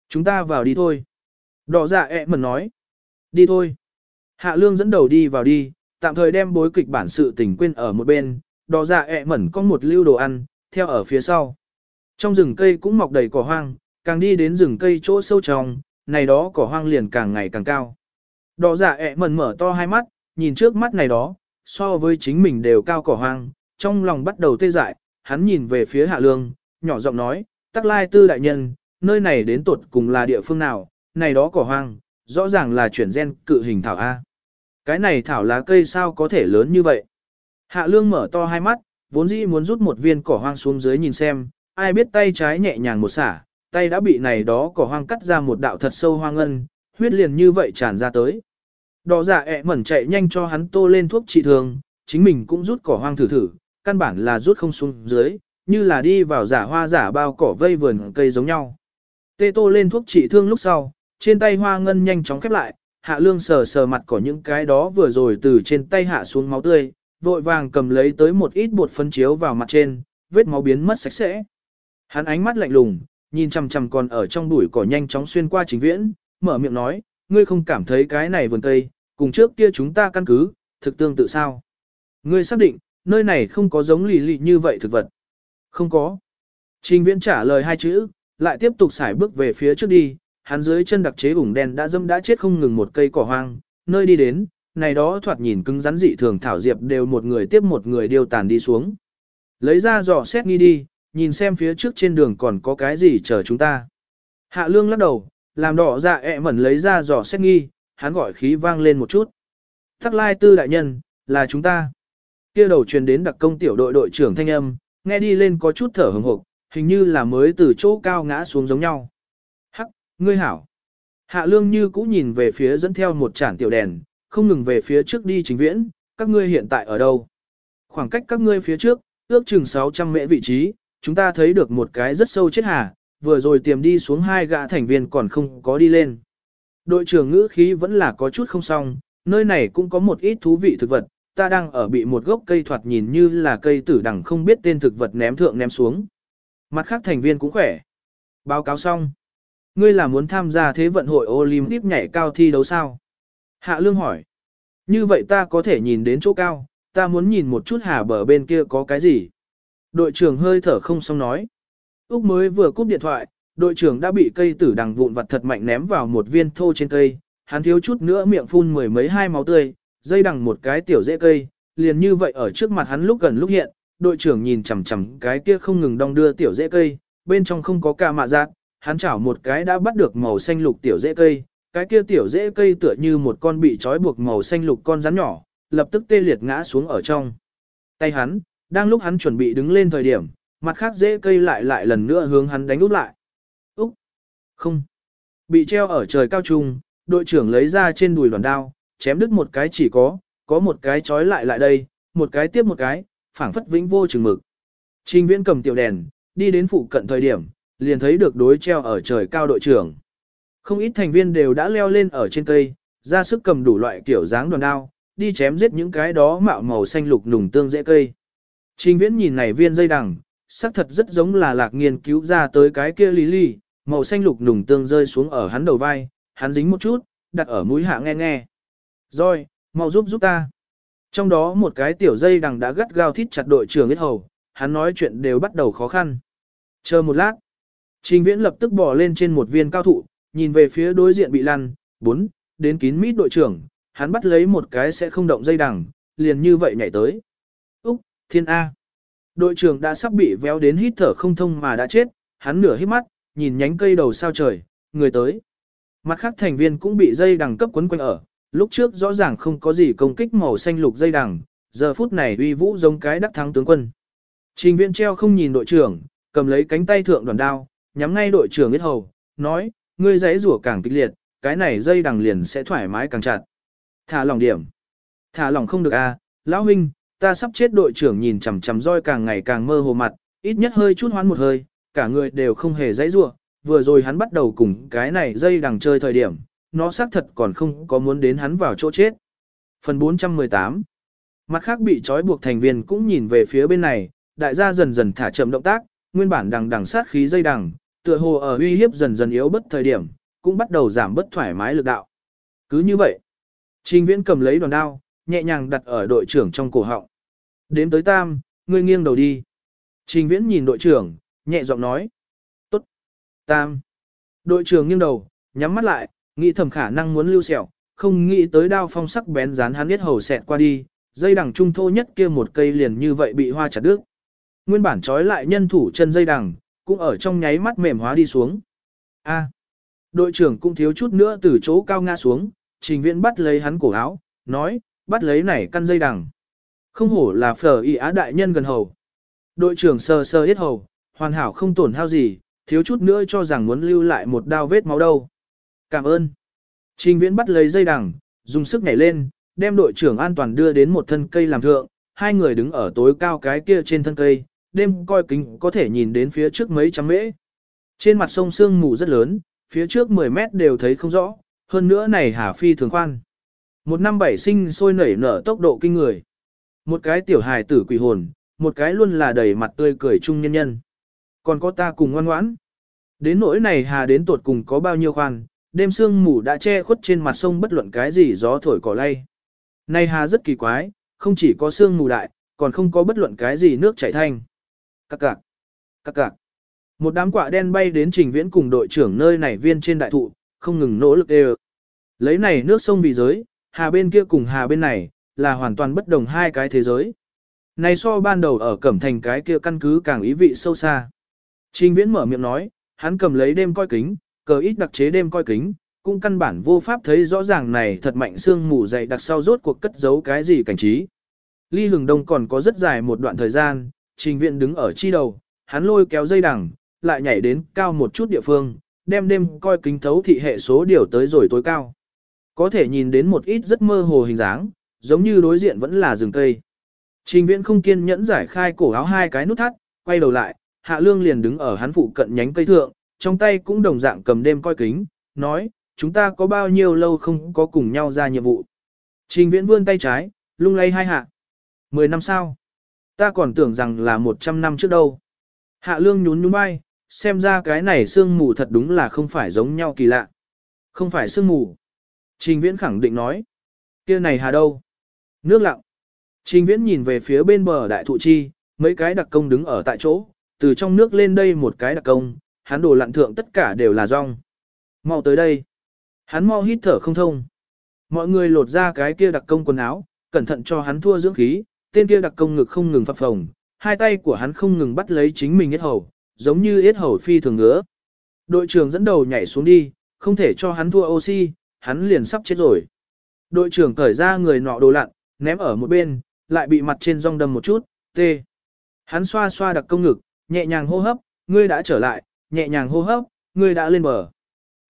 Chúng ta vào đi thôi. Đỏ dạ ẹ mẩn nói. Đi thôi. Hạ lương dẫn đầu đi vào đi, tạm thời đem bối kịch bản sự tình quên ở một bên, đỏ dạ ẹ mẩn có một lưu đồ ăn, theo ở phía sau. Trong rừng cây cũng mọc đầy cỏ hoang, càng đi đến rừng cây chỗ sâu trong, này đó cỏ hoang liền càng ngày càng cao. Đỏ dạ ẹ mẩn mở to hai mắt, nhìn trước mắt này đó, so với chính mình đều cao cỏ hoang, trong lòng bắt đầu tê dại, hắn nhìn về phía hạ lương, nhỏ giọng nói, tắc lai tư đại nhân, nơi này đến tột cùng là địa phương nào, này đó cỏ hoang, rõ ràng là chuyển gen cự hình thảo A. Cái này thảo lá cây sao có thể lớn như vậy? Hạ lương mở to hai mắt, vốn dĩ muốn rút một viên cỏ hoang xuống dưới nhìn xem, ai biết tay trái nhẹ nhàng một xả, tay đã bị này đó cỏ hoang cắt ra một đạo thật sâu hoang ngân, huyết liền như vậy tràn ra tới. Đỏ giả dạ ẹ mẩn chạy nhanh cho hắn tô lên thuốc trị thương, chính mình cũng rút cỏ hoang thử thử, căn bản là rút không xuống dưới, như là đi vào giả hoa giả bao cỏ vây vườn cây giống nhau. Tê tô lên thuốc trị thương lúc sau, trên tay hoa ngân nhanh chóng khép lại, hạ lương sờ sờ mặt của những cái đó vừa rồi từ trên tay hạ xuống máu tươi, vội vàng cầm lấy tới một ít bột phân chiếu vào mặt trên, vết máu biến mất sạch sẽ. Hắn ánh mắt lạnh lùng, nhìn chằm chằm còn ở trong bụi cỏ nhanh chóng xuyên qua chính viễn, mở miệng nói, ngươi không cảm thấy cái này vườn cây, cùng trước kia chúng ta căn cứ, thực tương tự sao. Ngươi xác định, nơi này không có giống lì lì như vậy thực vật. Không có. Trình viễn trả lời hai chữ, lại tiếp tục xài bước về phía trước đi, hắn dưới chân đặc chế ủng đen đã dâm đã chết không ngừng một cây cỏ hoang, nơi đi đến, này đó thoạt nhìn cứng rắn dị thường thảo diệp đều một người tiếp một người điêu tàn đi xuống. Lấy ra dò xét nghi đi, nhìn xem phía trước trên đường còn có cái gì chờ chúng ta. Hạ lương lắc đầu, làm đỏ dạ ẹ mẩn lấy ra dò xét nghi, hắn gọi khí vang lên một chút. Thắc lai tư đại nhân, là chúng ta kia đầu truyền đến đặc công tiểu đội đội trưởng thanh âm, nghe đi lên có chút thở hừng hộp, hình như là mới từ chỗ cao ngã xuống giống nhau. Hắc, ngươi hảo. Hạ lương như cũ nhìn về phía dẫn theo một chản tiểu đèn, không ngừng về phía trước đi chính viễn, các ngươi hiện tại ở đâu? Khoảng cách các ngươi phía trước, ước chừng 600 mễ vị trí, chúng ta thấy được một cái rất sâu chết hà, vừa rồi tiềm đi xuống hai gã thành viên còn không có đi lên. Đội trưởng ngữ khí vẫn là có chút không xong, nơi này cũng có một ít thú vị thực vật, ta đang ở bị một gốc cây thoạt nhìn như là cây tử đằng không biết tên thực vật ném thượng ném xuống. Mặt khác thành viên cũng khỏe. Báo cáo xong. Ngươi là muốn tham gia thế vận hội Olympic nhảy cao thi đấu sao? Hạ Lương hỏi. Như vậy ta có thể nhìn đến chỗ cao, ta muốn nhìn một chút hà bờ bên kia có cái gì. Đội trưởng hơi thở không xong nói. Úc mới vừa cúp điện thoại, đội trưởng đã bị cây tử đằng vụn vặt thật mạnh ném vào một viên thô trên cây, hắn thiếu chút nữa miệng phun mười mấy hai máu tươi, dây đằng một cái tiểu dễ cây, liền như vậy ở trước mặt hắn lúc gần lúc hiện, đội trưởng nhìn chằm chằm cái kia không ngừng đong đưa tiểu dễ cây, bên trong không có ca mạ giác, hắn chảo một cái đã bắt được màu xanh lục tiểu dễ cây, cái kia tiểu dễ cây tựa như một con bị trói buộc màu xanh lục con rắn nhỏ, lập tức tê liệt ngã xuống ở trong. Tay hắn, đang lúc hắn chuẩn bị đứng lên thời điểm, mặt khác dễ cây lại lại lần nữa hướng hắn đánh úp lại. Úc! Không! Bị treo ở trời cao trung, đội trưởng lấy ra trên đùi đoàn đao, chém đứt một cái chỉ có, có một cái trói lại lại đây, một cái tiếp một cái, phảng phất vĩnh vô chừng mực. Trình viễn cầm tiểu đèn, đi đến phụ cận thời điểm, liền thấy được đối treo ở trời cao đội trưởng. Không ít thành viên đều đã leo lên ở trên cây, ra sức cầm đủ loại kiểu dáng đoàn đao, đi chém giết những cái đó mạo màu xanh lục nùng tương dễ cây. Trình viễn nhìn này viên dây đằng, sắc thật rất giống là lạc nghiên cứu ra tới cái kia lý lì màu xanh lục nùng tương rơi xuống ở hắn đầu vai, hắn dính một chút, đặt ở mũi hạ nghe nghe. Rồi, mau giúp giúp ta. Trong đó một cái tiểu dây đằng đã gắt gao thít chặt đội trưởng ít hầu, hắn nói chuyện đều bắt đầu khó khăn. Chờ một lát. Trình viễn lập tức bỏ lên trên một viên cao thụ, nhìn về phía đối diện bị lăn, bốn, đến kín mít đội trưởng, hắn bắt lấy một cái sẽ không động dây đằng, liền như vậy nhảy tới. Úc, thiên A. Đội trưởng đã sắp bị véo đến hít thở không thông mà đã chết, hắn nửa hít mắt, nhìn nhánh cây đầu sao trời, người tới. Mặt khác thành viên cũng bị dây đằng cấp quấn quanh ở, lúc trước rõ ràng không có gì công kích màu xanh lục dây đằng, giờ phút này uy vũ giống cái đắc thắng tướng quân. Trình viên treo không nhìn đội trưởng, cầm lấy cánh tay thượng đoàn đao, nhắm ngay đội trưởng ít hầu, nói, ngươi giấy rủa càng kịch liệt, cái này dây đằng liền sẽ thoải mái càng chặt. Thả lòng điểm. Thả lòng không được a, à, lão huynh, ta sắp chết đội trưởng nhìn chằm chằm roi càng ngày càng mơ hồ mặt, ít nhất hơi chút hoán một hơi, cả người đều không hề giấy rủa. Vừa rồi hắn bắt đầu cùng cái này dây đằng chơi thời điểm, nó xác thật còn không có muốn đến hắn vào chỗ chết. Phần 418 Mặt khác bị trói buộc thành viên cũng nhìn về phía bên này, đại gia dần dần thả chậm động tác, nguyên bản đằng đằng sát khí dây đằng, tựa hồ ở uy hiếp dần dần yếu bất thời điểm, cũng bắt đầu giảm bất thoải mái lực đạo. Cứ như vậy, Trình Viễn cầm lấy đoàn đao, nhẹ nhàng đặt ở đội trưởng trong cổ họng. Đếm tới tam, ngươi nghiêng đầu đi. Trình Viễn nhìn đội trưởng, nhẹ giọng nói. Tốt. Tam. Đội trưởng nghiêng đầu, nhắm mắt lại, nghĩ thầm khả năng muốn lưu sẹo, không nghĩ tới đao phong sắc bén dán hắn biết hầu xẹt qua đi, dây đằng trung thô nhất kia một cây liền như vậy bị hoa chặt đứt. Nguyên bản trói lại nhân thủ chân dây đằng, cũng ở trong nháy mắt mềm hóa đi xuống. A. Đội trưởng cũng thiếu chút nữa từ chỗ cao ngã xuống, trình viễn bắt lấy hắn cổ áo, nói, bắt lấy này căn dây đằng. Không hổ là phở y á đại nhân gần hầu. Đội trưởng sơ sơ hết hầu, hoàn hảo không tổn hao gì, thiếu chút nữa cho rằng muốn lưu lại một đao vết máu đâu. Cảm ơn. Trình viễn bắt lấy dây đằng, dùng sức nhảy lên, đem đội trưởng an toàn đưa đến một thân cây làm thượng, hai người đứng ở tối cao cái kia trên thân cây, đêm coi kính có thể nhìn đến phía trước mấy trăm mễ. Trên mặt sông sương mù rất lớn, phía trước 10 mét đều thấy không rõ, hơn nữa này hà phi thường khoan. Một năm bảy sinh sôi nảy nở tốc độ kinh người. Một cái tiểu hài tử quỷ hồn, một cái luôn là đầy mặt tươi cười chung nhân nhân. Còn có ta cùng ngoan ngoãn. Đến nỗi này hà đến tột cùng có bao nhiêu khoan, đêm sương mù đã che khuất trên mặt sông bất luận cái gì gió thổi cỏ lay. nay hà rất kỳ quái, không chỉ có sương mù đại, còn không có bất luận cái gì nước chảy thanh. Các cạc, các cạc. Một đám quạ đen bay đến trình viễn cùng đội trưởng nơi này viên trên đại thụ, không ngừng nỗ lực đều. Lấy này nước sông vì giới, hà bên kia cùng hà bên này, là hoàn toàn bất đồng hai cái thế giới. Này so ban đầu ở Cẩm Thành cái kia căn cứ càng ý vị sâu xa. Trình viễn mở miệng nói, hắn cầm lấy đêm coi kính, cờ ít đặc chế đêm coi kính, cũng căn bản vô pháp thấy rõ ràng này thật mạnh xương mù dày đặc sau rốt cuộc cất giấu cái gì cảnh trí. Ly Hừng Đông còn có rất dài một đoạn thời gian, trình viện đứng ở chi đầu, hắn lôi kéo dây đằng, lại nhảy đến cao một chút địa phương, đem đêm coi kính thấu thị hệ số điều tới rồi tối cao. Có thể nhìn đến một ít rất mơ hồ hình dáng, giống như đối diện vẫn là rừng cây. Trình viện không kiên nhẫn giải khai cổ áo hai cái nút thắt, quay đầu lại, hạ lương liền đứng ở hắn phụ cận nhánh cây thượng, trong tay cũng đồng dạng cầm đêm coi kính, nói, chúng ta có bao nhiêu lâu không có cùng nhau ra nhiệm vụ. Trình viễn vươn tay trái, lung lay hai hạ. Mười năm sau. Ta còn tưởng rằng là một trăm năm trước đâu. Hạ lương nhún nhún bay, xem ra cái này sương mù thật đúng là không phải giống nhau kỳ lạ. Không phải sương mù. Trình viễn khẳng định nói. kia này hà đâu? Nước lặng. Trình viễn nhìn về phía bên bờ đại thụ chi, mấy cái đặc công đứng ở tại chỗ, từ trong nước lên đây một cái đặc công, hắn đồ lặn thượng tất cả đều là rong. Mau tới đây. Hắn mau hít thở không thông. Mọi người lột ra cái kia đặc công quần áo, cẩn thận cho hắn thua dưỡng khí, tên kia đặc công ngực không ngừng phập phồng, hai tay của hắn không ngừng bắt lấy chính mình yết hầu, giống như yết hầu phi thường ngứa. Đội trưởng dẫn đầu nhảy xuống đi, không thể cho hắn thua oxy, hắn liền sắp chết rồi. Đội trưởng cởi ra người nọ đồ lặn, ném ở một bên, lại bị mặt trên rong đâm một chút, tê. Hắn xoa xoa đặc công ngực, nhẹ nhàng hô hấp, ngươi đã trở lại, nhẹ nhàng hô hấp, ngươi đã lên bờ.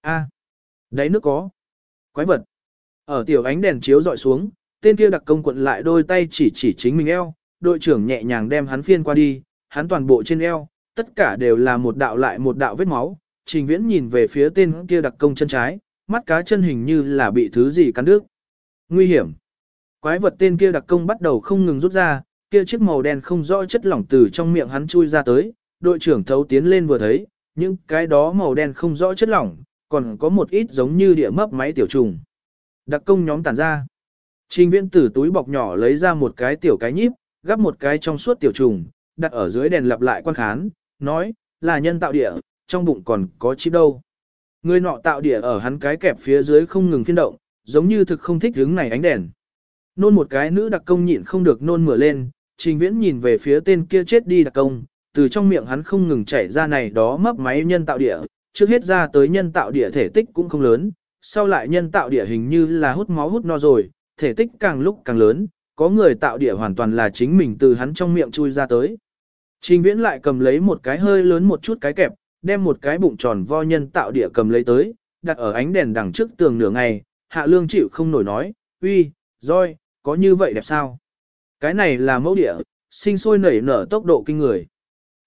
A, đáy nước có. Quái vật. Ở tiểu ánh đèn chiếu dọi xuống, tên kia đặc công quận lại đôi tay chỉ chỉ chính mình eo, đội trưởng nhẹ nhàng đem hắn phiên qua đi, hắn toàn bộ trên eo, tất cả đều là một đạo lại một đạo vết máu. Trình viễn nhìn về phía tên kia đặc công chân trái, mắt cá chân hình như là bị thứ gì cắn đứt. Nguy hiểm. Quái vật tên kia đặc công bắt đầu không ngừng rút ra, kia chiếc màu đen không rõ chất lỏng từ trong miệng hắn chui ra tới, đội trưởng thấu tiến lên vừa thấy, những cái đó màu đen không rõ chất lỏng, còn có một ít giống như địa mấp máy tiểu trùng. Đặc công nhóm tản ra. Trình viễn từ túi bọc nhỏ lấy ra một cái tiểu cái nhíp, gắp một cái trong suốt tiểu trùng, đặt ở dưới đèn lặp lại quan khán, nói, là nhân tạo địa, trong bụng còn có chip đâu. Người nọ tạo địa ở hắn cái kẹp phía dưới không ngừng phiên động, giống như thực không thích hướng này ánh đèn. Nôn một cái nữ đặc công nhịn không được nôn mửa lên, trình viễn nhìn về phía tên kia chết đi đặc công, từ trong miệng hắn không ngừng chảy ra này đó mấp máy nhân tạo địa, trước hết ra tới nhân tạo địa thể tích cũng không lớn, sau lại nhân tạo địa hình như là hút máu hút no rồi, thể tích càng lúc càng lớn, có người tạo địa hoàn toàn là chính mình từ hắn trong miệng chui ra tới. Trình viễn lại cầm lấy một cái hơi lớn một chút cái kẹp, đem một cái bụng tròn vo nhân tạo địa cầm lấy tới, đặt ở ánh đèn đằng trước tường nửa ngày, hạ lương chịu không nổi nói, uy, roi, có như vậy đẹp sao? Cái này là mẫu địa, sinh sôi nảy nở tốc độ kinh người.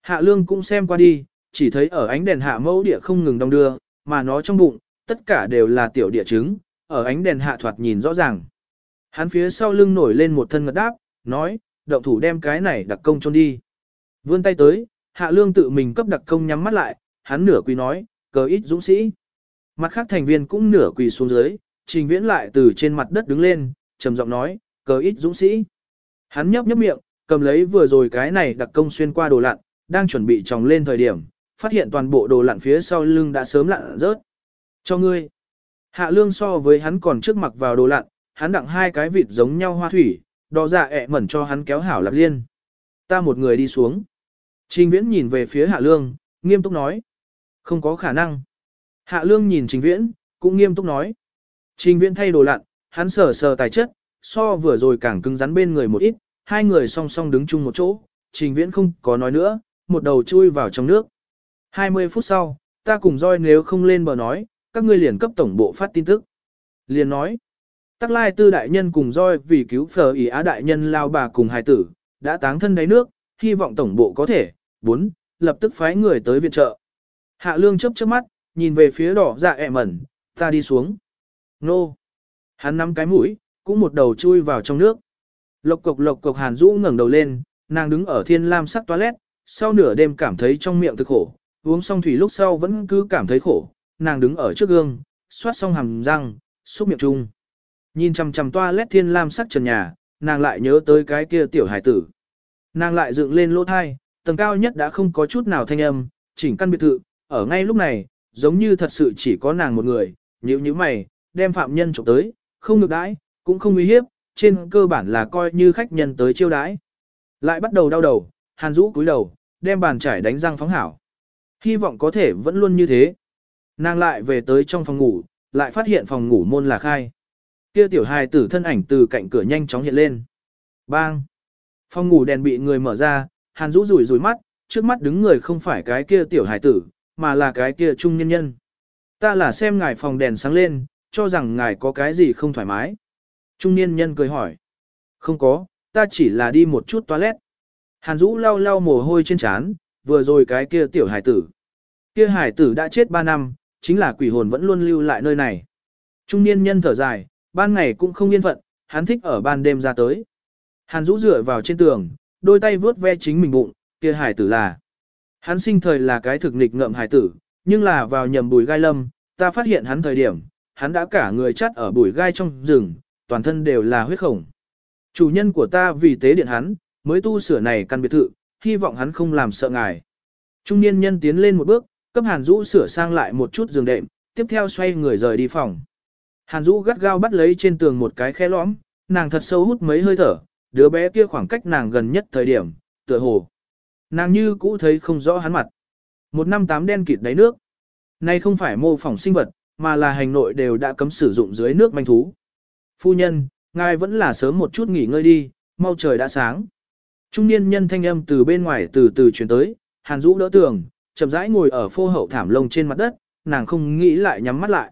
Hạ lương cũng xem qua đi, chỉ thấy ở ánh đèn hạ mẫu địa không ngừng đông đưa, mà nó trong bụng, tất cả đều là tiểu địa trứng, ở ánh đèn hạ thoạt nhìn rõ ràng. Hắn phía sau lưng nổi lên một thân ngật đáp, nói, động thủ đem cái này đặc công trôn đi. Vươn tay tới, hạ lương tự mình cấp đặc công nhắm mắt lại, hắn nửa quỳ nói, cờ ít dũng sĩ. Mặt khác thành viên cũng nửa quỳ xuống dưới, trình viễn lại từ trên mặt đất đứng lên, trầm giọng nói, cờ ít dũng sĩ. Hắn nhấp nhấp miệng, cầm lấy vừa rồi cái này đặc công xuyên qua đồ lặn, đang chuẩn bị tròng lên thời điểm, phát hiện toàn bộ đồ lặn phía sau lưng đã sớm lặn rớt. Cho ngươi. Hạ lương so với hắn còn trước mặt vào đồ lặn, hắn đặng hai cái vịt giống nhau hoa thủy, đỏ dạ ẹ mẩn cho hắn kéo hảo lạp liên. Ta một người đi xuống. Trình viễn nhìn về phía hạ lương, nghiêm túc nói. Không có khả năng. Hạ lương nhìn trình viễn, cũng nghiêm túc nói. Trình viễn thay đồ lặn, hắn sờ sờ tài chất, so vừa rồi càng cứng rắn bên người một ít, hai người song song đứng chung một chỗ, trình viễn không có nói nữa, một đầu chui vào trong nước. 20 phút sau, ta cùng roi nếu không lên bờ nói, các ngươi liền cấp tổng bộ phát tin tức. Liền nói, tắc lai tư đại nhân cùng roi vì cứu phở ý á đại nhân lao bà cùng hài tử, đã táng thân đáy nước, hy vọng tổng bộ có thể, 4, lập tức phái người tới viện trợ. Hạ lương chớp chớp mắt, nhìn về phía đỏ dạ ẹ mẩn, ta đi xuống. Nô. Hắn nắm cái mũi, cũng một đầu chui vào trong nước. Lộc cục lộc cục hàn rũ ngẩng đầu lên, nàng đứng ở thiên lam sắc toilet, sau nửa đêm cảm thấy trong miệng thực khổ, uống xong thủy lúc sau vẫn cứ cảm thấy khổ, nàng đứng ở trước gương, xoát xong hàm răng, xúc miệng chung. Nhìn chằm chằm lét thiên lam sắc trần nhà, nàng lại nhớ tới cái kia tiểu hải tử. Nàng lại dựng lên lỗ thai, tầng cao nhất đã không có chút nào thanh âm, chỉnh căn biệt thự, ở ngay lúc này, giống như thật sự chỉ có nàng một người, nhíu như mày, đem phạm nhân trộm tới, không ngược đãi, cũng không uy hiếp, trên cơ bản là coi như khách nhân tới chiêu đãi. Lại bắt đầu đau đầu, hàn rũ cúi đầu, đem bàn trải đánh răng phóng hảo. Hy vọng có thể vẫn luôn như thế. Nàng lại về tới trong phòng ngủ, lại phát hiện phòng ngủ môn là khai. Kia tiểu hài tử thân ảnh từ cạnh cửa nhanh chóng hiện lên. Bang! Phòng ngủ đèn bị người mở ra, hàn rũ rủi rủi mắt, trước mắt đứng người không phải cái kia tiểu hài tử, mà là cái kia trung nhân nhân. Ta là xem ngài phòng đèn sáng lên, cho rằng ngài có cái gì không thoải mái. Trung niên nhân cười hỏi. Không có, ta chỉ là đi một chút toilet. Hàn Dũ lau lau mồ hôi trên trán, vừa rồi cái kia tiểu hải tử. Kia hải tử đã chết 3 năm, chính là quỷ hồn vẫn luôn lưu lại nơi này. Trung niên nhân thở dài, ban ngày cũng không yên phận, hắn thích ở ban đêm ra tới. Hàn Dũ dựa vào trên tường, đôi tay vướt ve chính mình bụng, kia hải tử là. Hắn sinh thời là cái thực nghịch ngợm hải tử, nhưng là vào nhầm bùi gai lâm, ta phát hiện hắn thời điểm, hắn đã cả người chắt ở bùi gai trong rừng, toàn thân đều là huyết khổng. Chủ nhân của ta vì tế điện hắn, mới tu sửa này căn biệt thự, hy vọng hắn không làm sợ ngài. Trung niên nhân tiến lên một bước, cấp Hàn Dũ sửa sang lại một chút giường đệm, tiếp theo xoay người rời đi phòng. Hàn Dũ gắt gao bắt lấy trên tường một cái khe lõm, nàng thật sâu hút mấy hơi thở, đứa bé kia khoảng cách nàng gần nhất thời điểm, tựa hồ. Nàng như cũ thấy không rõ hắn mặt. Một năm tám đen kịt đáy nước. Nay không phải mô phỏng sinh vật, mà là hành nội đều đã cấm sử dụng dưới nước manh thú. Phu nhân, ngài vẫn là sớm một chút nghỉ ngơi đi, mau trời đã sáng. Trung niên nhân thanh âm từ bên ngoài từ từ chuyển tới, Hàn Dũ đỡ tường, chậm rãi ngồi ở phô hậu thảm lông trên mặt đất, nàng không nghĩ lại nhắm mắt lại.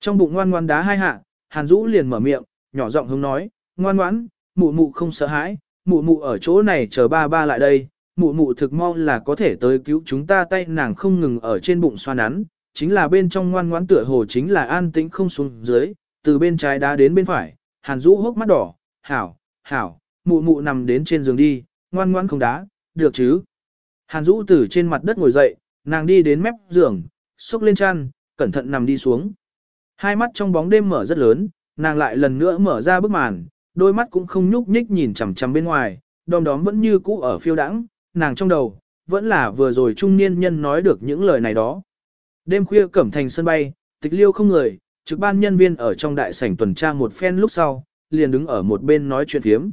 Trong bụng ngoan ngoan đá hai hạ, Hàn Dũ liền mở miệng, nhỏ giọng hướng nói, ngoan ngoãn, mụ mụ không sợ hãi, mụ mụ ở chỗ này chờ ba ba lại đây, mụ mụ thực mong là có thể tới cứu chúng ta tay nàng không ngừng ở trên bụng xoa nắn, chính là bên trong ngoan ngoãn tựa hồ chính là an tĩnh không xuống dưới, từ bên trái đá đến bên phải, hàn rũ hốc mắt đỏ, hảo, hảo, mụ mụ nằm đến trên giường đi, ngoan ngoãn không đá, được chứ. Hàn Dũ từ trên mặt đất ngồi dậy, nàng đi đến mép giường, xúc lên chăn, cẩn thận nằm đi xuống. Hai mắt trong bóng đêm mở rất lớn, nàng lại lần nữa mở ra bức màn, đôi mắt cũng không nhúc nhích nhìn chằm chằm bên ngoài, đom đóm vẫn như cũ ở phiêu đãng, nàng trong đầu, vẫn là vừa rồi trung niên nhân nói được những lời này đó. Đêm khuya cẩm thành sân bay, tịch liêu không người, trực ban nhân viên ở trong đại sảnh tuần tra một phen lúc sau, liền đứng ở một bên nói chuyện phiếm.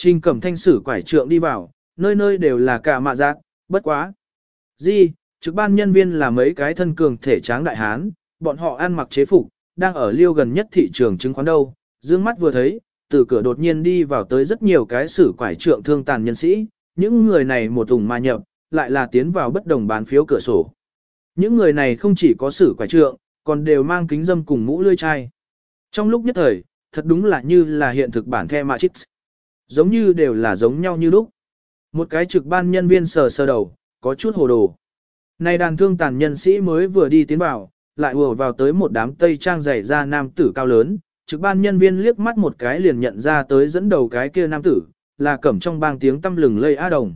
Trình cẩm thanh sử quải trượng đi vào, nơi nơi đều là cả mạ giác, bất quá. Di, trực ban nhân viên là mấy cái thân cường thể tráng đại hán, bọn họ ăn mặc chế phục, đang ở liêu gần nhất thị trường chứng khoán đâu, dương mắt vừa thấy, từ cửa đột nhiên đi vào tới rất nhiều cái sử quải trượng thương tàn nhân sĩ, những người này một thùng mà nhập, lại là tiến vào bất đồng bán phiếu cửa sổ. Những người này không chỉ có sử quải trượng, còn đều mang kính dâm cùng mũ lươi chai. Trong lúc nhất thời, thật đúng là như là hiện thực bản the Matrix. Giống như đều là giống nhau như lúc. Một cái trực ban nhân viên sờ sờ đầu, có chút hồ đồ. Này đàn thương tàn nhân sĩ mới vừa đi tiến vào, lại ùa vào tới một đám tây trang dày ra nam tử cao lớn, trực ban nhân viên liếc mắt một cái liền nhận ra tới dẫn đầu cái kia nam tử, là cẩm trong bang tiếng tâm lừng lây A Đồng.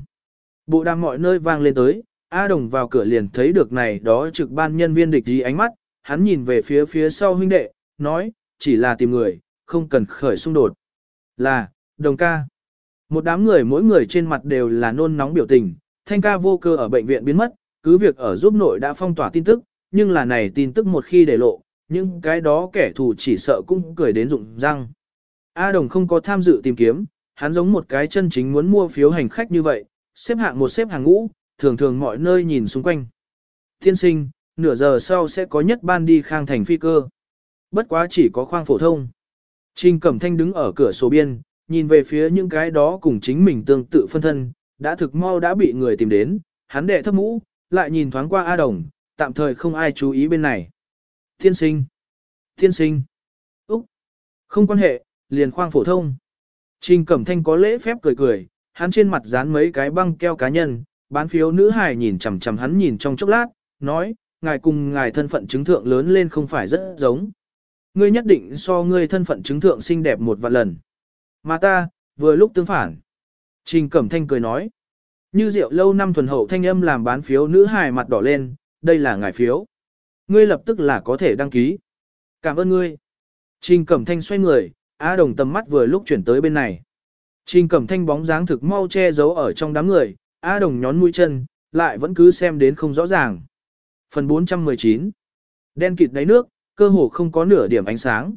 Bộ đàm mọi nơi vang lên tới, A Đồng vào cửa liền thấy được này đó trực ban nhân viên địch ý ánh mắt, hắn nhìn về phía phía sau huynh đệ, nói, chỉ là tìm người, không cần khởi xung đột. Là, đồng ca. Một đám người mỗi người trên mặt đều là nôn nóng biểu tình, thanh ca vô cơ ở bệnh viện biến mất, cứ việc ở giúp nội đã phong tỏa tin tức, nhưng là này tin tức một khi để lộ, những cái đó kẻ thù chỉ sợ cũng cười đến rụng răng. A Đồng không có tham dự tìm kiếm, hắn giống một cái chân chính muốn mua phiếu hành khách như vậy, xếp hạng một xếp hàng ngũ, thường thường mọi nơi nhìn xung quanh. Thiên sinh, nửa giờ sau sẽ có nhất ban đi khang thành phi cơ. Bất quá chỉ có khoang phổ thông. Trình Cẩm Thanh đứng ở cửa sổ biên, nhìn về phía những cái đó cùng chính mình tương tự phân thân, đã thực mau đã bị người tìm đến, hắn đệ thấp mũ, lại nhìn thoáng qua A Đồng, tạm thời không ai chú ý bên này. Thiên sinh. Thiên sinh. Úc. Không quan hệ, liền khoang phổ thông. Trình Cẩm Thanh có lễ phép cười cười, hắn trên mặt dán mấy cái băng keo cá nhân, bán phiếu nữ hài nhìn chằm chằm hắn nhìn trong chốc lát, nói, ngài cùng ngài thân phận chứng thượng lớn lên không phải rất giống. Ngươi nhất định so ngươi thân phận chứng thượng xinh đẹp một vạn lần. Mà ta, vừa lúc tương phản. Trình Cẩm Thanh cười nói. Như rượu lâu năm thuần hậu thanh âm làm bán phiếu nữ hài mặt đỏ lên, đây là ngài phiếu. Ngươi lập tức là có thể đăng ký. Cảm ơn ngươi. Trình Cẩm Thanh xoay người, Á Đồng tầm mắt vừa lúc chuyển tới bên này. Trình Cẩm Thanh bóng dáng thực mau che giấu ở trong đám người, Á Đồng nhón mũi chân, lại vẫn cứ xem đến không rõ ràng. Phần 419 Đen kịt đáy nước, cơ hồ không có nửa điểm ánh sáng.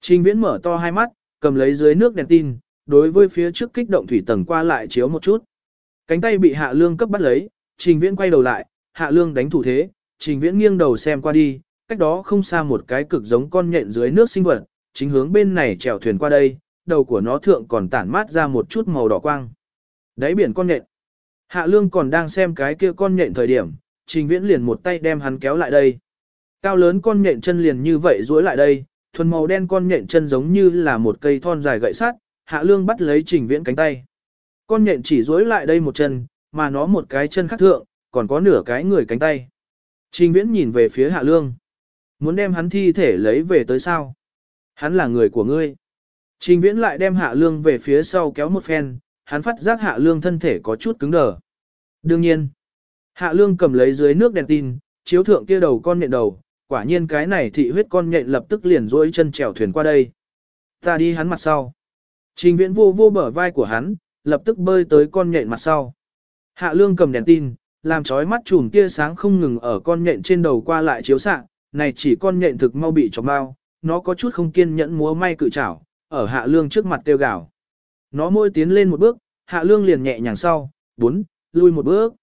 Trình Viễn mở to hai mắt, cầm lấy dưới nước đèn tin, đối với phía trước kích động thủy tầng qua lại chiếu một chút. Cánh tay bị Hạ Lương cấp bắt lấy, Trình Viễn quay đầu lại, Hạ Lương đánh thủ thế, Trình Viễn nghiêng đầu xem qua đi, cách đó không xa một cái cực giống con nhện dưới nước sinh vật, chính hướng bên này chèo thuyền qua đây, đầu của nó thượng còn tản mát ra một chút màu đỏ quang. Đáy biển con nhện. Hạ Lương còn đang xem cái kia con nhện thời điểm, Trình Viễn liền một tay đem hắn kéo lại đây. Cao lớn con nhện chân liền như vậy duỗi lại đây, thuần màu đen con nhện chân giống như là một cây thon dài gậy sắt, Hạ Lương bắt lấy Trình Viễn cánh tay. Con nhện chỉ duỗi lại đây một chân, mà nó một cái chân khác thượng, còn có nửa cái người cánh tay. Trình Viễn nhìn về phía Hạ Lương. Muốn đem hắn thi thể lấy về tới sao? Hắn là người của ngươi. Trình Viễn lại đem Hạ Lương về phía sau kéo một phen, hắn phát giác Hạ Lương thân thể có chút cứng đờ. Đương nhiên, Hạ Lương cầm lấy dưới nước đèn tin, chiếu thượng kia đầu con nhện đầu, quả nhiên cái này thị huyết con nhện lập tức liền duỗi chân trèo thuyền qua đây. Ta đi hắn mặt sau. Trình Viễn vô vô bờ vai của hắn, lập tức bơi tới con nhện mặt sau. Hạ Lương cầm đèn tin, làm chói mắt chùm tia sáng không ngừng ở con nhện trên đầu qua lại chiếu xạ, này chỉ con nhện thực mau bị chọc bao, nó có chút không kiên nhẫn múa may cự chảo, ở Hạ Lương trước mặt tiêu gạo. Nó môi tiến lên một bước, Hạ Lương liền nhẹ nhàng sau, bốn, lui một bước.